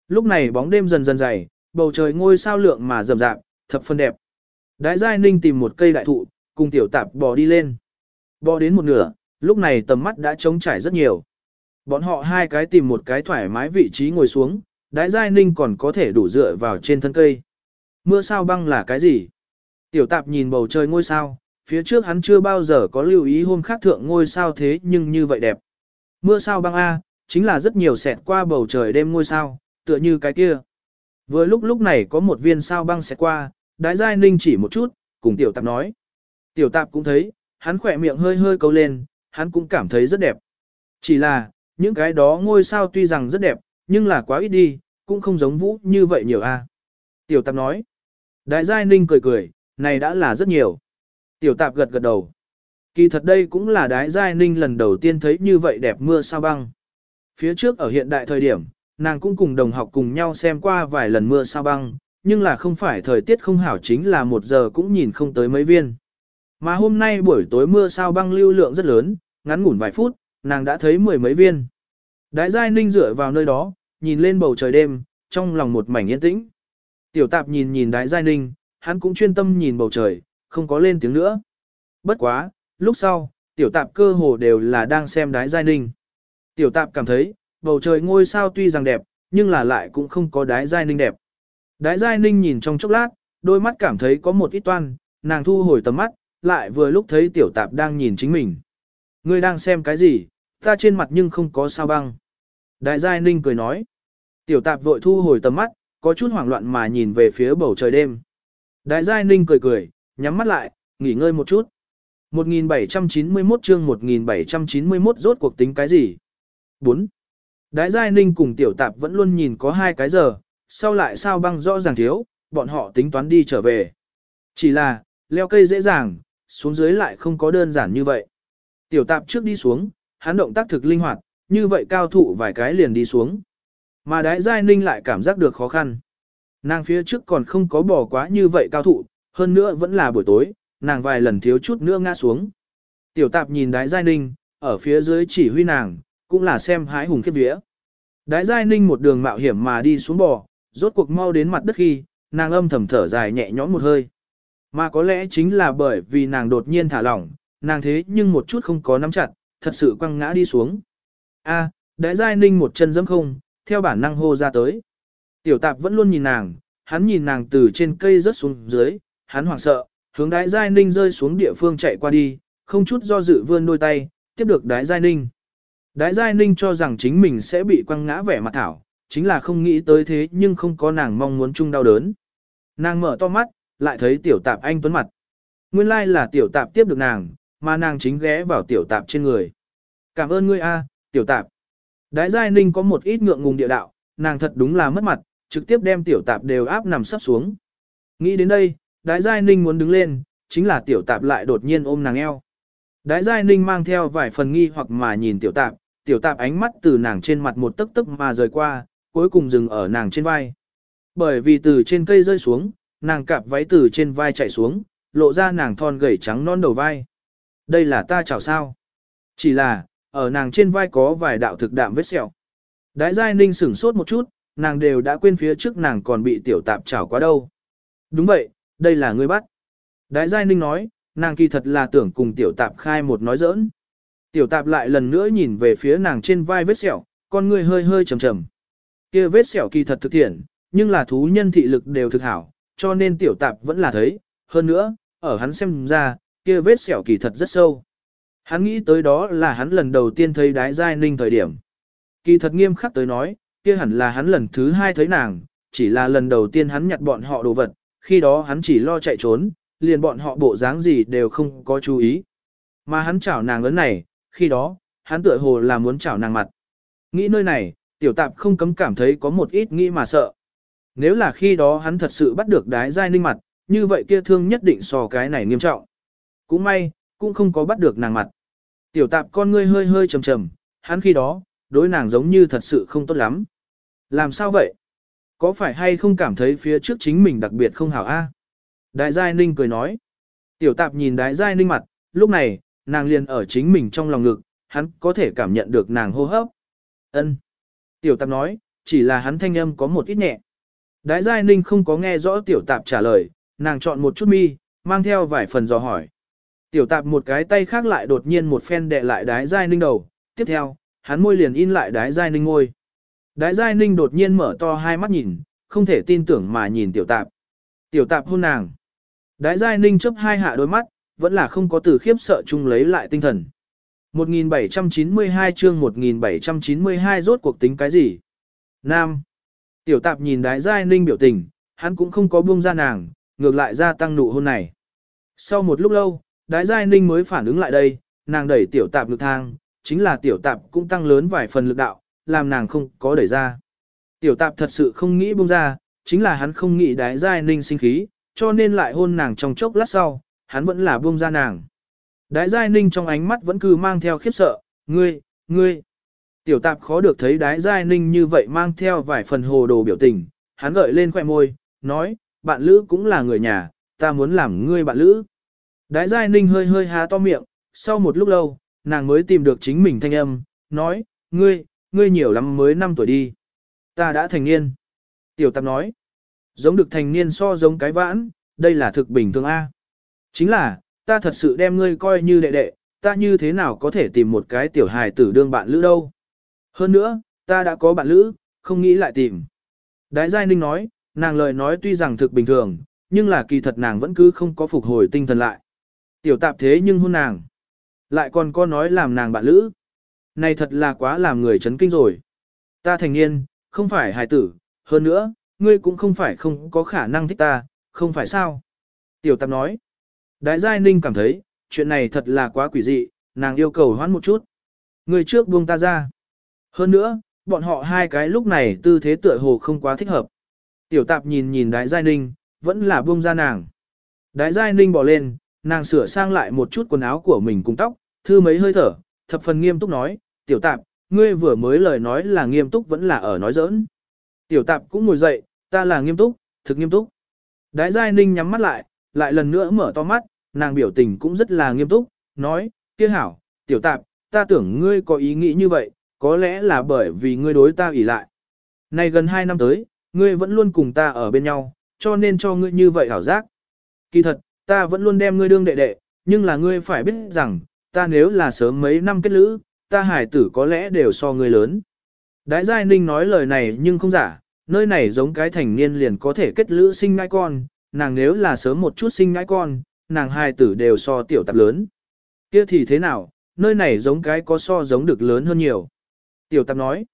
Lúc này bóng đêm dần dần dày, bầu trời ngôi sao lượng mà rầm rạp, thập phân đẹp. Đái giai ninh tìm một cây đại thụ, cùng tiểu tạp bò đi lên. Bò đến một nửa, lúc này tầm mắt đã trống trải rất nhiều. Bọn họ hai cái tìm một cái thoải mái vị trí ngồi xuống, đái giai ninh còn có thể đủ dựa vào trên thân cây. Mưa sao băng là cái gì? Tiểu tạp nhìn bầu trời ngôi sao, phía trước hắn chưa bao giờ có lưu ý hôm khác thượng ngôi sao thế nhưng như vậy đẹp. Mưa sao băng A, chính là rất nhiều xẹt qua bầu trời đêm ngôi sao, tựa như cái kia. Vừa lúc lúc này có một viên sao băng xẹt qua, đái giai ninh chỉ một chút, cùng tiểu tạp nói. Tiểu tạp cũng thấy, hắn khỏe miệng hơi hơi câu lên, hắn cũng cảm thấy rất đẹp. Chỉ là, những cái đó ngôi sao tuy rằng rất đẹp, Nhưng là quá ít đi, cũng không giống vũ như vậy nhiều a. Tiểu tạp nói. Đại giai ninh cười cười, này đã là rất nhiều. Tiểu tạp gật gật đầu. Kỳ thật đây cũng là đái giai ninh lần đầu tiên thấy như vậy đẹp mưa sao băng. Phía trước ở hiện đại thời điểm, nàng cũng cùng đồng học cùng nhau xem qua vài lần mưa sao băng, nhưng là không phải thời tiết không hảo chính là một giờ cũng nhìn không tới mấy viên. Mà hôm nay buổi tối mưa sao băng lưu lượng rất lớn, ngắn ngủn vài phút, nàng đã thấy mười mấy viên. Đái giai ninh dựa vào nơi đó, nhìn lên bầu trời đêm, trong lòng một mảnh yên tĩnh. Tiểu tạp nhìn nhìn đái giai ninh, hắn cũng chuyên tâm nhìn bầu trời, không có lên tiếng nữa. Bất quá, lúc sau, tiểu tạp cơ hồ đều là đang xem đái giai ninh. Tiểu tạp cảm thấy, bầu trời ngôi sao tuy rằng đẹp, nhưng là lại cũng không có đái giai ninh đẹp. Đái giai ninh nhìn trong chốc lát, đôi mắt cảm thấy có một ít toan, nàng thu hồi tầm mắt, lại vừa lúc thấy tiểu tạp đang nhìn chính mình. Ngươi đang xem cái gì, ta trên mặt nhưng không có sao băng. Đại giai ninh cười nói. Tiểu tạp vội thu hồi tầm mắt, có chút hoảng loạn mà nhìn về phía bầu trời đêm. Đại giai ninh cười cười, nhắm mắt lại, nghỉ ngơi một chút. 1791 chương 1791 rốt cuộc tính cái gì? 4. Đại giai ninh cùng tiểu tạp vẫn luôn nhìn có hai cái giờ, sau lại sao băng rõ ràng thiếu, bọn họ tính toán đi trở về. Chỉ là, leo cây dễ dàng, xuống dưới lại không có đơn giản như vậy. Tiểu tạp trước đi xuống, hắn động tác thực linh hoạt, như vậy cao thụ vài cái liền đi xuống. Mà đái giai ninh lại cảm giác được khó khăn. Nàng phía trước còn không có bỏ quá như vậy cao thụ, hơn nữa vẫn là buổi tối, nàng vài lần thiếu chút nữa ngã xuống. Tiểu tạp nhìn đái giai ninh, ở phía dưới chỉ huy nàng, cũng là xem hái hùng khiếp vía. Đái giai ninh một đường mạo hiểm mà đi xuống bò, rốt cuộc mau đến mặt đất khi, nàng âm thầm thở dài nhẹ nhõm một hơi. Mà có lẽ chính là bởi vì nàng đột nhiên thả lỏng, nàng thế nhưng một chút không có nắm chặt, thật sự quăng ngã đi xuống. A, à, đại giai ninh một chân dẫm không, theo bản năng hô ra tới. Tiểu tạp vẫn luôn nhìn nàng, hắn nhìn nàng từ trên cây rớt xuống dưới, hắn hoảng sợ, hướng đái giai ninh rơi xuống địa phương chạy qua đi, không chút do dự vươn đôi tay, tiếp được đái giai ninh. Đái giai ninh cho rằng chính mình sẽ bị quăng ngã vẻ mặt thảo, chính là không nghĩ tới thế nhưng không có nàng mong muốn chung đau đớn. Nàng mở to mắt, lại thấy tiểu tạp anh tuấn mặt. Nguyên lai là tiểu tạp tiếp được nàng, mà nàng chính ghé vào tiểu tạp trên người. Cảm ơn ngươi a, tiểu tạp. Đái giai ninh có một ít ngượng ngùng địa đạo, nàng thật đúng là mất mặt, trực tiếp đem tiểu tạp đều áp nằm sắp xuống. Nghĩ đến đây, đái giai ninh muốn đứng lên, chính là tiểu tạp lại đột nhiên ôm nàng eo. Đái giai ninh mang theo vài phần nghi hoặc mà nhìn tiểu tạp, tiểu tạp ánh mắt từ nàng trên mặt một tức tức mà rời qua, cuối cùng dừng ở nàng trên vai. Bởi vì từ trên cây rơi xuống, nàng cạp váy từ trên vai chạy xuống, lộ ra nàng thon gầy trắng non đầu vai. Đây là ta chào sao? Chỉ là, ở nàng trên vai có vài đạo thực đạm vết sẹo. Đái giai ninh sửng sốt một chút, nàng đều đã quên phía trước nàng còn bị tiểu tạp chảo quá đâu. Đúng vậy, đây là ngươi bắt. Đái giai ninh nói, nàng kỳ thật là tưởng cùng tiểu tạp khai một nói giỡn. Tiểu tạp lại lần nữa nhìn về phía nàng trên vai vết sẹo, con ngươi hơi hơi trầm trầm. Kia vết sẹo kỳ thật thực thiện, nhưng là thú nhân thị lực đều thực hảo, cho nên tiểu tạp vẫn là thấy, hơn nữa, ở hắn xem ra, kia vết sẹo kỳ thật rất sâu. Hắn nghĩ tới đó là hắn lần đầu tiên thấy đái giai ninh thời điểm. Kỳ thật nghiêm khắc tới nói, kia hẳn là hắn lần thứ hai thấy nàng, chỉ là lần đầu tiên hắn nhặt bọn họ đồ vật, khi đó hắn chỉ lo chạy trốn, liền bọn họ bộ dáng gì đều không có chú ý. Mà hắn chảo nàng lớn này, khi đó, hắn tựa hồ là muốn chảo nàng mặt. Nghĩ nơi này, tiểu tạp không cấm cảm thấy có một ít nghĩ mà sợ. Nếu là khi đó hắn thật sự bắt được đái giai ninh mặt, như vậy kia thương nhất định so cái này nghiêm trọng. Cũng may, cũng không có bắt được nàng mặt. Tiểu tạp con ngươi hơi hơi trầm trầm, hắn khi đó, đối nàng giống như thật sự không tốt lắm. Làm sao vậy? Có phải hay không cảm thấy phía trước chính mình đặc biệt không hảo a? Đại giai ninh cười nói. Tiểu tạp nhìn đại giai ninh mặt, lúc này, nàng liền ở chính mình trong lòng ngực, hắn có thể cảm nhận được nàng hô hấp. Ân. Tiểu tạp nói, chỉ là hắn thanh âm có một ít nhẹ. Đại giai ninh không có nghe rõ tiểu tạp trả lời, nàng chọn một chút mi, mang theo vài phần dò hỏi. Tiểu tạp một cái tay khác lại đột nhiên một phen đè lại đái giai ninh đầu, tiếp theo, hắn môi liền in lại đái giai ninh ngôi. Đái giai ninh đột nhiên mở to hai mắt nhìn, không thể tin tưởng mà nhìn tiểu tạp. Tiểu tạp hôn nàng. Đái giai ninh chấp hai hạ đôi mắt, vẫn là không có từ khiếp sợ chung lấy lại tinh thần. 1792 chương 1792 rốt cuộc tính cái gì? Nam. Tiểu tạp nhìn đái giai ninh biểu tình, hắn cũng không có buông ra nàng, ngược lại gia tăng nụ hôn này. Sau một lúc lâu, đái giai ninh mới phản ứng lại đây, nàng đẩy tiểu tạp lực thang, chính là tiểu tạp cũng tăng lớn vài phần lực đạo, làm nàng không có đẩy ra. Tiểu tạp thật sự không nghĩ buông ra, chính là hắn không nghĩ đái giai ninh sinh khí, cho nên lại hôn nàng trong chốc lát sau, hắn vẫn là buông ra nàng. Đái giai ninh trong ánh mắt vẫn cứ mang theo khiếp sợ, ngươi, ngươi. Tiểu tạp khó được thấy đái giai ninh như vậy mang theo vài phần hồ đồ biểu tình, hắn gợi lên khoẻ môi, nói, bạn lữ cũng là người nhà, ta muốn làm ngươi bạn lữ. Đái giai ninh hơi hơi há to miệng, sau một lúc lâu, nàng mới tìm được chính mình thanh âm, nói, ngươi, ngươi nhiều lắm mới 5 tuổi đi. Ta đã thành niên. Tiểu tạp nói, giống được thành niên so giống cái vãn, đây là thực bình thường A. Chính là, ta thật sự đem ngươi coi như đệ đệ, ta như thế nào có thể tìm một cái tiểu hài tử đương bạn lữ đâu. Hơn nữa, ta đã có bạn lữ, không nghĩ lại tìm. Đái Giai Ninh nói, nàng lời nói tuy rằng thực bình thường, nhưng là kỳ thật nàng vẫn cứ không có phục hồi tinh thần lại. Tiểu tạp thế nhưng hôn nàng. Lại còn có nói làm nàng bạn lữ. Này thật là quá làm người chấn kinh rồi. Ta thành niên, không phải hài tử, hơn nữa, ngươi cũng không phải không có khả năng thích ta, không phải sao. Tiểu tạp nói. Đại giai ninh cảm thấy, chuyện này thật là quá quỷ dị, nàng yêu cầu hoãn một chút. Ngươi trước buông ta ra. Hơn nữa, bọn họ hai cái lúc này tư thế tựa hồ không quá thích hợp. Tiểu tạp nhìn nhìn đại giai ninh, vẫn là buông ra nàng. Đại giai ninh bỏ lên, nàng sửa sang lại một chút quần áo của mình cùng tóc, thư mấy hơi thở, thập phần nghiêm túc nói, tiểu tạp, ngươi vừa mới lời nói là nghiêm túc vẫn là ở nói giỡn. Tiểu tạp cũng ngồi dậy, ta là nghiêm túc, thực nghiêm túc. Đái giai ninh nhắm mắt lại, lại lần nữa mở to mắt, nàng biểu tình cũng rất là nghiêm túc, nói, kia hảo, tiểu tạp, ta tưởng ngươi có ý nghĩ như vậy, có lẽ là bởi vì ngươi đối ta ủy lại. Này gần hai năm tới, ngươi vẫn luôn cùng ta ở bên nhau, cho nên cho ngươi như vậy hảo giác. Kỳ thật, ta vẫn luôn đem ngươi đương đệ đệ, nhưng là ngươi phải biết rằng, ta nếu là sớm mấy năm kết lữ, ta hải tử có lẽ đều so ngươi lớn. Đái Giai Ninh nói lời này nhưng không giả, nơi này giống cái thành niên liền có thể kết lữ sinh ngai con, nàng nếu là sớm một chút sinh ngai con, nàng hai tử đều so tiểu tạp lớn. Kia thì thế nào, nơi này giống cái có so giống được lớn hơn nhiều. Tiểu tạp nói.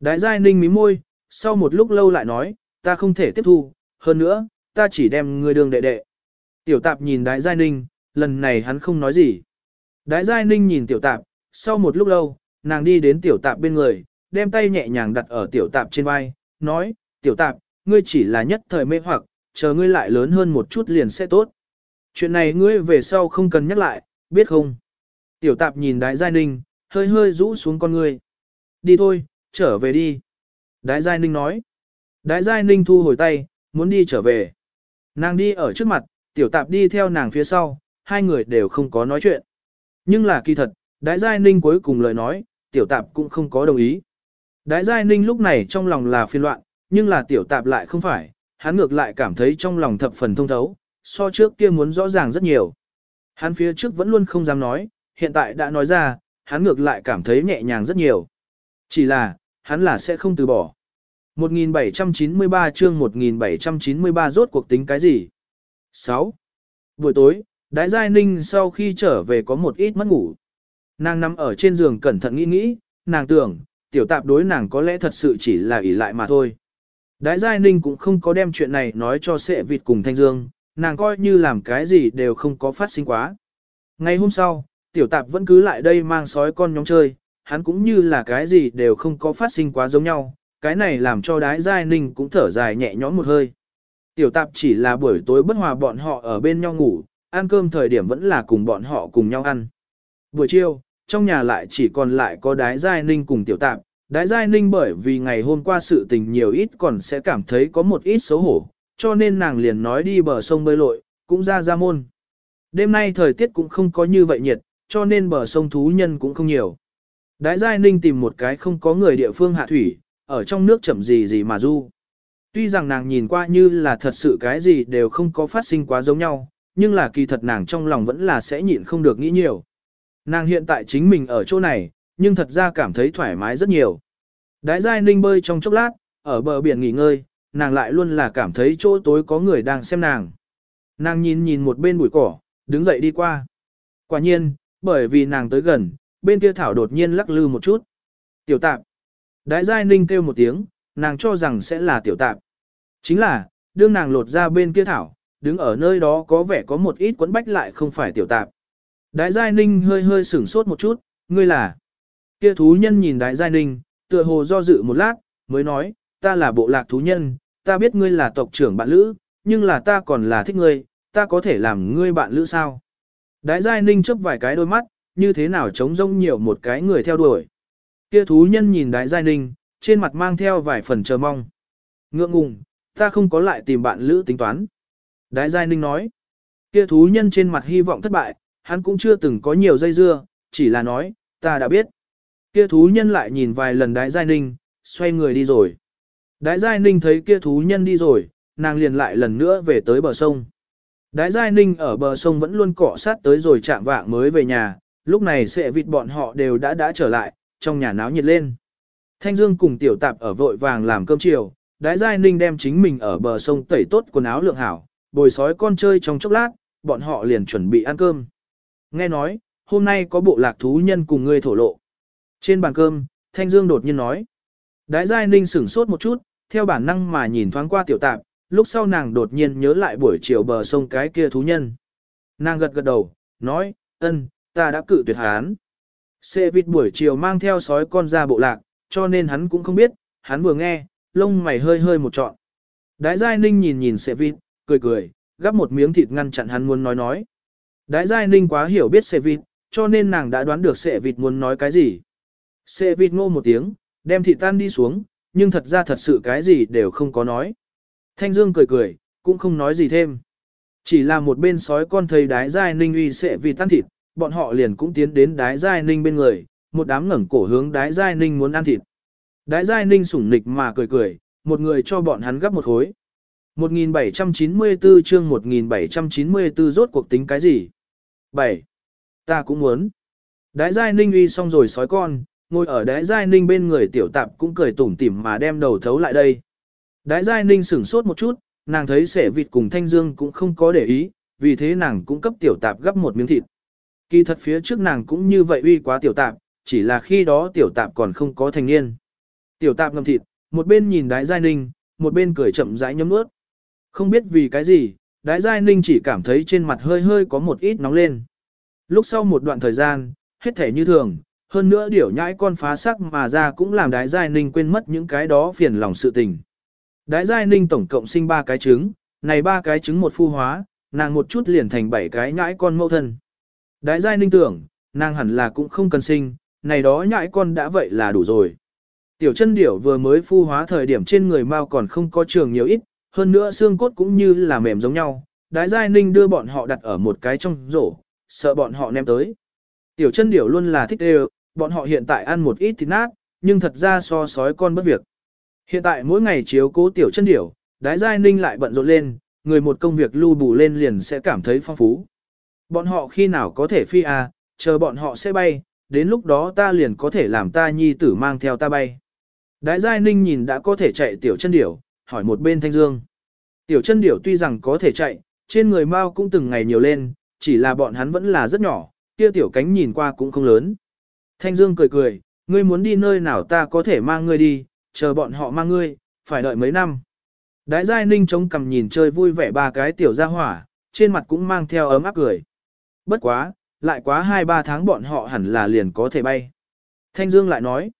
Đại giai ninh mí môi, sau một lúc lâu lại nói, ta không thể tiếp thu, hơn nữa, ta chỉ đem ngươi đường đệ đệ. Tiểu tạp nhìn đại giai ninh, lần này hắn không nói gì. Đại giai ninh nhìn tiểu tạp, sau một lúc lâu, nàng đi đến tiểu tạp bên người, đem tay nhẹ nhàng đặt ở tiểu tạp trên vai, nói, tiểu tạp, ngươi chỉ là nhất thời mê hoặc, chờ ngươi lại lớn hơn một chút liền sẽ tốt. Chuyện này ngươi về sau không cần nhắc lại, biết không? Tiểu tạp nhìn đại giai ninh, hơi hơi rũ xuống con ngươi. Đi thôi, trở về đi. Đại giai ninh nói. Đại giai ninh thu hồi tay, muốn đi trở về. Nàng đi ở trước mặt, tiểu tạp đi theo nàng phía sau, hai người đều không có nói chuyện. Nhưng là kỳ thật, đại giai ninh cuối cùng lời nói, tiểu tạp cũng không có đồng ý. Đại giai ninh lúc này trong lòng là phiên loạn, nhưng là tiểu tạp lại không phải, hắn ngược lại cảm thấy trong lòng thập phần thông thấu, so trước kia muốn rõ ràng rất nhiều. Hắn phía trước vẫn luôn không dám nói, hiện tại đã nói ra, hắn ngược lại cảm thấy nhẹ nhàng rất nhiều. Chỉ là, hắn là sẽ không từ bỏ. 1793 chương 1793 rốt cuộc tính cái gì? 6. Buổi tối, Đái Giai Ninh sau khi trở về có một ít mất ngủ. Nàng nằm ở trên giường cẩn thận nghĩ nghĩ, nàng tưởng, tiểu tạp đối nàng có lẽ thật sự chỉ là ỷ lại mà thôi. Đái Giai Ninh cũng không có đem chuyện này nói cho sệ vịt cùng Thanh Dương, nàng coi như làm cái gì đều không có phát sinh quá. Ngày hôm sau, tiểu tạp vẫn cứ lại đây mang sói con nhóm chơi, hắn cũng như là cái gì đều không có phát sinh quá giống nhau, cái này làm cho đái giai ninh cũng thở dài nhẹ nhõm một hơi. Tiểu tạp chỉ là buổi tối bất hòa bọn họ ở bên nhau ngủ, ăn cơm thời điểm vẫn là cùng bọn họ cùng nhau ăn. Buổi chiều, trong nhà lại chỉ còn lại có đái giai ninh cùng tiểu tạp, đái giai ninh bởi vì ngày hôm qua sự tình nhiều ít còn sẽ cảm thấy có một ít xấu hổ, cho nên nàng liền nói đi bờ sông bơi lội, cũng ra ra môn. Đêm nay thời tiết cũng không có như vậy nhiệt, cho nên bờ sông thú nhân cũng không nhiều. Đái Giai Ninh tìm một cái không có người địa phương hạ thủy, ở trong nước chậm gì gì mà du. Tuy rằng nàng nhìn qua như là thật sự cái gì đều không có phát sinh quá giống nhau, nhưng là kỳ thật nàng trong lòng vẫn là sẽ nhịn không được nghĩ nhiều. Nàng hiện tại chính mình ở chỗ này, nhưng thật ra cảm thấy thoải mái rất nhiều. Đái Giai Ninh bơi trong chốc lát, ở bờ biển nghỉ ngơi, nàng lại luôn là cảm thấy chỗ tối có người đang xem nàng. Nàng nhìn nhìn một bên bụi cỏ, đứng dậy đi qua. Quả nhiên, bởi vì nàng tới gần, bên kia thảo đột nhiên lắc lư một chút. Tiểu tạp. Đái giai ninh kêu một tiếng, nàng cho rằng sẽ là tiểu tạp. Chính là, đương nàng lột ra bên kia thảo, đứng ở nơi đó có vẻ có một ít quấn bách lại không phải tiểu tạp. Đái giai ninh hơi hơi sửng sốt một chút, ngươi là. Kia thú nhân nhìn đái giai ninh, tựa hồ do dự một lát, mới nói, ta là bộ lạc thú nhân, ta biết ngươi là tộc trưởng bạn lữ, nhưng là ta còn là thích ngươi, ta có thể làm ngươi bạn lữ sao? Đái giai ninh chớp vài cái đôi mắt, như thế nào trống rông nhiều một cái người theo đuổi. Kia thú nhân nhìn đái giai ninh, trên mặt mang theo vài phần chờ mong. Ngượng ngùng, ta không có lại tìm bạn lữ tính toán. Đái giai ninh nói, kia thú nhân trên mặt hy vọng thất bại, hắn cũng chưa từng có nhiều dây dưa, chỉ là nói, ta đã biết. Kia thú nhân lại nhìn vài lần đái giai ninh, xoay người đi rồi. Đái giai ninh thấy kia thú nhân đi rồi, nàng liền lại lần nữa về tới bờ sông. Đái giai ninh ở bờ sông vẫn luôn cọ sát tới rồi chạm vạng mới về nhà, lúc này sẽ vịt bọn họ đều đã đã trở lại, trong nhà náo nhiệt lên. Thanh Dương cùng tiểu tạp ở vội vàng làm cơm chiều, đái giai ninh đem chính mình ở bờ sông tẩy tốt quần áo lượng hảo, bồi sói con chơi trong chốc lát, bọn họ liền chuẩn bị ăn cơm. Nghe nói, hôm nay có bộ lạc thú nhân cùng ngươi thổ lộ. Trên bàn cơm, Thanh Dương đột nhiên nói. Đái giai ninh sửng sốt một chút, theo bản năng mà nhìn thoáng qua tiểu tạp, lúc sau nàng đột nhiên nhớ lại buổi chiều bờ sông cái kia thú nhân. Nàng gật gật đầu, nói, ân, ta đã cự tuyệt hắn. Xe vịt buổi chiều mang theo sói con ra bộ lạc, cho nên hắn cũng không biết, hắn vừa nghe, lông mày hơi hơi một trọn. Đái giai ninh nhìn nhìn Sệ vịt, cười cười, gắp một miếng thịt ngăn chặn hắn muốn nói nói. Đái giai ninh quá hiểu biết Sệ vịt, cho nên nàng đã đoán được Sệ vịt muốn nói cái gì. Sệ vịt ngô một tiếng, đem thịt tan đi xuống, nhưng thật ra thật sự cái gì đều không có nói. Thanh Dương cười cười, cũng không nói gì thêm. Chỉ là một bên sói con thấy đái giai ninh uy sệ vì tan thịt, bọn họ liền cũng tiến đến đái giai ninh bên người, một đám ngẩng cổ hướng đái giai ninh muốn ăn thịt. Đái giai ninh sủng nịch mà cười cười, một người cho bọn hắn gấp một khối. 1794 chương 1794 rốt cuộc tính cái gì? 7. Ta cũng muốn. Đái giai ninh uy xong rồi sói con, ngồi ở đái giai ninh bên người tiểu tạp cũng cười tủm tỉm mà đem đầu thấu lại đây. Đái giai ninh sửng sốt một chút, nàng thấy sẻ vịt cùng thanh dương cũng không có để ý, vì thế nàng cũng cấp tiểu tạp gấp một miếng thịt. Kỳ thật phía trước nàng cũng như vậy uy quá tiểu tạp, chỉ là khi đó tiểu tạp còn không có thành niên. Tiểu tạp ngâm thịt, một bên nhìn đái giai ninh, một bên cười chậm rãi nhấm nuốt. Không biết vì cái gì, đái giai ninh chỉ cảm thấy trên mặt hơi hơi có một ít nóng lên. Lúc sau một đoạn thời gian, hết thể như thường, hơn nữa điểu nhãi con phá sắc mà ra cũng làm đái giai ninh quên mất những cái đó phiền lòng sự tình. Đái giai ninh tổng cộng sinh ba cái trứng, này ba cái trứng một phu hóa, nàng một chút liền thành bảy cái nhãi con mẫu thân. Đái giai ninh tưởng, nàng hẳn là cũng không cần sinh, này đó nhãi con đã vậy là đủ rồi. Tiểu chân điểu vừa mới phu hóa thời điểm trên người mau còn không có trường nhiều ít, hơn nữa xương cốt cũng như là mềm giống nhau. Đái giai ninh đưa bọn họ đặt ở một cái trong rổ, sợ bọn họ ném tới. Tiểu chân điểu luôn là thích đều, bọn họ hiện tại ăn một ít thịt nát, nhưng thật ra so sói con bất việc. Hiện tại mỗi ngày chiếu cố tiểu chân điểu, đái giai ninh lại bận rộn lên, người một công việc lưu bù lên liền sẽ cảm thấy phong phú. Bọn họ khi nào có thể phi à, chờ bọn họ sẽ bay, đến lúc đó ta liền có thể làm ta nhi tử mang theo ta bay. Đái giai ninh nhìn đã có thể chạy tiểu chân điểu, hỏi một bên thanh dương. Tiểu chân điểu tuy rằng có thể chạy, trên người mau cũng từng ngày nhiều lên, chỉ là bọn hắn vẫn là rất nhỏ, kia tiểu cánh nhìn qua cũng không lớn. Thanh dương cười cười, ngươi muốn đi nơi nào ta có thể mang ngươi đi, chờ bọn họ mang ngươi, phải đợi mấy năm. Đái giai ninh chống cằm nhìn chơi vui vẻ ba cái tiểu gia hỏa, trên mặt cũng mang theo ấm áp cười. Bất quá, lại quá 2-3 tháng bọn họ hẳn là liền có thể bay. Thanh Dương lại nói,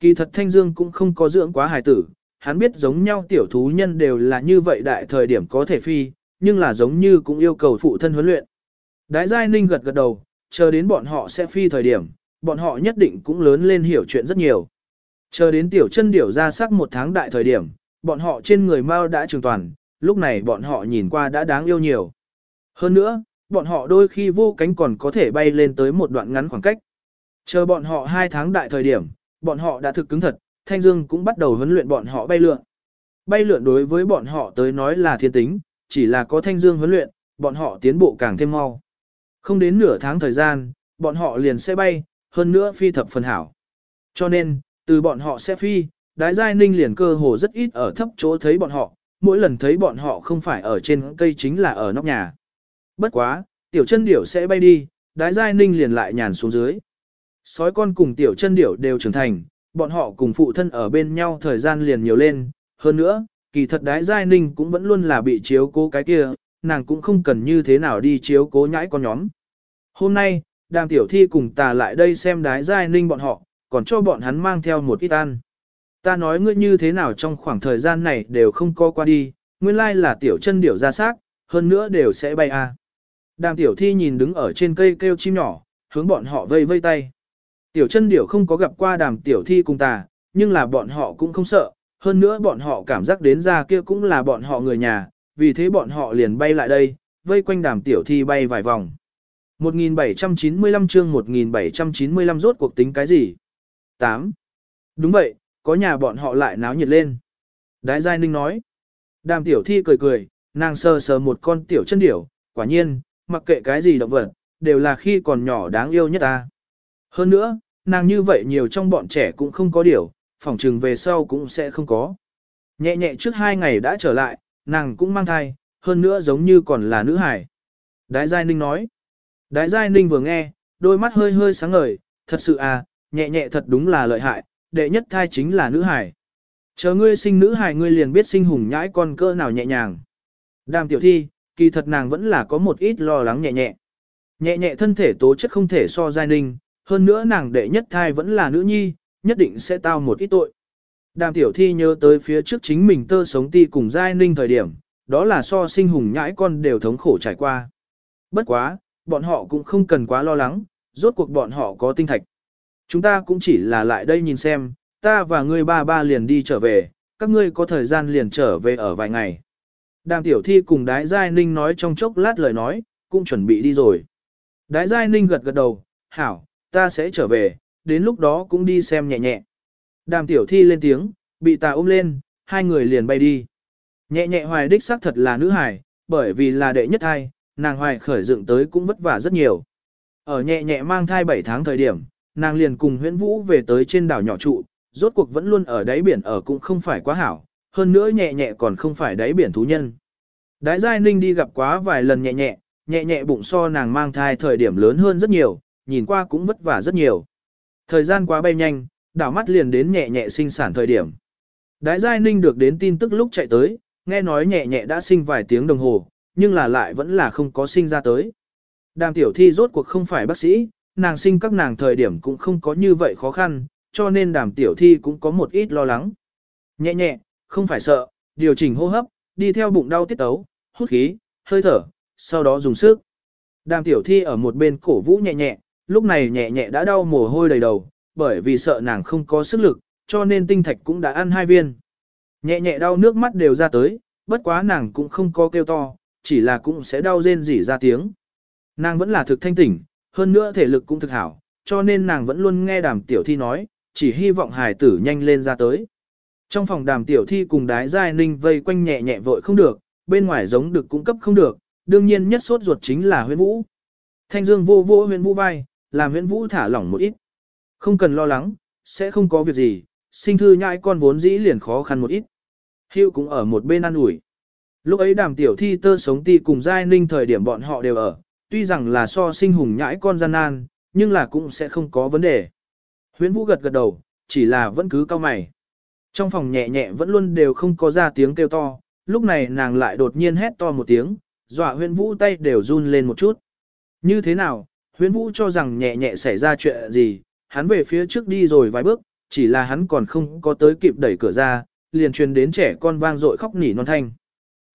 kỳ thật Thanh Dương cũng không có dưỡng quá hài tử, hắn biết giống nhau tiểu thú nhân đều là như vậy đại thời điểm có thể phi, nhưng là giống như cũng yêu cầu phụ thân huấn luyện. Đái Giai Ninh gật gật đầu, chờ đến bọn họ sẽ phi thời điểm, bọn họ nhất định cũng lớn lên hiểu chuyện rất nhiều. Chờ đến tiểu chân điểu ra sắc một tháng đại thời điểm, bọn họ trên người mau đã trường toàn, lúc này bọn họ nhìn qua đã đáng yêu nhiều. Hơn nữa, bọn họ đôi khi vô cánh còn có thể bay lên tới một đoạn ngắn khoảng cách. Chờ bọn họ hai tháng đại thời điểm, bọn họ đã thực cứng thật, Thanh Dương cũng bắt đầu huấn luyện bọn họ bay lượn. Bay lượn đối với bọn họ tới nói là thiên tính, chỉ là có Thanh Dương huấn luyện, bọn họ tiến bộ càng thêm mau. Không đến nửa tháng thời gian, bọn họ liền sẽ bay, hơn nữa phi thập phần hảo. Cho nên, từ bọn họ sẽ phi, đái giai ninh liền cơ hồ rất ít ở thấp chỗ thấy bọn họ, mỗi lần thấy bọn họ không phải ở trên cây chính là ở nóc nhà. Bất quá, tiểu chân điểu sẽ bay đi, đái giai ninh liền lại nhàn xuống dưới. Sói con cùng tiểu chân điểu đều trưởng thành, bọn họ cùng phụ thân ở bên nhau thời gian liền nhiều lên, hơn nữa, kỳ thật đái giai ninh cũng vẫn luôn là bị chiếu cố cái kia, nàng cũng không cần như thế nào đi chiếu cố nhãi con nhóm. Hôm nay, đàm tiểu thi cùng tà lại đây xem đái giai ninh bọn họ, còn cho bọn hắn mang theo một ít ăn. Ta nói ngươi như thế nào trong khoảng thời gian này đều không co qua đi, nguyên lai là tiểu chân điểu ra xác, hơn nữa đều sẽ bay. À. Đàm tiểu thi nhìn đứng ở trên cây kêu chim nhỏ, hướng bọn họ vây vây tay. Tiểu chân điểu không có gặp qua đàm tiểu thi cùng ta, nhưng là bọn họ cũng không sợ, hơn nữa bọn họ cảm giác đến ra kia cũng là bọn họ người nhà, vì thế bọn họ liền bay lại đây, vây quanh đàm tiểu thi bay vài vòng. 1795 chương 1795 rốt cuộc tính cái gì? 8. Đúng vậy, có nhà bọn họ lại náo nhiệt lên. Đái Giai Ninh nói. Đàm tiểu thi cười cười, nàng sờ sờ một con tiểu chân điểu, quả nhiên, mặc kệ cái gì động vật, đều là khi còn nhỏ đáng yêu nhất ta. Hơn nữa, nàng như vậy nhiều trong bọn trẻ cũng không có điều phỏng trừng về sau cũng sẽ không có. Nhẹ nhẹ trước hai ngày đã trở lại, nàng cũng mang thai, hơn nữa giống như còn là nữ hải. Đái Giai Ninh nói. Đái Giai Ninh vừa nghe, đôi mắt hơi hơi sáng ngời, thật sự à, nhẹ nhẹ thật đúng là lợi hại, đệ nhất thai chính là nữ hải. Chờ ngươi sinh nữ hải ngươi liền biết sinh hùng nhãi con cơ nào nhẹ nhàng. Đàm tiểu thi, kỳ thật nàng vẫn là có một ít lo lắng nhẹ nhẹ. Nhẹ nhẹ thân thể tố chất không thể so Giai Ninh, hơn nữa nàng đệ nhất thai vẫn là nữ nhi, nhất định sẽ tao một ít tội. Đàm tiểu thi nhớ tới phía trước chính mình tơ sống ti cùng Giai Ninh thời điểm, đó là so sinh hùng nhãi con đều thống khổ trải qua. Bất quá, bọn họ cũng không cần quá lo lắng, rốt cuộc bọn họ có tinh thạch. Chúng ta cũng chỉ là lại đây nhìn xem, ta và ngươi ba ba liền đi trở về, các ngươi có thời gian liền trở về ở vài ngày. Đàm tiểu thi cùng đái giai ninh nói trong chốc lát lời nói, cũng chuẩn bị đi rồi. Đái giai ninh gật gật đầu, hảo, ta sẽ trở về, đến lúc đó cũng đi xem nhẹ nhẹ. Đàm tiểu thi lên tiếng, bị ta ôm lên, hai người liền bay đi. Nhẹ nhẹ hoài đích xác thật là nữ hải, bởi vì là đệ nhất thai, nàng hoài khởi dựng tới cũng vất vả rất nhiều. Ở nhẹ nhẹ mang thai 7 tháng thời điểm, nàng liền cùng huyễn vũ về tới trên đảo nhỏ trụ, rốt cuộc vẫn luôn ở đáy biển ở cũng không phải quá hảo, hơn nữa nhẹ nhẹ còn không phải đáy biển thú nhân. Đái Giai Ninh đi gặp quá vài lần nhẹ nhẹ, nhẹ nhẹ bụng so nàng mang thai thời điểm lớn hơn rất nhiều, nhìn qua cũng vất vả rất nhiều. Thời gian quá bay nhanh, đảo mắt liền đến nhẹ nhẹ sinh sản thời điểm. Đái Giai Ninh được đến tin tức lúc chạy tới, nghe nói nhẹ nhẹ đã sinh vài tiếng đồng hồ, nhưng là lại vẫn là không có sinh ra tới. Đàm tiểu thi rốt cuộc không phải bác sĩ, nàng sinh các nàng thời điểm cũng không có như vậy khó khăn, cho nên đàm tiểu thi cũng có một ít lo lắng. Nhẹ nhẹ, không phải sợ, điều chỉnh hô hấp, đi theo bụng đau tiết tấu, hút khí, hơi thở, sau đó dùng sức. Đàm tiểu thi ở một bên cổ vũ nhẹ nhẹ, lúc này nhẹ nhẹ đã đau mồ hôi đầy đầu, bởi vì sợ nàng không có sức lực, cho nên tinh thạch cũng đã ăn hai viên. Nhẹ nhẹ đau nước mắt đều ra tới, bất quá nàng cũng không có kêu to, chỉ là cũng sẽ đau rên rỉ ra tiếng. Nàng vẫn là thực thanh tỉnh, hơn nữa thể lực cũng thực hảo, cho nên nàng vẫn luôn nghe đàm tiểu thi nói, chỉ hy vọng hài tử nhanh lên ra tới. Trong phòng đàm tiểu thi cùng đái giai ninh vây quanh nhẹ nhẹ vội không được, bên ngoài giống được cung cấp không được, đương nhiên nhất sốt ruột chính là huyễn vũ. Thanh dương vô vô huyễn vũ vai, làm huyễn vũ thả lỏng một ít. Không cần lo lắng, sẽ không có việc gì, sinh thư nhãi con vốn dĩ liền khó khăn một ít. Hiệu cũng ở một bên ăn ủi. Lúc ấy đàm tiểu thi tơ sống ti cùng giai ninh thời điểm bọn họ đều ở, tuy rằng là so sinh hùng nhãi con gian nan, nhưng là cũng sẽ không có vấn đề. Huyễn Vũ gật gật đầu, chỉ là vẫn cứ cao mày. Trong phòng nhẹ nhẹ vẫn luôn đều không có ra tiếng kêu to, lúc này nàng lại đột nhiên hét to một tiếng, dọa Huyễn Vũ tay đều run lên một chút. Như thế nào, Huyễn Vũ cho rằng nhẹ nhẹ xảy ra chuyện gì, hắn về phía trước đi rồi vài bước, chỉ là hắn còn không có tới kịp đẩy cửa ra, liền truyền đến trẻ con vang dội khóc nỉ non thanh.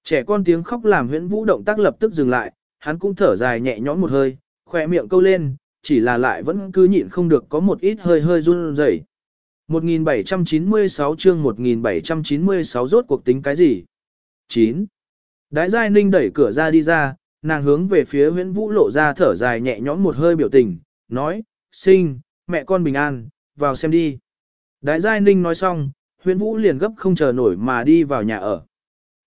Trẻ con tiếng khóc làm Huyễn Vũ động tác lập tức dừng lại, hắn cũng thở dài nhẹ nhõm một hơi, khỏe miệng câu lên, chỉ là lại vẫn cứ nhịn không được có một ít hơi hơi run rẩy. 1796 chương 1796 rốt cuộc tính cái gì? 9. Đái Giai Ninh đẩy cửa ra đi ra, nàng hướng về phía Huyễn Vũ lộ ra thở dài nhẹ nhõm một hơi biểu tình, nói, sinh, mẹ con bình an, vào xem đi. Đái Giai Ninh nói xong, Huyễn Vũ liền gấp không chờ nổi mà đi vào nhà ở.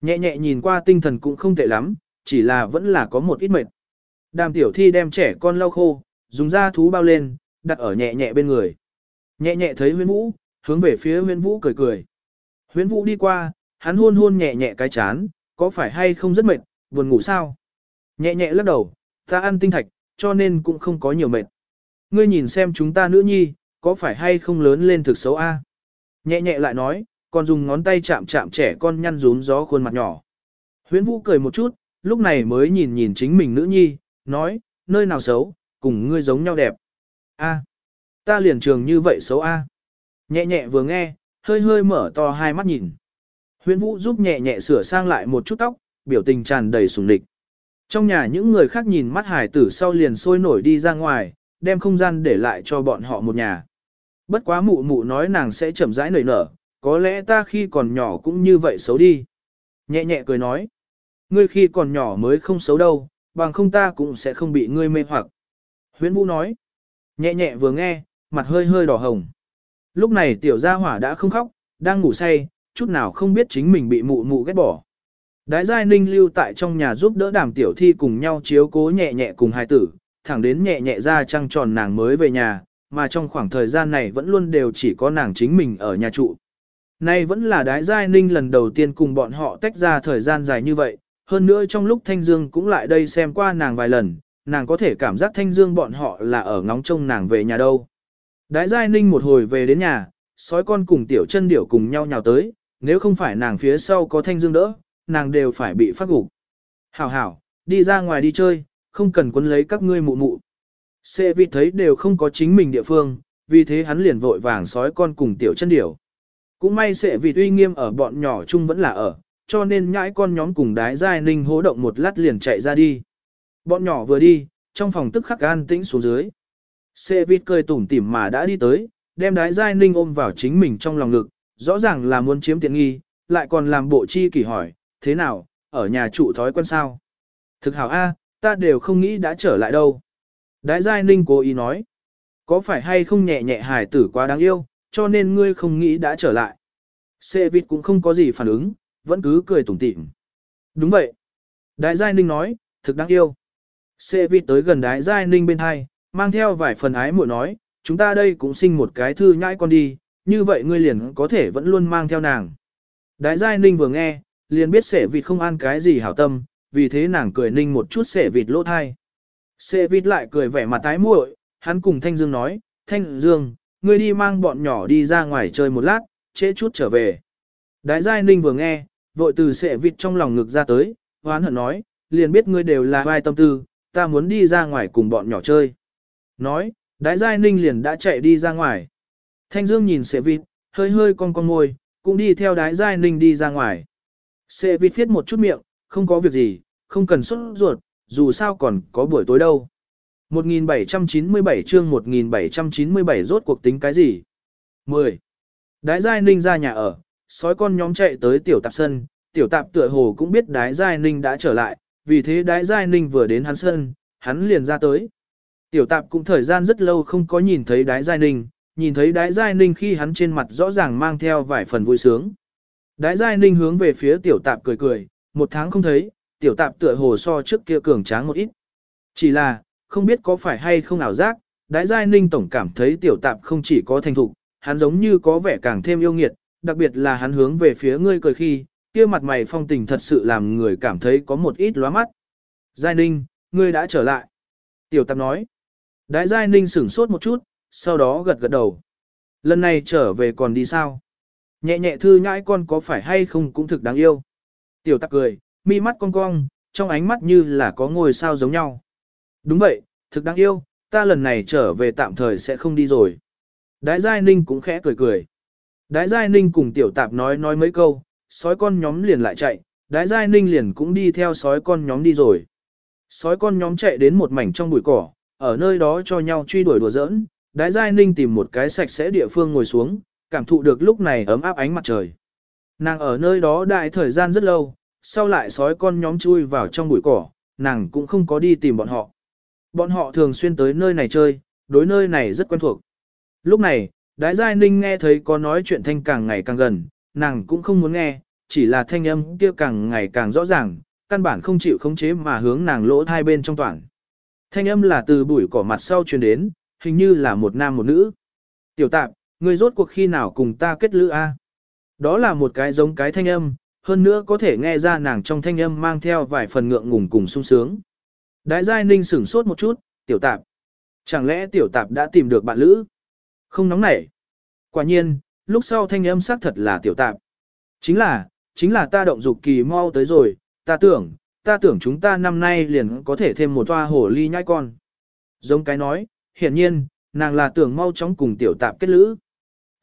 Nhẹ nhẹ nhìn qua tinh thần cũng không tệ lắm, chỉ là vẫn là có một ít mệt. Đàm tiểu thi đem trẻ con lau khô, dùng da thú bao lên, đặt ở nhẹ nhẹ bên người. Nhẹ nhẹ thấy huyên vũ, hướng về phía huyên vũ cười cười. Huyên vũ đi qua, hắn hôn hôn nhẹ nhẹ cái chán, có phải hay không rất mệt, buồn ngủ sao? Nhẹ nhẹ lắc đầu, ta ăn tinh thạch, cho nên cũng không có nhiều mệt. Ngươi nhìn xem chúng ta nữ nhi, có phải hay không lớn lên thực xấu a? Nhẹ nhẹ lại nói, còn dùng ngón tay chạm chạm trẻ con nhăn rúm gió khuôn mặt nhỏ. Huyễn vũ cười một chút, lúc này mới nhìn nhìn chính mình nữ nhi, nói, nơi nào xấu, cùng ngươi giống nhau đẹp. A, ta liền trường như vậy xấu A. Nhẹ nhẹ vừa nghe, hơi hơi mở to hai mắt nhìn. Huyễn Vũ giúp nhẹ nhẹ sửa sang lại một chút tóc, biểu tình tràn đầy sùng địch. Trong nhà những người khác nhìn mắt hải tử sau liền sôi nổi đi ra ngoài, đem không gian để lại cho bọn họ một nhà. Bất quá mụ mụ nói nàng sẽ chậm rãi nảy nở, có lẽ ta khi còn nhỏ cũng như vậy xấu đi. Nhẹ nhẹ cười nói, ngươi khi còn nhỏ mới không xấu đâu, bằng không ta cũng sẽ không bị ngươi mê hoặc. Huyễn Vũ nói, nhẹ nhẹ vừa nghe, mặt hơi hơi đỏ hồng. Lúc này tiểu gia hỏa đã không khóc, đang ngủ say, chút nào không biết chính mình bị mụ mụ ghét bỏ. Đái giai ninh lưu tại trong nhà giúp đỡ đàm tiểu thi cùng nhau chiếu cố nhẹ nhẹ cùng hai tử, thẳng đến nhẹ nhẹ ra trăng tròn nàng mới về nhà, mà trong khoảng thời gian này vẫn luôn đều chỉ có nàng chính mình ở nhà trụ. Nay vẫn là đái giai ninh lần đầu tiên cùng bọn họ tách ra thời gian dài như vậy, hơn nữa trong lúc Thanh Dương cũng lại đây xem qua nàng vài lần, nàng có thể cảm giác Thanh Dương bọn họ là ở ngóng trông nàng về nhà đâu. Đái giai ninh một hồi về đến nhà, sói con cùng tiểu chân điểu cùng nhau nhào tới, nếu không phải nàng phía sau có Thanh Dương đỡ, nàng đều phải bị phát gục. Hảo hảo, đi ra ngoài đi chơi, không cần quấn lấy các ngươi mụ mụ. Xê vịt thấy đều không có chính mình địa phương, vì thế hắn liền vội vàng sói con cùng tiểu chân điểu. Cũng may sẽ vì uy nghiêm ở bọn nhỏ chung vẫn là ở, cho nên nhãi con nhóm cùng đái giai ninh hố động một lát liền chạy ra đi. Bọn nhỏ vừa đi, trong phòng tức khắc an tĩnh xuống dưới. Xe vịt cười tủm tỉm mà đã đi tới, đem đái giai ninh ôm vào chính mình trong lòng ngực, rõ ràng là muốn chiếm tiện nghi, lại còn làm bộ chi kỳ hỏi, thế nào, ở nhà trụ thói quen sao? Thực hảo A, ta đều không nghĩ đã trở lại đâu. Đái Giai Ninh cố ý nói, có phải hay không nhẹ nhẹ hài tử quá đáng yêu, cho nên ngươi không nghĩ đã trở lại. Xe vịt cũng không có gì phản ứng, vẫn cứ cười tủm tỉm. Đúng vậy. Đái Giai Ninh nói, thực đáng yêu. Xe vịt tới gần Đái Giai Ninh bên hai, mang theo vài phần ái muội nói, chúng ta đây cũng sinh một cái thư nhãi con đi, như vậy ngươi liền có thể vẫn luôn mang theo nàng. Đái Giai Ninh vừa nghe, liền biết sẻ vịt không ăn cái gì hảo tâm, vì thế nàng cười ninh một chút sẻ vịt lỗ thai. Sẻ vịt lại cười vẻ mặt tái muội, hắn cùng Thanh Dương nói, Thanh Dương, ngươi đi mang bọn nhỏ đi ra ngoài chơi một lát, trễ chút trở về. Đái Giai Ninh vừa nghe, vội từ sẻ vịt trong lòng ngực ra tới, hoán hận nói, liền biết ngươi đều là vai tâm tư, ta muốn đi ra ngoài cùng bọn nhỏ chơi. Nói, Đái Giai Ninh liền đã chạy đi ra ngoài. Thanh Dương nhìn sẻ vịt, hơi hơi con con môi, cũng đi theo Đái Giai Ninh đi ra ngoài. Sệ vịt thiết một chút miệng, không có việc gì, không cần xuất ruột, dù sao còn có buổi tối đâu. 1797 chương 1797 rốt cuộc tính cái gì? 10. Đái Giai Ninh ra nhà ở, sói con nhóm chạy tới tiểu tạp sân, tiểu tạp tựa hồ cũng biết Đái Giai Ninh đã trở lại, vì thế Đái Giai Ninh vừa đến hắn sân, hắn liền ra tới. Tiểu tạp cũng thời gian rất lâu không có nhìn thấy Đái Giai Ninh, nhìn thấy Đái Giai Ninh khi hắn trên mặt rõ ràng mang theo vài phần vui sướng. Đái Giai Ninh hướng về phía tiểu tạp cười cười, một tháng không thấy, tiểu tạp tựa hồ so trước kia cường tráng một ít. Chỉ là, không biết có phải hay không ảo giác, Đái Giai Ninh tổng cảm thấy tiểu tạp không chỉ có thành thục, hắn giống như có vẻ càng thêm yêu nghiệt, đặc biệt là hắn hướng về phía ngươi cười khi, kia mặt mày phong tình thật sự làm người cảm thấy có một ít lóa mắt. Giai Ninh, ngươi đã trở lại. Tiểu tạp nói. Đái Giai Ninh sửng sốt một chút, sau đó gật gật đầu. Lần này trở về còn đi sao? Nhẹ nhẹ thư nhãi con có phải hay không cũng thực đáng yêu. Tiểu tắc cười, mi mắt cong cong, trong ánh mắt như là có ngôi sao giống nhau. Đúng vậy, thực đáng yêu, ta lần này trở về tạm thời sẽ không đi rồi. Đái Giai Ninh cũng khẽ cười cười. Đái Giai Ninh cùng tiểu tạp nói nói mấy câu, sói con nhóm liền lại chạy, đái Giai Ninh liền cũng đi theo sói con nhóm đi rồi. Sói con nhóm chạy đến một mảnh trong bụi cỏ, ở nơi đó cho nhau truy đuổi đùa giỡn, đái Giai Ninh tìm một cái sạch sẽ địa phương ngồi xuống, cảm thụ được lúc này ấm áp ánh mặt trời. Nàng ở nơi đó đại thời gian rất lâu, sau lại sói con nhóm chui vào trong bụi cỏ, nàng cũng không có đi tìm bọn họ. Bọn họ thường xuyên tới nơi này chơi, đối nơi này rất quen thuộc. Lúc này, Đái Giai Ninh nghe thấy có nói chuyện thanh càng ngày càng gần, nàng cũng không muốn nghe, chỉ là thanh âm kia càng ngày càng rõ ràng, căn bản không chịu khống chế mà hướng nàng lỗ thai bên trong toàn. Thanh âm là từ bụi cỏ mặt sau truyền đến, hình như là một nam một nữ. Tiểu tạp, ngươi rốt cuộc khi nào cùng ta kết lữ a? Đó là một cái giống cái thanh âm, hơn nữa có thể nghe ra nàng trong thanh âm mang theo vài phần ngượng ngùng cùng sung sướng. Đái giai ninh sửng sốt một chút, tiểu tạp. Chẳng lẽ tiểu tạp đã tìm được bạn lữ? Không nóng nảy. Quả nhiên, lúc sau thanh âm xác thật là tiểu tạp. Chính là, chính là ta động dục kỳ mau tới rồi, ta tưởng, ta tưởng chúng ta năm nay liền có thể thêm một toa hồ ly nhãi con. Giống cái nói, hiển nhiên, nàng là tưởng mau chóng cùng tiểu tạp kết lữ.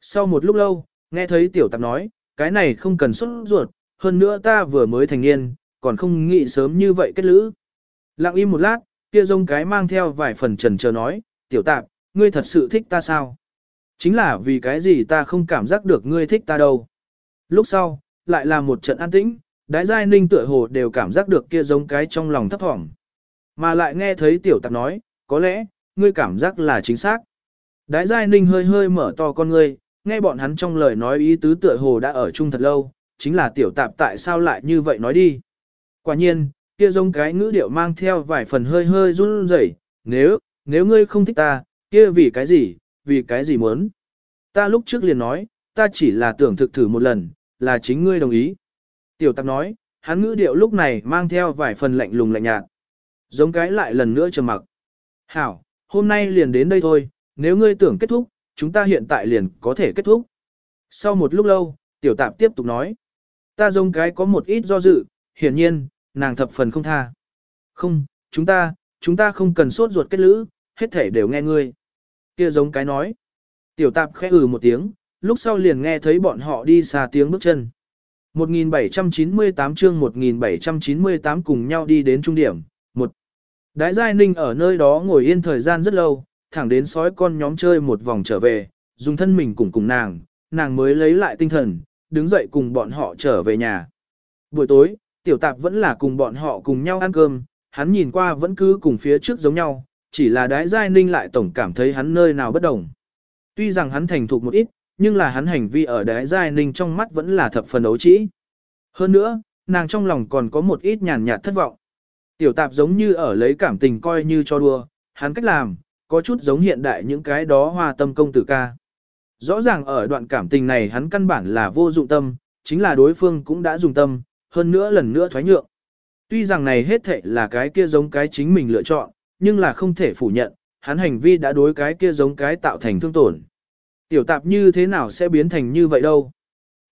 Sau một lúc lâu, Nghe thấy tiểu tạp nói, cái này không cần xuất ruột, hơn nữa ta vừa mới thành niên, còn không nghĩ sớm như vậy kết lữ. Lặng im một lát, kia giống cái mang theo vài phần trần chờ nói, tiểu tạp, ngươi thật sự thích ta sao? Chính là vì cái gì ta không cảm giác được ngươi thích ta đâu. Lúc sau, lại là một trận an tĩnh, đái giai ninh tựa hồ đều cảm giác được kia giống cái trong lòng thấp thỏm. Mà lại nghe thấy tiểu tạp nói, có lẽ, ngươi cảm giác là chính xác. Đái giai ninh hơi hơi mở to con ngươi, nghe bọn hắn trong lời nói ý tứ tựa hồ đã ở chung thật lâu, chính là tiểu tạp tại sao lại như vậy nói đi. Quả nhiên, kia giống cái ngữ điệu mang theo vài phần hơi hơi run rẩy, nếu, nếu ngươi không thích ta, kia vì cái gì, vì cái gì muốn. Ta lúc trước liền nói, ta chỉ là tưởng thực thử một lần, là chính ngươi đồng ý. Tiểu tạp nói, hắn ngữ điệu lúc này mang theo vài phần lạnh lùng lạnh nhạt. Giống cái lại lần nữa trầm mặc. Hảo, hôm nay liền đến đây thôi, nếu ngươi tưởng kết thúc, chúng ta hiện tại liền có thể kết thúc. Sau một lúc lâu, tiểu tạp tiếp tục nói. Ta giống cái có một ít do dự, hiển nhiên, nàng thập phần không tha. Không, chúng ta, chúng ta không cần sốt ruột kết lữ, hết thể đều nghe ngươi. Kia giống cái nói. Tiểu tạp khẽ ừ một tiếng, lúc sau liền nghe thấy bọn họ đi xa tiếng bước chân. 1798 chương 1798 cùng nhau đi đến trung điểm. Một. Đái Giai Ninh ở nơi đó ngồi yên thời gian rất lâu, thẳng đến sói con nhóm chơi một vòng trở về, dùng thân mình cùng cùng nàng, nàng mới lấy lại tinh thần, đứng dậy cùng bọn họ trở về nhà. Buổi tối, tiểu tạp vẫn là cùng bọn họ cùng nhau ăn cơm, hắn nhìn qua vẫn cứ cùng phía trước giống nhau, chỉ là đái giai ninh lại tổng cảm thấy hắn nơi nào bất đồng. Tuy rằng hắn thành thục một ít, nhưng là hắn hành vi ở đái giai ninh trong mắt vẫn là thập phần ấu trĩ. Hơn nữa, nàng trong lòng còn có một ít nhàn nhạt thất vọng. Tiểu tạp giống như ở lấy cảm tình coi như cho đùa, hắn cách làm, có chút giống hiện đại những cái đó hoa tâm công tử ca. Rõ ràng ở đoạn cảm tình này hắn căn bản là vô dụng tâm, chính là đối phương cũng đã dùng tâm, hơn nữa lần nữa thoái nhượng. Tuy rằng này hết thệ là cái kia giống cái chính mình lựa chọn, nhưng là không thể phủ nhận, hắn hành vi đã đối cái kia giống cái tạo thành thương tổn. Tiểu tạp như thế nào sẽ biến thành như vậy đâu?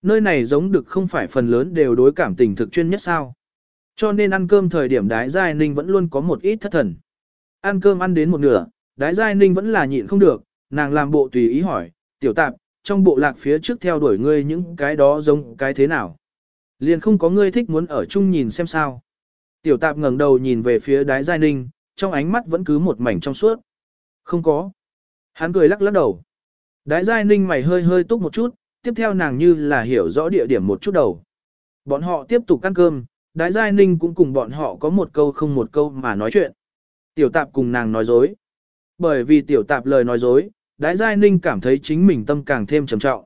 Nơi này giống được không phải phần lớn đều đối cảm tình thực chuyên nhất sao? Cho nên ăn cơm thời điểm đái giai ninh vẫn luôn có một ít thất thần. Ăn cơm ăn đến một nửa, đái giai ninh vẫn là nhịn không được, nàng làm bộ tùy ý hỏi, tiểu tạp, trong bộ lạc phía trước theo đuổi ngươi những cái đó giống cái thế nào? Liền không có ngươi thích muốn ở chung nhìn xem sao. Tiểu tạp ngẩng đầu nhìn về phía đái giai ninh, trong ánh mắt vẫn cứ một mảnh trong suốt. Không có. Hắn cười lắc lắc đầu. Đái giai ninh mày hơi hơi túc một chút, tiếp theo nàng như là hiểu rõ địa điểm một chút đầu. Bọn họ tiếp tục ăn cơm, đái giai ninh cũng cùng bọn họ có một câu không một câu mà nói chuyện. Tiểu tạp cùng nàng nói dối. Bởi vì tiểu tạp lời nói dối, đái giai ninh cảm thấy chính mình tâm càng thêm trầm trọng.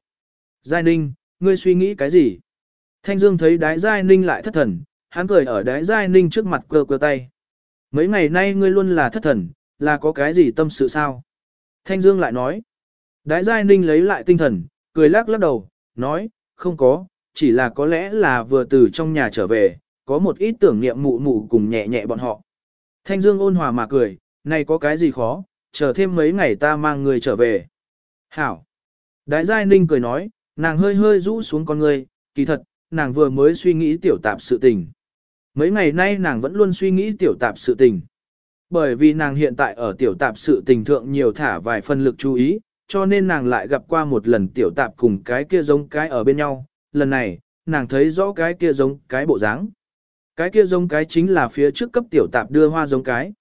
Giai ninh, ngươi suy nghĩ cái gì? Thanh Dương thấy đái giai ninh lại thất thần, hắn cười ở đái giai ninh trước mặt cơ cơ tay. Mấy ngày nay ngươi luôn là thất thần, là có cái gì tâm sự sao? Thanh Dương lại nói. Đái giai ninh lấy lại tinh thần, cười lắc lắc đầu, nói, không có, chỉ là có lẽ là vừa từ trong nhà trở về, có một ít tưởng niệm mụ mụ cùng nhẹ nhẹ bọn họ. Thanh Dương ôn hòa mà cười, này có cái gì khó, chờ thêm mấy ngày ta mang người trở về. Hảo. Đái giai ninh cười nói, nàng hơi hơi rũ xuống con người, kỳ thật, nàng vừa mới suy nghĩ tiểu tạp sự tình. Mấy ngày nay nàng vẫn luôn suy nghĩ tiểu tạp sự tình. Bởi vì nàng hiện tại ở tiểu tạp sự tình thượng nhiều thả vài phần lực chú ý, cho nên nàng lại gặp qua một lần tiểu tạp cùng cái kia giống cái ở bên nhau. Lần này, nàng thấy rõ cái kia giống cái bộ dáng. Cái kia giống cái chính là phía trước cấp tiểu tạp đưa hoa giống cái.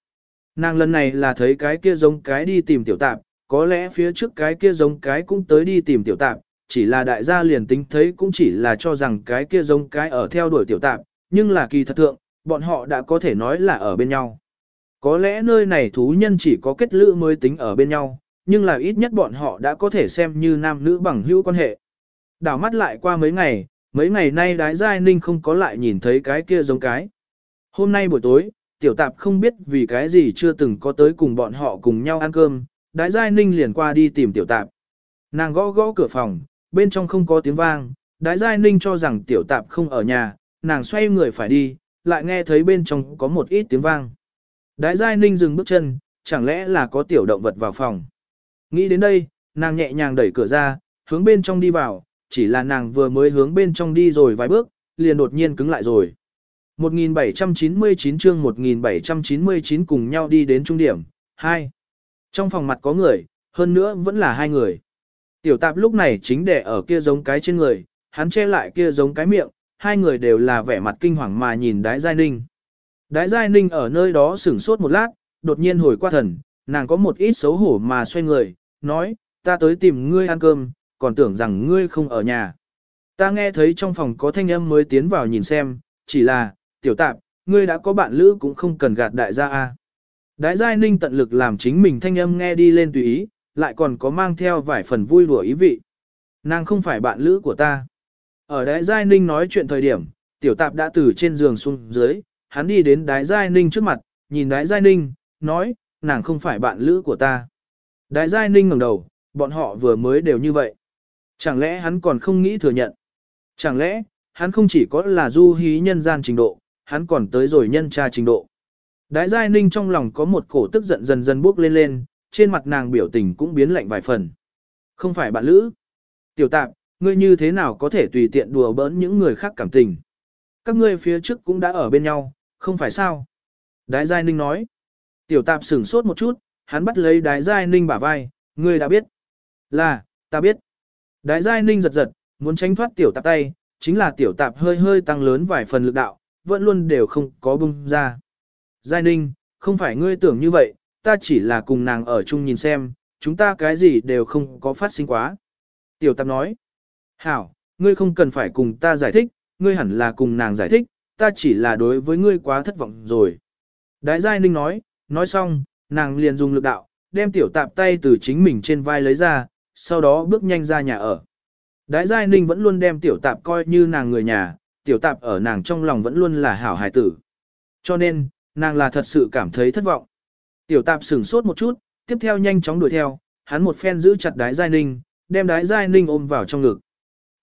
Nàng lần này là thấy cái kia giống cái đi tìm tiểu tạp, có lẽ phía trước cái kia giống cái cũng tới đi tìm tiểu tạp, chỉ là đại gia liền tính thấy cũng chỉ là cho rằng cái kia giống cái ở theo đuổi tiểu tạp, nhưng là kỳ thật thượng, bọn họ đã có thể nói là ở bên nhau. Có lẽ nơi này thú nhân chỉ có kết lữ mới tính ở bên nhau, nhưng là ít nhất bọn họ đã có thể xem như nam nữ bằng hữu quan hệ. Đảo mắt lại qua mấy ngày, mấy ngày nay đái giai ninh không có lại nhìn thấy cái kia giống cái. Hôm nay buổi tối, tiểu tạp không biết vì cái gì chưa từng có tới cùng bọn họ cùng nhau ăn cơm, đái giai ninh liền qua đi tìm tiểu tạp. Nàng gõ gõ cửa phòng, bên trong không có tiếng vang, đái giai ninh cho rằng tiểu tạp không ở nhà, nàng xoay người phải đi, lại nghe thấy bên trong có một ít tiếng vang. Đái giai ninh dừng bước chân, chẳng lẽ là có tiểu động vật vào phòng. Nghĩ đến đây, nàng nhẹ nhàng đẩy cửa ra, hướng bên trong đi vào, chỉ là nàng vừa mới hướng bên trong đi rồi vài bước, liền đột nhiên cứng lại rồi. 1799 chương 1799 cùng nhau đi đến trung điểm, 2. Trong phòng mặt có người, hơn nữa vẫn là hai người. Tiểu tạp lúc này chính đè ở kia giống cái trên người, hắn che lại kia giống cái miệng, hai người đều là vẻ mặt kinh hoàng mà nhìn đái giai ninh. Đái giai ninh ở nơi đó sửng sốt một lát, đột nhiên hồi qua thần, nàng có một ít xấu hổ mà xoay người, nói, ta tới tìm ngươi ăn cơm, còn tưởng rằng ngươi không ở nhà. Ta nghe thấy trong phòng có thanh âm mới tiến vào nhìn xem, chỉ là, tiểu tạp, ngươi đã có bạn lữ cũng không cần gạt đại gia a. Đái giai ninh tận lực làm chính mình thanh âm nghe đi lên tùy ý, lại còn có mang theo vài phần vui đùa ý vị. Nàng không phải bạn lữ của ta. Ở đái giai ninh nói chuyện thời điểm, tiểu tạp đã từ trên giường xuống dưới, hắn đi đến đái giai ninh trước mặt, nhìn đái giai ninh, nói, nàng không phải bạn lữ của ta. Đại giai ninh ngẩng đầu, bọn họ vừa mới đều như vậy. Chẳng lẽ hắn còn không nghĩ thừa nhận? Chẳng lẽ, hắn không chỉ có là du hí nhân gian trình độ, hắn còn tới rồi nhân tra trình độ. Đại giai ninh trong lòng có một cổ tức giận dần dần bốc lên lên, trên mặt nàng biểu tình cũng biến lạnh vài phần. Không phải bạn lữ. Tiểu tạp, ngươi như thế nào có thể tùy tiện đùa bỡn những người khác cảm tình. Các ngươi phía trước cũng đã ở bên nhau, không phải sao? Đại Giai Ninh nói. Tiểu tạp sửng sốt một chút, hắn bắt lấy đái Giai Ninh bả vai, ngươi đã biết. Là, ta biết. Đái Giai Ninh giật giật, muốn tránh thoát tiểu tạp tay, chính là tiểu tạp hơi hơi tăng lớn vài phần lực đạo, vẫn luôn đều không có bung ra. Giai Ninh, không phải ngươi tưởng như vậy, ta chỉ là cùng nàng ở chung nhìn xem, chúng ta cái gì đều không có phát sinh quá. Tiểu tạp nói. Hảo, ngươi không cần phải cùng ta giải thích, ngươi hẳn là cùng nàng giải thích, ta chỉ là đối với ngươi quá thất vọng rồi. Đại Giai Ninh nói, nói xong, nàng liền dùng lực đạo, đem tiểu tạp tay từ chính mình trên vai lấy ra, sau đó bước nhanh ra nhà ở. Đại Giai Ninh vẫn luôn đem tiểu tạp coi như nàng người nhà, tiểu tạp ở nàng trong lòng vẫn luôn là hảo hài tử. Cho nên, nàng là thật sự cảm thấy thất vọng. Tiểu tạp sửng sốt một chút, tiếp theo nhanh chóng đuổi theo, hắn một phen giữ chặt đái Giai Ninh, đem đái Giai Ninh ôm vào trong ngực.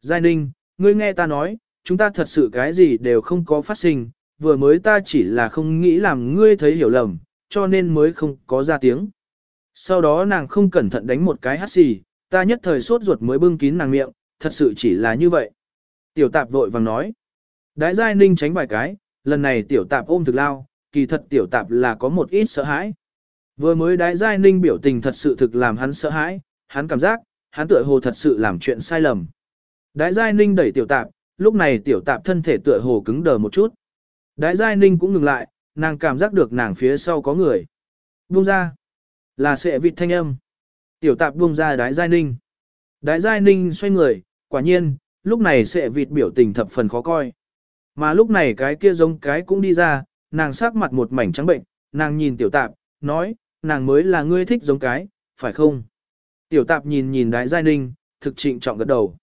Giai Ninh, ngươi nghe ta nói, chúng ta thật sự cái gì đều không có phát sinh, vừa mới ta chỉ là không nghĩ làm ngươi thấy hiểu lầm, cho nên mới không có ra tiếng. Sau đó nàng không cẩn thận đánh một cái hát xì, ta nhất thời sốt ruột mới bưng kín nàng miệng, thật sự chỉ là như vậy. Tiểu tạp vội vàng nói. Đái giai ninh tránh vài cái, lần này tiểu tạp ôm thực lao, kỳ thật tiểu tạp là có một ít sợ hãi. Vừa mới đái giai ninh biểu tình thật sự thực làm hắn sợ hãi, hắn cảm giác, hắn tựa hồ thật sự làm chuyện sai lầm. Đái Giai Ninh đẩy tiểu tạp, lúc này tiểu tạp thân thể tựa hồ cứng đờ một chút. Đái Giai Ninh cũng ngừng lại, nàng cảm giác được nàng phía sau có người. Buông ra. Là sệ vịt thanh âm. Tiểu tạp buông ra đái Giai Ninh. Đái Giai Ninh xoay người, quả nhiên, lúc này sệ vịt biểu tình thập phần khó coi. Mà lúc này cái kia giống cái cũng đi ra, nàng sắc mặt một mảnh trắng bệnh, nàng nhìn tiểu tạp, nói, nàng mới là ngươi thích giống cái, phải không? Tiểu tạp nhìn nhìn đái Giai Ninh, thực trịnh trọng gật đầu.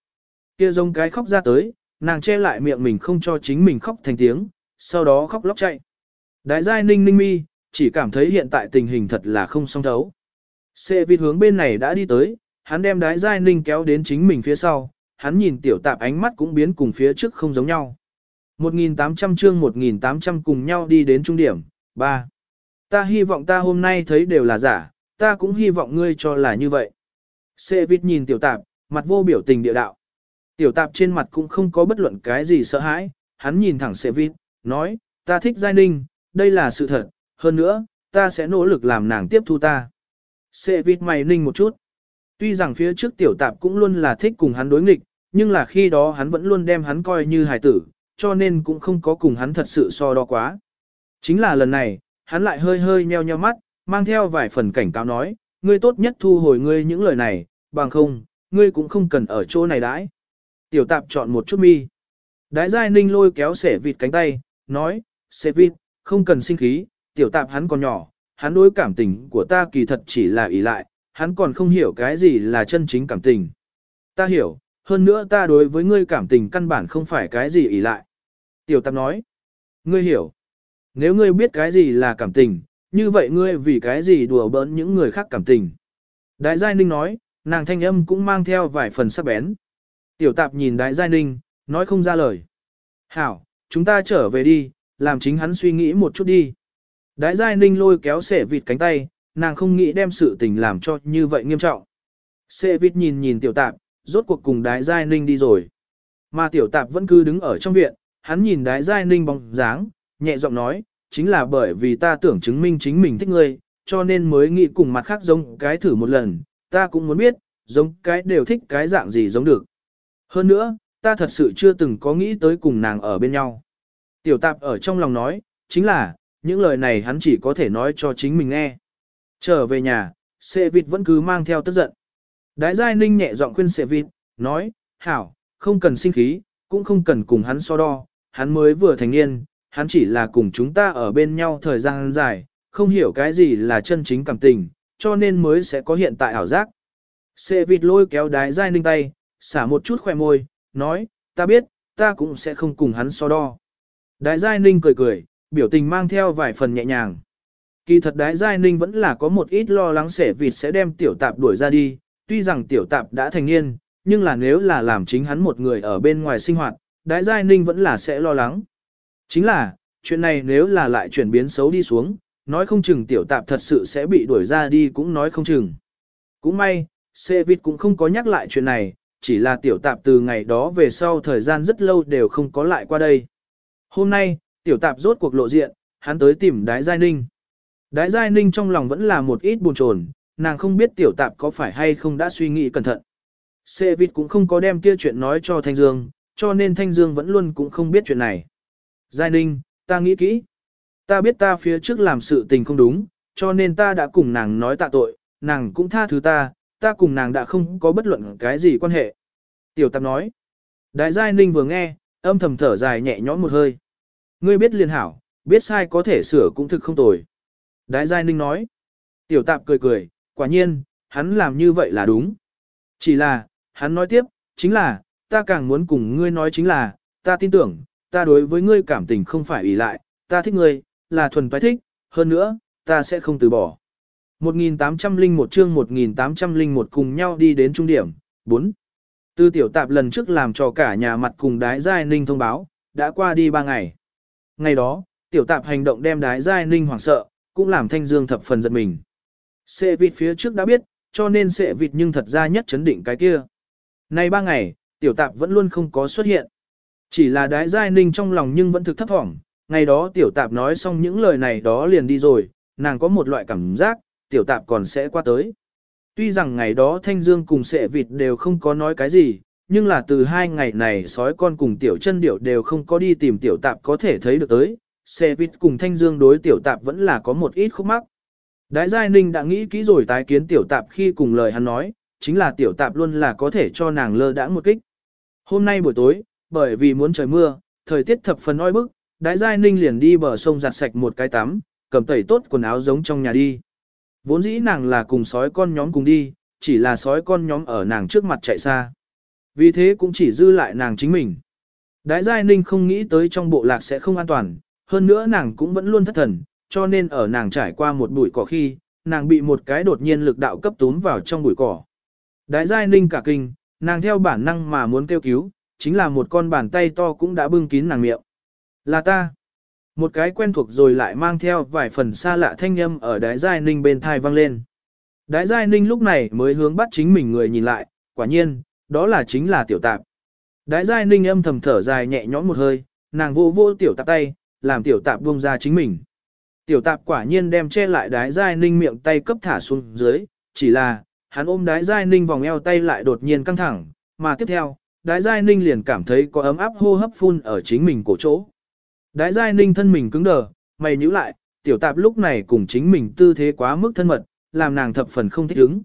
Kia giống cái khóc ra tới, nàng che lại miệng mình không cho chính mình khóc thành tiếng, sau đó khóc lóc chạy. Đại giai ninh ninh mi, chỉ cảm thấy hiện tại tình hình thật là không song thấu. Xe vịt hướng bên này đã đi tới, hắn đem đái giai ninh kéo đến chính mình phía sau, hắn nhìn tiểu tạp ánh mắt cũng biến cùng phía trước không giống nhau. 1.800 chương 1.800 cùng nhau đi đến trung điểm, 3. Ta hy vọng ta hôm nay thấy đều là giả, ta cũng hy vọng ngươi cho là như vậy. Xe vịt nhìn tiểu tạp, mặt vô biểu tình địa đạo. Tiểu tạp trên mặt cũng không có bất luận cái gì sợ hãi, hắn nhìn thẳng xe vịt, nói, ta thích Giai Ninh, đây là sự thật, hơn nữa, ta sẽ nỗ lực làm nàng tiếp thu ta. Sệ vịt mày ninh một chút. Tuy rằng phía trước tiểu tạp cũng luôn là thích cùng hắn đối nghịch, nhưng là khi đó hắn vẫn luôn đem hắn coi như hài tử, cho nên cũng không có cùng hắn thật sự so đo quá. Chính là lần này, hắn lại hơi hơi nheo nheo mắt, mang theo vài phần cảnh cáo nói, ngươi tốt nhất thu hồi ngươi những lời này, bằng không, ngươi cũng không cần ở chỗ này đãi. Tiểu tạp chọn một chút mi. Đái giai ninh lôi kéo sẻ vịt cánh tay, nói, sẻ vịt, không cần sinh khí, tiểu tạp hắn còn nhỏ, hắn đối cảm tình của ta kỳ thật chỉ là ý lại, hắn còn không hiểu cái gì là chân chính cảm tình. Ta hiểu, hơn nữa ta đối với ngươi cảm tình căn bản không phải cái gì ý lại. Tiểu tạp nói, ngươi hiểu, nếu ngươi biết cái gì là cảm tình, như vậy ngươi vì cái gì đùa bỡn những người khác cảm tình. Đại giai ninh nói, nàng thanh âm cũng mang theo vài phần sắc bén. Tiểu tạp nhìn đại giai ninh, nói không ra lời. Hảo, chúng ta trở về đi, làm chính hắn suy nghĩ một chút đi. Đái giai ninh lôi kéo sẻ vịt cánh tay, nàng không nghĩ đem sự tình làm cho như vậy nghiêm trọng. Sẻ vịt nhìn nhìn tiểu tạp, rốt cuộc cùng đái giai ninh đi rồi. Mà tiểu tạp vẫn cứ đứng ở trong viện, hắn nhìn đái giai ninh bóng dáng, nhẹ giọng nói, chính là bởi vì ta tưởng chứng minh chính mình thích ngươi, cho nên mới nghĩ cùng mặt khác giống cái thử một lần, ta cũng muốn biết, giống cái đều thích cái dạng gì giống được. Hơn nữa, ta thật sự chưa từng có nghĩ tới cùng nàng ở bên nhau. Tiểu tạp ở trong lòng nói, chính là, những lời này hắn chỉ có thể nói cho chính mình nghe. Trở về nhà, Sệ Vịt vẫn cứ mang theo tức giận. Đái Giai Ninh nhẹ giọng khuyên Sệ Vịt, nói, hảo, không cần sinh khí, cũng không cần cùng hắn so đo, hắn mới vừa thành niên, hắn chỉ là cùng chúng ta ở bên nhau thời gian dài, không hiểu cái gì là chân chính cảm tình, cho nên mới sẽ có hiện tại ảo giác. Sệ Vịt lôi kéo Đái Giai Ninh tay, xả một chút khỏe môi, nói, ta biết, ta cũng sẽ không cùng hắn so đo. Đái Giai Ninh cười cười, biểu tình mang theo vài phần nhẹ nhàng. Kỳ thật Đái Giai Ninh vẫn là có một ít lo lắng sẻ vịt sẽ đem tiểu tạp đuổi ra đi, tuy rằng tiểu tạp đã thành niên, nhưng là nếu là làm chính hắn một người ở bên ngoài sinh hoạt, Đái Giai Ninh vẫn là sẽ lo lắng. Chính là, chuyện này nếu là lại chuyển biến xấu đi xuống, nói không chừng tiểu tạp thật sự sẽ bị đuổi ra đi cũng nói không chừng. Cũng may, Sẻ vịt cũng không có nhắc lại chuyện này, chỉ là tiểu tạp từ ngày đó về sau thời gian rất lâu đều không có lại qua đây. Hôm nay, tiểu tạp rốt cuộc lộ diện, hắn tới tìm đái giai ninh. Đái giai ninh trong lòng vẫn là một ít buồn chồn, nàng không biết tiểu tạp có phải hay không đã suy nghĩ cẩn thận. Sê vịt cũng không có đem kia chuyện nói cho Thanh Dương, cho nên Thanh Dương vẫn luôn cũng không biết chuyện này. Giai ninh, ta nghĩ kỹ. Ta biết ta phía trước làm sự tình không đúng, cho nên ta đã cùng nàng nói tạ tội, nàng cũng tha thứ ta, ta cùng nàng đã không có bất luận cái gì quan hệ. Tiểu tạp nói. Đại giai ninh vừa nghe, âm thầm thở dài nhẹ nhõm một hơi. Ngươi biết liền hảo, biết sai có thể sửa cũng thực không tồi. Đại giai ninh nói. Tiểu tạp cười cười, quả nhiên, hắn làm như vậy là đúng. Chỉ là, hắn nói tiếp, chính là, ta càng muốn cùng ngươi nói chính là, ta tin tưởng, ta đối với ngươi cảm tình không phải ủy lại, ta thích ngươi, là thuần phái thích, hơn nữa, ta sẽ không từ bỏ. 1801 chương 1801 cùng nhau đi đến trung điểm, 4. Tư tiểu tạp lần trước làm cho cả nhà mặt cùng đái giai ninh thông báo, đã qua đi 3 ngày. Ngày đó, tiểu tạp hành động đem đái giai ninh hoảng sợ, cũng làm thanh dương thập phần giật mình. Sệ vịt phía trước đã biết, cho nên sệ vịt nhưng thật ra nhất chấn định cái kia. Nay ba ngày, tiểu tạp vẫn luôn không có xuất hiện. Chỉ là đái giai ninh trong lòng nhưng vẫn thực thấp thỏm, ngày đó tiểu tạp nói xong những lời này đó liền đi rồi, nàng có một loại cảm giác, tiểu tạp còn sẽ qua tới. Tuy rằng ngày đó Thanh Dương cùng sệ vịt đều không có nói cái gì, nhưng là từ hai ngày này sói con cùng tiểu chân điểu đều không có đi tìm tiểu tạp có thể thấy được tới, xe vịt cùng Thanh Dương đối tiểu tạp vẫn là có một ít khúc mắc. Đại Giai Ninh đã nghĩ kỹ rồi tái kiến tiểu tạp khi cùng lời hắn nói, chính là tiểu tạp luôn là có thể cho nàng lơ đãng một kích. Hôm nay buổi tối, bởi vì muốn trời mưa, thời tiết thập phần oi bức, Đại Giai Ninh liền đi bờ sông giặt sạch một cái tắm, cầm tẩy tốt quần áo giống trong nhà đi. Vốn dĩ nàng là cùng sói con nhóm cùng đi, chỉ là sói con nhóm ở nàng trước mặt chạy xa. Vì thế cũng chỉ dư lại nàng chính mình. Đái Giai Ninh không nghĩ tới trong bộ lạc sẽ không an toàn, hơn nữa nàng cũng vẫn luôn thất thần, cho nên ở nàng trải qua một bụi cỏ khi, nàng bị một cái đột nhiên lực đạo cấp túm vào trong bụi cỏ. Đái Giai Ninh cả kinh, nàng theo bản năng mà muốn kêu cứu, chính là một con bàn tay to cũng đã bưng kín nàng miệng. Là ta. Một cái quen thuộc rồi lại mang theo vài phần xa lạ thanh âm ở đái giai ninh bên thai vang lên. Đái giai ninh lúc này mới hướng bắt chính mình người nhìn lại, quả nhiên, đó là chính là tiểu tạp. Đái giai ninh âm thầm thở dài nhẹ nhõm một hơi, nàng vô vô tiểu tạp tay, làm tiểu tạp buông ra chính mình. Tiểu tạp quả nhiên đem che lại đái giai ninh miệng tay cấp thả xuống dưới, chỉ là, hắn ôm đái giai ninh vòng eo tay lại đột nhiên căng thẳng, mà tiếp theo, đái giai ninh liền cảm thấy có ấm áp hô hấp phun ở chính mình cổ chỗ. Đái giai ninh thân mình cứng đờ, mày nhíu lại, tiểu tạp lúc này cùng chính mình tư thế quá mức thân mật, làm nàng thập phần không thích ứng.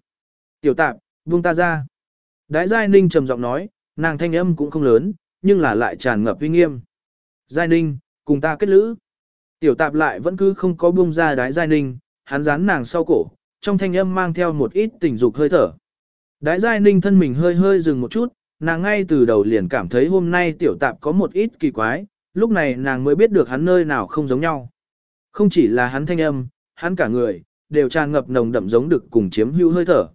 Tiểu tạp, buông ta ra. Đái giai ninh trầm giọng nói, nàng thanh âm cũng không lớn, nhưng là lại tràn ngập uy nghiêm. Giai ninh, cùng ta kết lữ. Tiểu tạp lại vẫn cứ không có buông ra đái giai ninh, hắn dán nàng sau cổ, trong thanh âm mang theo một ít tình dục hơi thở. Đái giai ninh thân mình hơi hơi dừng một chút, nàng ngay từ đầu liền cảm thấy hôm nay tiểu tạp có một ít kỳ quái, lúc này nàng mới biết được hắn nơi nào không giống nhau. Không chỉ là hắn thanh âm, hắn cả người, đều tràn ngập nồng đậm giống được cùng chiếm hữu hơi thở.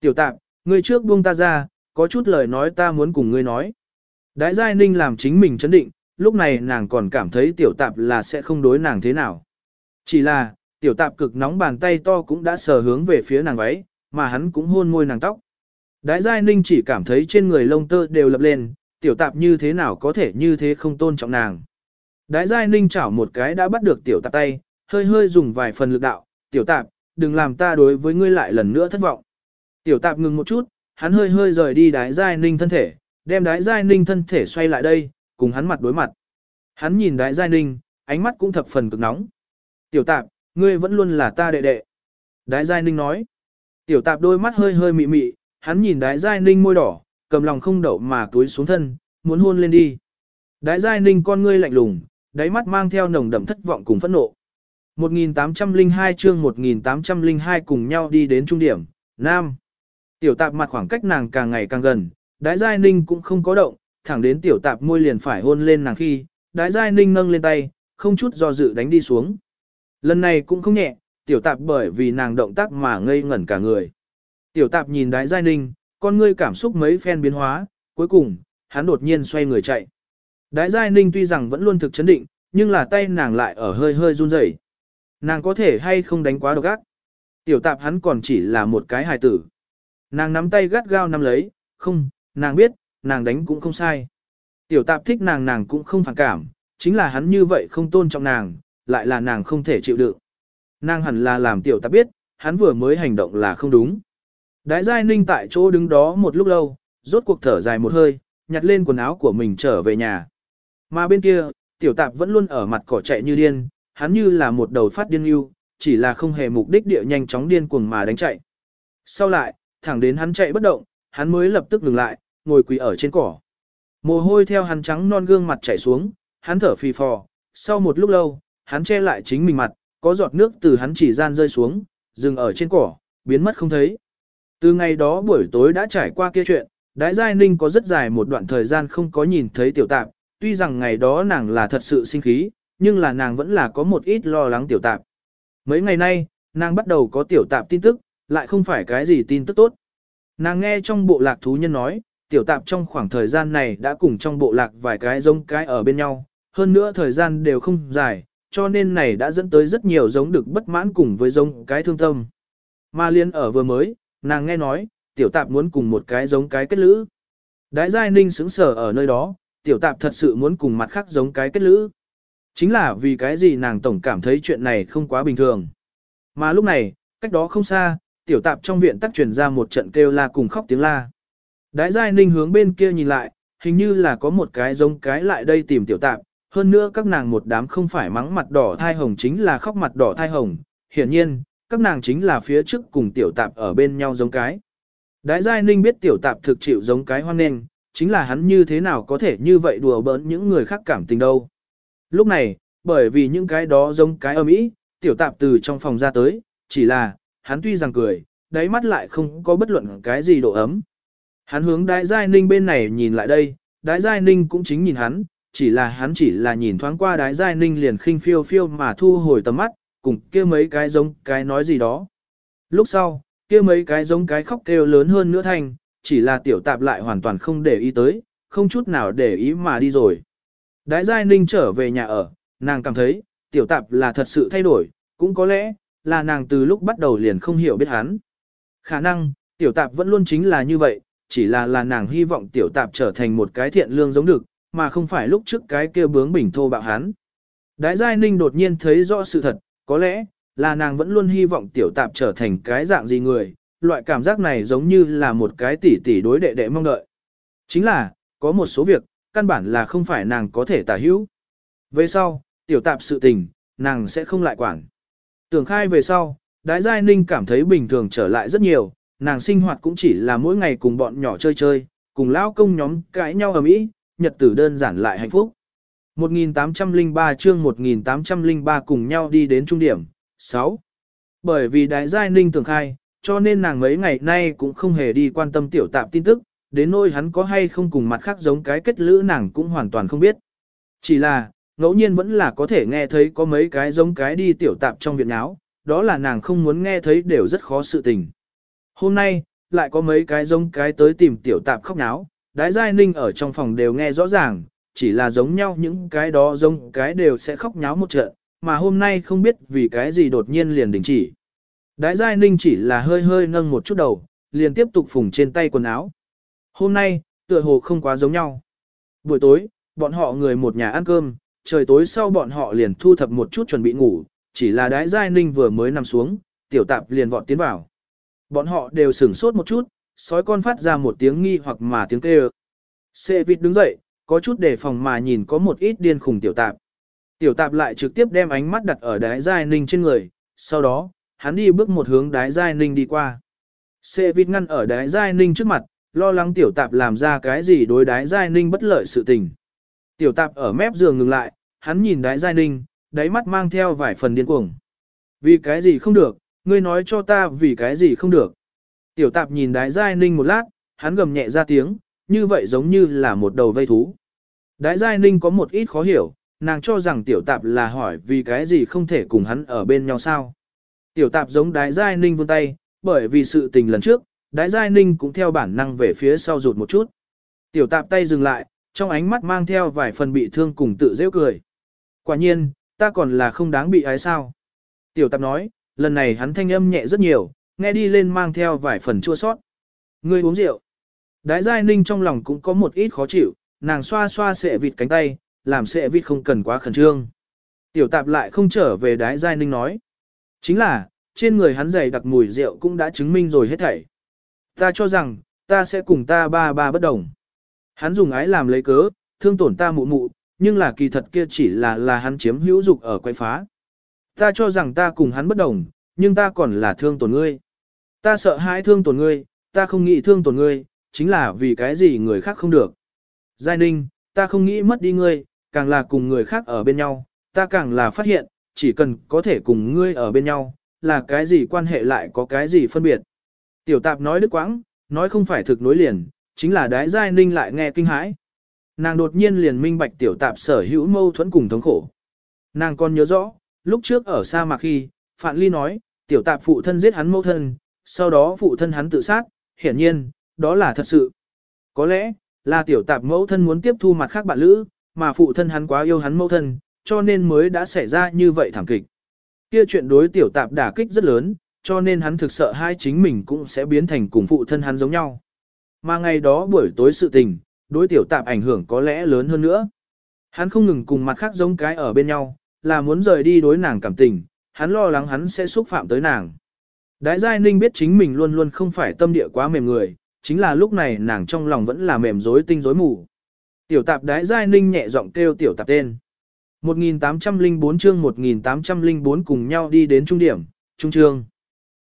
Tiểu tạp, ngươi trước buông ta ra, có chút lời nói ta muốn cùng ngươi nói. Đái Giai Ninh làm chính mình chấn định, lúc này nàng còn cảm thấy tiểu tạp là sẽ không đối nàng thế nào. Chỉ là, tiểu tạp cực nóng bàn tay to cũng đã sờ hướng về phía nàng váy, mà hắn cũng hôn môi nàng tóc. Đái Giai Ninh chỉ cảm thấy trên người lông tơ đều lập lên, tiểu tạp như thế nào có thể như thế không tôn trọng nàng. Đái giai ninh chảo một cái đã bắt được tiểu tạp tay, hơi hơi dùng vài phần lực đạo, tiểu tạp, đừng làm ta đối với ngươi lại lần nữa thất vọng. Tiểu tạp ngừng một chút, hắn hơi hơi rời đi đái giai ninh thân thể, đem đái giai ninh thân thể xoay lại đây, cùng hắn mặt đối mặt. Hắn nhìn đái giai ninh, ánh mắt cũng thập phần cực nóng. Tiểu tạp, ngươi vẫn luôn là ta đệ đệ. Đái giai ninh nói. Tiểu tạp đôi mắt hơi hơi mị mị, hắn nhìn đái giai ninh môi đỏ, cầm lòng không đậu mà túi xuống thân, muốn hôn lên đi. Đái giai ninh con ngươi lạnh lùng, đáy mắt mang theo nồng đậm thất vọng cùng phẫn nộ. 1802 chương 1802 cùng nhau đi đến trung điểm, Nam. Tiểu tạp mặt khoảng cách nàng càng ngày càng gần, đái giai ninh cũng không có động, thẳng đến tiểu tạp môi liền phải hôn lên nàng khi, đái giai ninh nâng lên tay, không chút do dự đánh đi xuống. Lần này cũng không nhẹ, tiểu tạp bởi vì nàng động tác mà ngây ngẩn cả người. Tiểu tạp nhìn đái giai ninh, con ngươi cảm xúc mấy phen biến hóa, cuối cùng, hắn đột nhiên xoay người chạy. Đái giai ninh tuy rằng vẫn luôn thực chấn định, nhưng là tay nàng lại ở hơi hơi run rẩy. Nàng có thể hay không đánh quá độc ác. Tiểu tạp hắn còn chỉ là một cái hài tử. Nàng nắm tay gắt gao nắm lấy, không, nàng biết, nàng đánh cũng không sai. Tiểu tạp thích nàng nàng cũng không phản cảm, chính là hắn như vậy không tôn trọng nàng, lại là nàng không thể chịu đựng. Nàng hẳn là làm tiểu tạp biết, hắn vừa mới hành động là không đúng. Đái giai ninh tại chỗ đứng đó một lúc lâu, rốt cuộc thở dài một hơi, nhặt lên quần áo của mình trở về nhà. Mà bên kia, tiểu tạp vẫn luôn ở mặt cỏ chạy như điên, hắn như là một đầu phát điên yêu, chỉ là không hề mục đích địa nhanh chóng điên cuồng mà đánh chạy. Sau lại, thẳng đến hắn chạy bất động, hắn mới lập tức dừng lại, ngồi quỳ ở trên cỏ. Mồ hôi theo hắn trắng non gương mặt chảy xuống, hắn thở phì phò, sau một lúc lâu, hắn che lại chính mình mặt, có giọt nước từ hắn chỉ gian rơi xuống, dừng ở trên cỏ, biến mất không thấy. Từ ngày đó buổi tối đã trải qua kia chuyện, Đái Giai Ninh có rất dài một đoạn thời gian không có nhìn thấy tiểu tạp, tuy rằng ngày đó nàng là thật sự sinh khí, nhưng là nàng vẫn là có một ít lo lắng tiểu tạp. Mấy ngày nay, nàng bắt đầu có tiểu tạp tin tức, lại không phải cái gì tin tức tốt. Nàng nghe trong bộ lạc thú nhân nói, tiểu tạp trong khoảng thời gian này đã cùng trong bộ lạc vài cái giống cái ở bên nhau, hơn nữa thời gian đều không dài, cho nên này đã dẫn tới rất nhiều giống được bất mãn cùng với giống cái thương tâm. Mà liên ở vừa mới, nàng nghe nói, tiểu tạp muốn cùng một cái giống cái kết lữ. Đái giai ninh xứng sở ở nơi đó, tiểu tạp thật sự muốn cùng mặt khác giống cái kết lữ. Chính là vì cái gì nàng tổng cảm thấy chuyện này không quá bình thường. Mà lúc này, cách đó không xa, tiểu tạp trong viện tắt truyền ra một trận kêu la cùng khóc tiếng la. Đái giai ninh hướng bên kia nhìn lại, hình như là có một cái giống cái lại đây tìm tiểu tạp, hơn nữa các nàng một đám không phải mắng mặt đỏ thai hồng chính là khóc mặt đỏ thai hồng, hiển nhiên, các nàng chính là phía trước cùng tiểu tạp ở bên nhau giống cái. Đái giai ninh biết tiểu tạp thực chịu giống cái hoang nền, chính là hắn như thế nào có thể như vậy đùa bỡn những người khác cảm tình đâu. Lúc này, bởi vì những cái đó giống cái âm ý, tiểu tạp từ trong phòng ra tới, chỉ là, hắn tuy rằng cười, đáy mắt lại không có bất luận cái gì độ ấm. Hắn hướng đái giai ninh bên này nhìn lại đây, đái giai ninh cũng chính nhìn hắn, chỉ là hắn chỉ là nhìn thoáng qua đái giai ninh liền khinh phiêu phiêu mà thu hồi tầm mắt, cùng kia mấy cái giống cái nói gì đó. Lúc sau, kia mấy cái giống cái khóc kêu lớn hơn nữa thanh, chỉ là tiểu tạp lại hoàn toàn không để ý tới, không chút nào để ý mà đi rồi. Đái Giai Ninh trở về nhà ở, nàng cảm thấy, tiểu tạp là thật sự thay đổi, cũng có lẽ, là nàng từ lúc bắt đầu liền không hiểu biết hắn. Khả năng, tiểu tạp vẫn luôn chính là như vậy, chỉ là là nàng hy vọng tiểu tạp trở thành một cái thiện lương giống được, mà không phải lúc trước cái kia bướng bỉnh thô bạo hắn. Đái Giai Ninh đột nhiên thấy rõ sự thật, có lẽ, là nàng vẫn luôn hy vọng tiểu tạp trở thành cái dạng gì người, loại cảm giác này giống như là một cái tỷ tỷ đối đệ đệ mong đợi. Chính là, có một số việc, căn bản là không phải nàng có thể tả hữu. Về sau, tiểu tạp sự tình, nàng sẽ không lại quản. Tưởng khai về sau, đái giai ninh cảm thấy bình thường trở lại rất nhiều, nàng sinh hoạt cũng chỉ là mỗi ngày cùng bọn nhỏ chơi chơi, cùng lao công nhóm cãi nhau ở mỹ, nhật tử đơn giản lại hạnh phúc. 1803 chương 1803 cùng nhau đi đến trung điểm, 6. Bởi vì đại giai ninh tưởng khai, cho nên nàng mấy ngày nay cũng không hề đi quan tâm tiểu tạp tin tức, đến nỗi hắn có hay không cùng mặt khác giống cái kết lữ nàng cũng hoàn toàn không biết. Chỉ là, ngẫu nhiên vẫn là có thể nghe thấy có mấy cái giống cái đi tiểu tạp trong viện áo, đó là nàng không muốn nghe thấy đều rất khó sự tình. Hôm nay, lại có mấy cái giống cái tới tìm tiểu tạp khóc náo, đái giai ninh ở trong phòng đều nghe rõ ràng, chỉ là giống nhau những cái đó giống cái đều sẽ khóc nháo một trận, mà hôm nay không biết vì cái gì đột nhiên liền đình chỉ. Đái giai ninh chỉ là hơi hơi nâng một chút đầu, liền tiếp tục phùng trên tay quần áo. Hôm nay, tựa hồ không quá giống nhau. Buổi tối, bọn họ người một nhà ăn cơm, trời tối sau bọn họ liền thu thập một chút chuẩn bị ngủ, chỉ là đái giai ninh vừa mới nằm xuống, tiểu tạp liền vọt tiến vào. Bọn họ đều sửng sốt một chút, sói con phát ra một tiếng nghi hoặc mà tiếng kêu. Sệ vịt đứng dậy, có chút đề phòng mà nhìn có một ít điên khùng tiểu tạp. Tiểu tạp lại trực tiếp đem ánh mắt đặt ở đái giai ninh trên người, sau đó, hắn đi bước một hướng đái giai ninh đi qua. Sệ vịt ngăn ở đái giai ninh trước mặt, lo lắng tiểu tạp làm ra cái gì đối đái giai ninh bất lợi sự tình. Tiểu tạp ở mép giường ngừng lại, hắn nhìn đái giai ninh, đáy mắt mang theo vài phần điên cuồng. Vì cái gì không được, ngươi nói cho ta vì cái gì không được. Tiểu tạp nhìn đái giai ninh một lát, hắn gầm nhẹ ra tiếng, như vậy giống như là một đầu vây thú. Đái giai ninh có một ít khó hiểu, nàng cho rằng tiểu tạp là hỏi vì cái gì không thể cùng hắn ở bên nhau sao. Tiểu tạp giống đái giai ninh vươn tay, bởi vì sự tình lần trước, đái giai ninh cũng theo bản năng về phía sau rụt một chút. Tiểu tạp tay dừng lại, trong ánh mắt mang theo vài phần bị thương cùng tự dễ cười. Quả nhiên, ta còn là không đáng bị ái sao. Tiểu tạp nói, lần này hắn thanh âm nhẹ rất nhiều, nghe đi lên mang theo vài phần chua sót. Ngươi uống rượu. Đái giai ninh trong lòng cũng có một ít khó chịu, nàng xoa xoa sệ vịt cánh tay, làm sệ vịt không cần quá khẩn trương. Tiểu tạp lại không trở về đái giai ninh nói. Chính là, trên người hắn dày đặc mùi rượu cũng đã chứng minh rồi hết thảy. Ta cho rằng, ta sẽ cùng ta ba ba bất đồng. Hắn dùng ái làm lấy cớ, thương tổn ta mụ mụ, nhưng là kỳ thật kia chỉ là là hắn chiếm hữu dục ở quay phá. Ta cho rằng ta cùng hắn bất đồng, nhưng ta còn là thương tổn ngươi. Ta sợ hãi thương tổn ngươi, ta không nghĩ thương tổn ngươi, chính là vì cái gì người khác không được. Giai ninh, ta không nghĩ mất đi ngươi, càng là cùng người khác ở bên nhau, ta càng là phát hiện, chỉ cần có thể cùng ngươi ở bên nhau, là cái gì quan hệ lại có cái gì phân biệt. Tiểu tạp nói đức quãng, nói không phải thực nối liền, chính là đái giai ninh lại nghe kinh hãi. Nàng đột nhiên liền minh bạch tiểu tạp sở hữu mâu thuẫn cùng thống khổ. Nàng còn nhớ rõ, lúc trước ở sa mạc khi, Phạn Ly nói, tiểu tạp phụ thân giết hắn mâu thân, sau đó phụ thân hắn tự sát, hiển nhiên, đó là thật sự. Có lẽ, là tiểu tạp mẫu thân muốn tiếp thu mặt khác bạn lữ, mà phụ thân hắn quá yêu hắn mẫu thân, cho nên mới đã xảy ra như vậy thảm kịch. Kia chuyện đối tiểu tạp đả kích rất lớn, cho nên hắn thực sợ hai chính mình cũng sẽ biến thành cùng phụ thân hắn giống nhau. Mà ngày đó buổi tối sự tình, đối tiểu tạp ảnh hưởng có lẽ lớn hơn nữa. Hắn không ngừng cùng mặt khác giống cái ở bên nhau, là muốn rời đi đối nàng cảm tình, hắn lo lắng hắn sẽ xúc phạm tới nàng. Đái Giai Ninh biết chính mình luôn luôn không phải tâm địa quá mềm người, chính là lúc này nàng trong lòng vẫn là mềm rối tinh rối mù. Tiểu tạp Đái Giai Ninh nhẹ giọng kêu tiểu tạp tên. 1804 chương 1804 cùng nhau đi đến trung điểm, trung trương.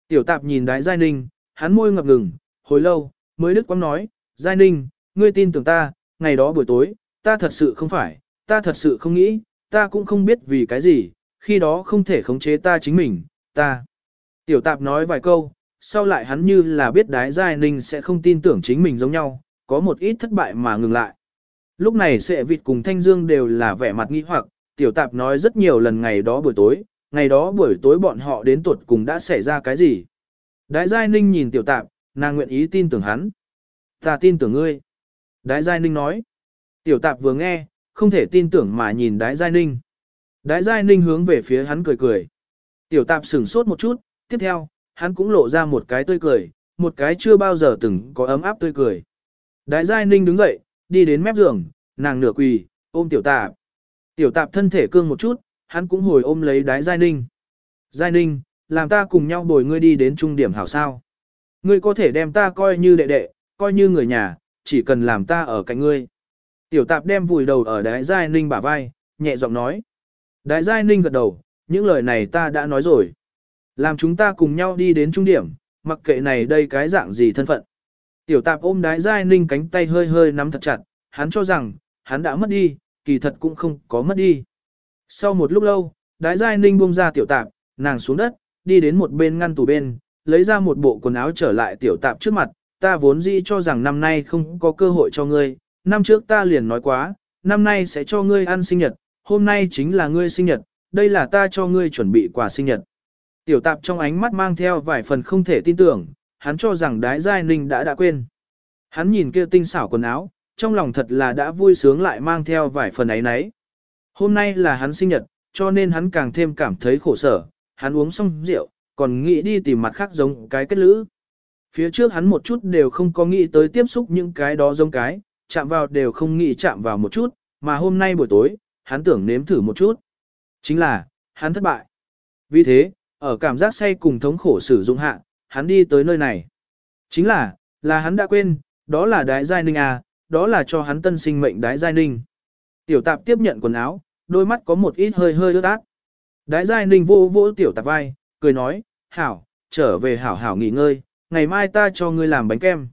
Tiểu tạp nhìn Đái Giai Ninh, hắn môi ngập ngừng, hồi lâu, mới đức quang nói, Giai Ninh, ngươi tin tưởng ta, ngày đó buổi tối, ta thật sự không phải, ta thật sự không nghĩ, ta cũng không biết vì cái gì, khi đó không thể khống chế ta chính mình, ta. Tiểu tạp nói vài câu, sau lại hắn như là biết đái giai ninh sẽ không tin tưởng chính mình giống nhau, có một ít thất bại mà ngừng lại. Lúc này sệ vịt cùng thanh dương đều là vẻ mặt nghi hoặc, tiểu tạp nói rất nhiều lần ngày đó buổi tối, ngày đó buổi tối bọn họ đến tuột cùng đã xảy ra cái gì. Đái giai ninh nhìn tiểu tạp, nàng nguyện ý tin tưởng hắn. Ta tin tưởng ngươi. Đái Giai Ninh nói. Tiểu tạp vừa nghe, không thể tin tưởng mà nhìn Đái Giai Ninh. Đái Giai Ninh hướng về phía hắn cười cười. Tiểu tạp sửng sốt một chút, tiếp theo, hắn cũng lộ ra một cái tươi cười, một cái chưa bao giờ từng có ấm áp tươi cười. Đái Giai Ninh đứng dậy, đi đến mép giường, nàng nửa quỳ, ôm tiểu tạp. Tiểu tạp thân thể cương một chút, hắn cũng hồi ôm lấy đái Giai Ninh. Giai Ninh, làm ta cùng nhau bồi ngươi đi đến trung điểm hảo sao. Ngươi có thể đem ta coi như đệ đệ, coi như người nhà, chỉ cần làm ta ở cạnh ngươi. Tiểu tạp đem vùi đầu ở đái giai ninh bả vai, nhẹ giọng nói. Đái giai ninh gật đầu, những lời này ta đã nói rồi. Làm chúng ta cùng nhau đi đến trung điểm, mặc kệ này đây cái dạng gì thân phận. Tiểu tạp ôm đái giai ninh cánh tay hơi hơi nắm thật chặt, hắn cho rằng, hắn đã mất đi, kỳ thật cũng không có mất đi. Sau một lúc lâu, đái giai ninh buông ra tiểu tạp, nàng xuống đất, đi đến một bên ngăn tủ bên, lấy ra một bộ quần áo trở lại tiểu tạp trước mặt, ta vốn dĩ cho rằng năm nay không có cơ hội cho ngươi, năm trước ta liền nói quá, năm nay sẽ cho ngươi ăn sinh nhật, hôm nay chính là ngươi sinh nhật, đây là ta cho ngươi chuẩn bị quà sinh nhật. Tiểu tạp trong ánh mắt mang theo vài phần không thể tin tưởng, hắn cho rằng đái giai ninh đã đã quên. Hắn nhìn kia tinh xảo quần áo, trong lòng thật là đã vui sướng lại mang theo vài phần ấy nấy. Hôm nay là hắn sinh nhật, cho nên hắn càng thêm cảm thấy khổ sở, hắn uống xong rượu, còn nghĩ đi tìm mặt khác giống cái kết lữ. Phía trước hắn một chút đều không có nghĩ tới tiếp xúc những cái đó giống cái, chạm vào đều không nghĩ chạm vào một chút, mà hôm nay buổi tối, hắn tưởng nếm thử một chút. Chính là, hắn thất bại. Vì thế, ở cảm giác say cùng thống khổ sử dụng hạ, hắn đi tới nơi này. Chính là, là hắn đã quên, đó là đái giai ninh à, đó là cho hắn tân sinh mệnh đái giai ninh. Tiểu tạp tiếp nhận quần áo, đôi mắt có một ít hơi hơi ướt át. Đái giai ninh vô vô tiểu tạp vai, cười nói, hảo, trở về hảo hảo nghỉ ngơi, ngày mai ta cho ngươi làm bánh kem.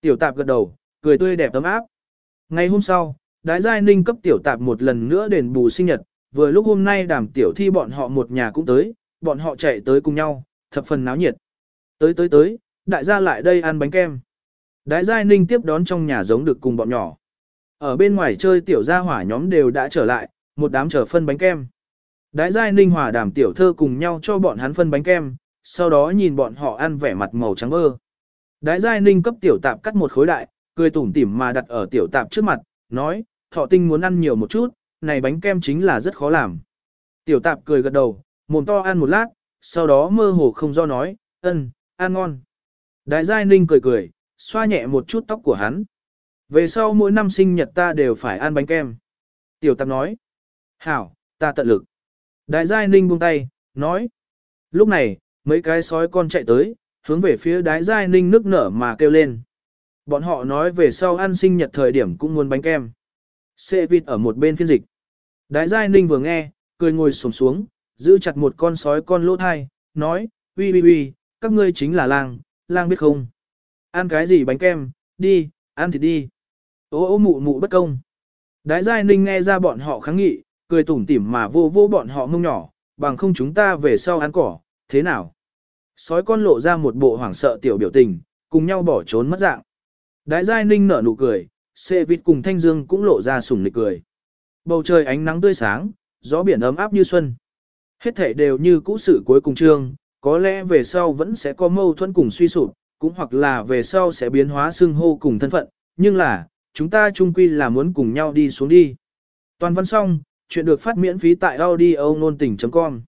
Tiểu tạp gật đầu, cười tươi đẹp tấm áp. Ngày hôm sau, đái giai ninh cấp tiểu tạp một lần nữa đền bù sinh nhật, vừa lúc hôm nay đàm tiểu thi bọn họ một nhà cũng tới, bọn họ chạy tới cùng nhau, thập phần náo nhiệt. Tới tới tới, đại gia lại đây ăn bánh kem. Đái giai ninh tiếp đón trong nhà giống được cùng bọn nhỏ. Ở bên ngoài chơi tiểu gia hỏa nhóm đều đã trở lại, một đám chờ phân bánh kem. Đái giai ninh hòa đàm tiểu thơ cùng nhau cho bọn hắn phân bánh kem, sau đó nhìn bọn họ ăn vẻ mặt màu trắng bơ. Đái giai ninh cấp tiểu tạp cắt một khối đại, cười tủm tỉm mà đặt ở tiểu tạp trước mặt, nói, thọ tinh muốn ăn nhiều một chút, này bánh kem chính là rất khó làm. Tiểu tạp cười gật đầu, mồm to ăn một lát, sau đó mơ hồ không do nói, ân, ăn ngon. Đại giai ninh cười cười, xoa nhẹ một chút tóc của hắn. Về sau mỗi năm sinh nhật ta đều phải ăn bánh kem. Tiểu tạp nói, hảo, ta tận lực. Đại giai ninh buông tay, nói. Lúc này, mấy cái sói con chạy tới, hướng về phía đái giai ninh nước nở mà kêu lên. Bọn họ nói về sau ăn sinh nhật thời điểm cũng muốn bánh kem. Xê vịt ở một bên phiên dịch. Đái giai ninh vừa nghe, cười ngồi sồm xuống, giữ chặt một con sói con lỗ thai, nói, uy uy uy, các ngươi chính là lang, lang biết không? Ăn cái gì bánh kem, đi, ăn thịt đi. Ô ô mụ mụ bất công. Đái giai ninh nghe ra bọn họ kháng nghị, cười tủm tỉm mà vô vô bọn họ mông nhỏ, bằng không chúng ta về sau ăn cỏ, thế nào? Sói con lộ ra một bộ hoảng sợ tiểu biểu tình, cùng nhau bỏ trốn mất dạng. Đái giai ninh nở nụ cười, xê vịt cùng thanh dương cũng lộ ra sủng nịch cười. Bầu trời ánh nắng tươi sáng, gió biển ấm áp như xuân. Hết thể đều như cũ sự cuối cùng trương, có lẽ về sau vẫn sẽ có mâu thuẫn cùng suy sụp, cũng hoặc là về sau sẽ biến hóa xưng hô cùng thân phận, nhưng là, chúng ta chung quy là muốn cùng nhau đi xuống đi. Toàn văn xong, chuyện được phát miễn phí tại audio nôn tình.com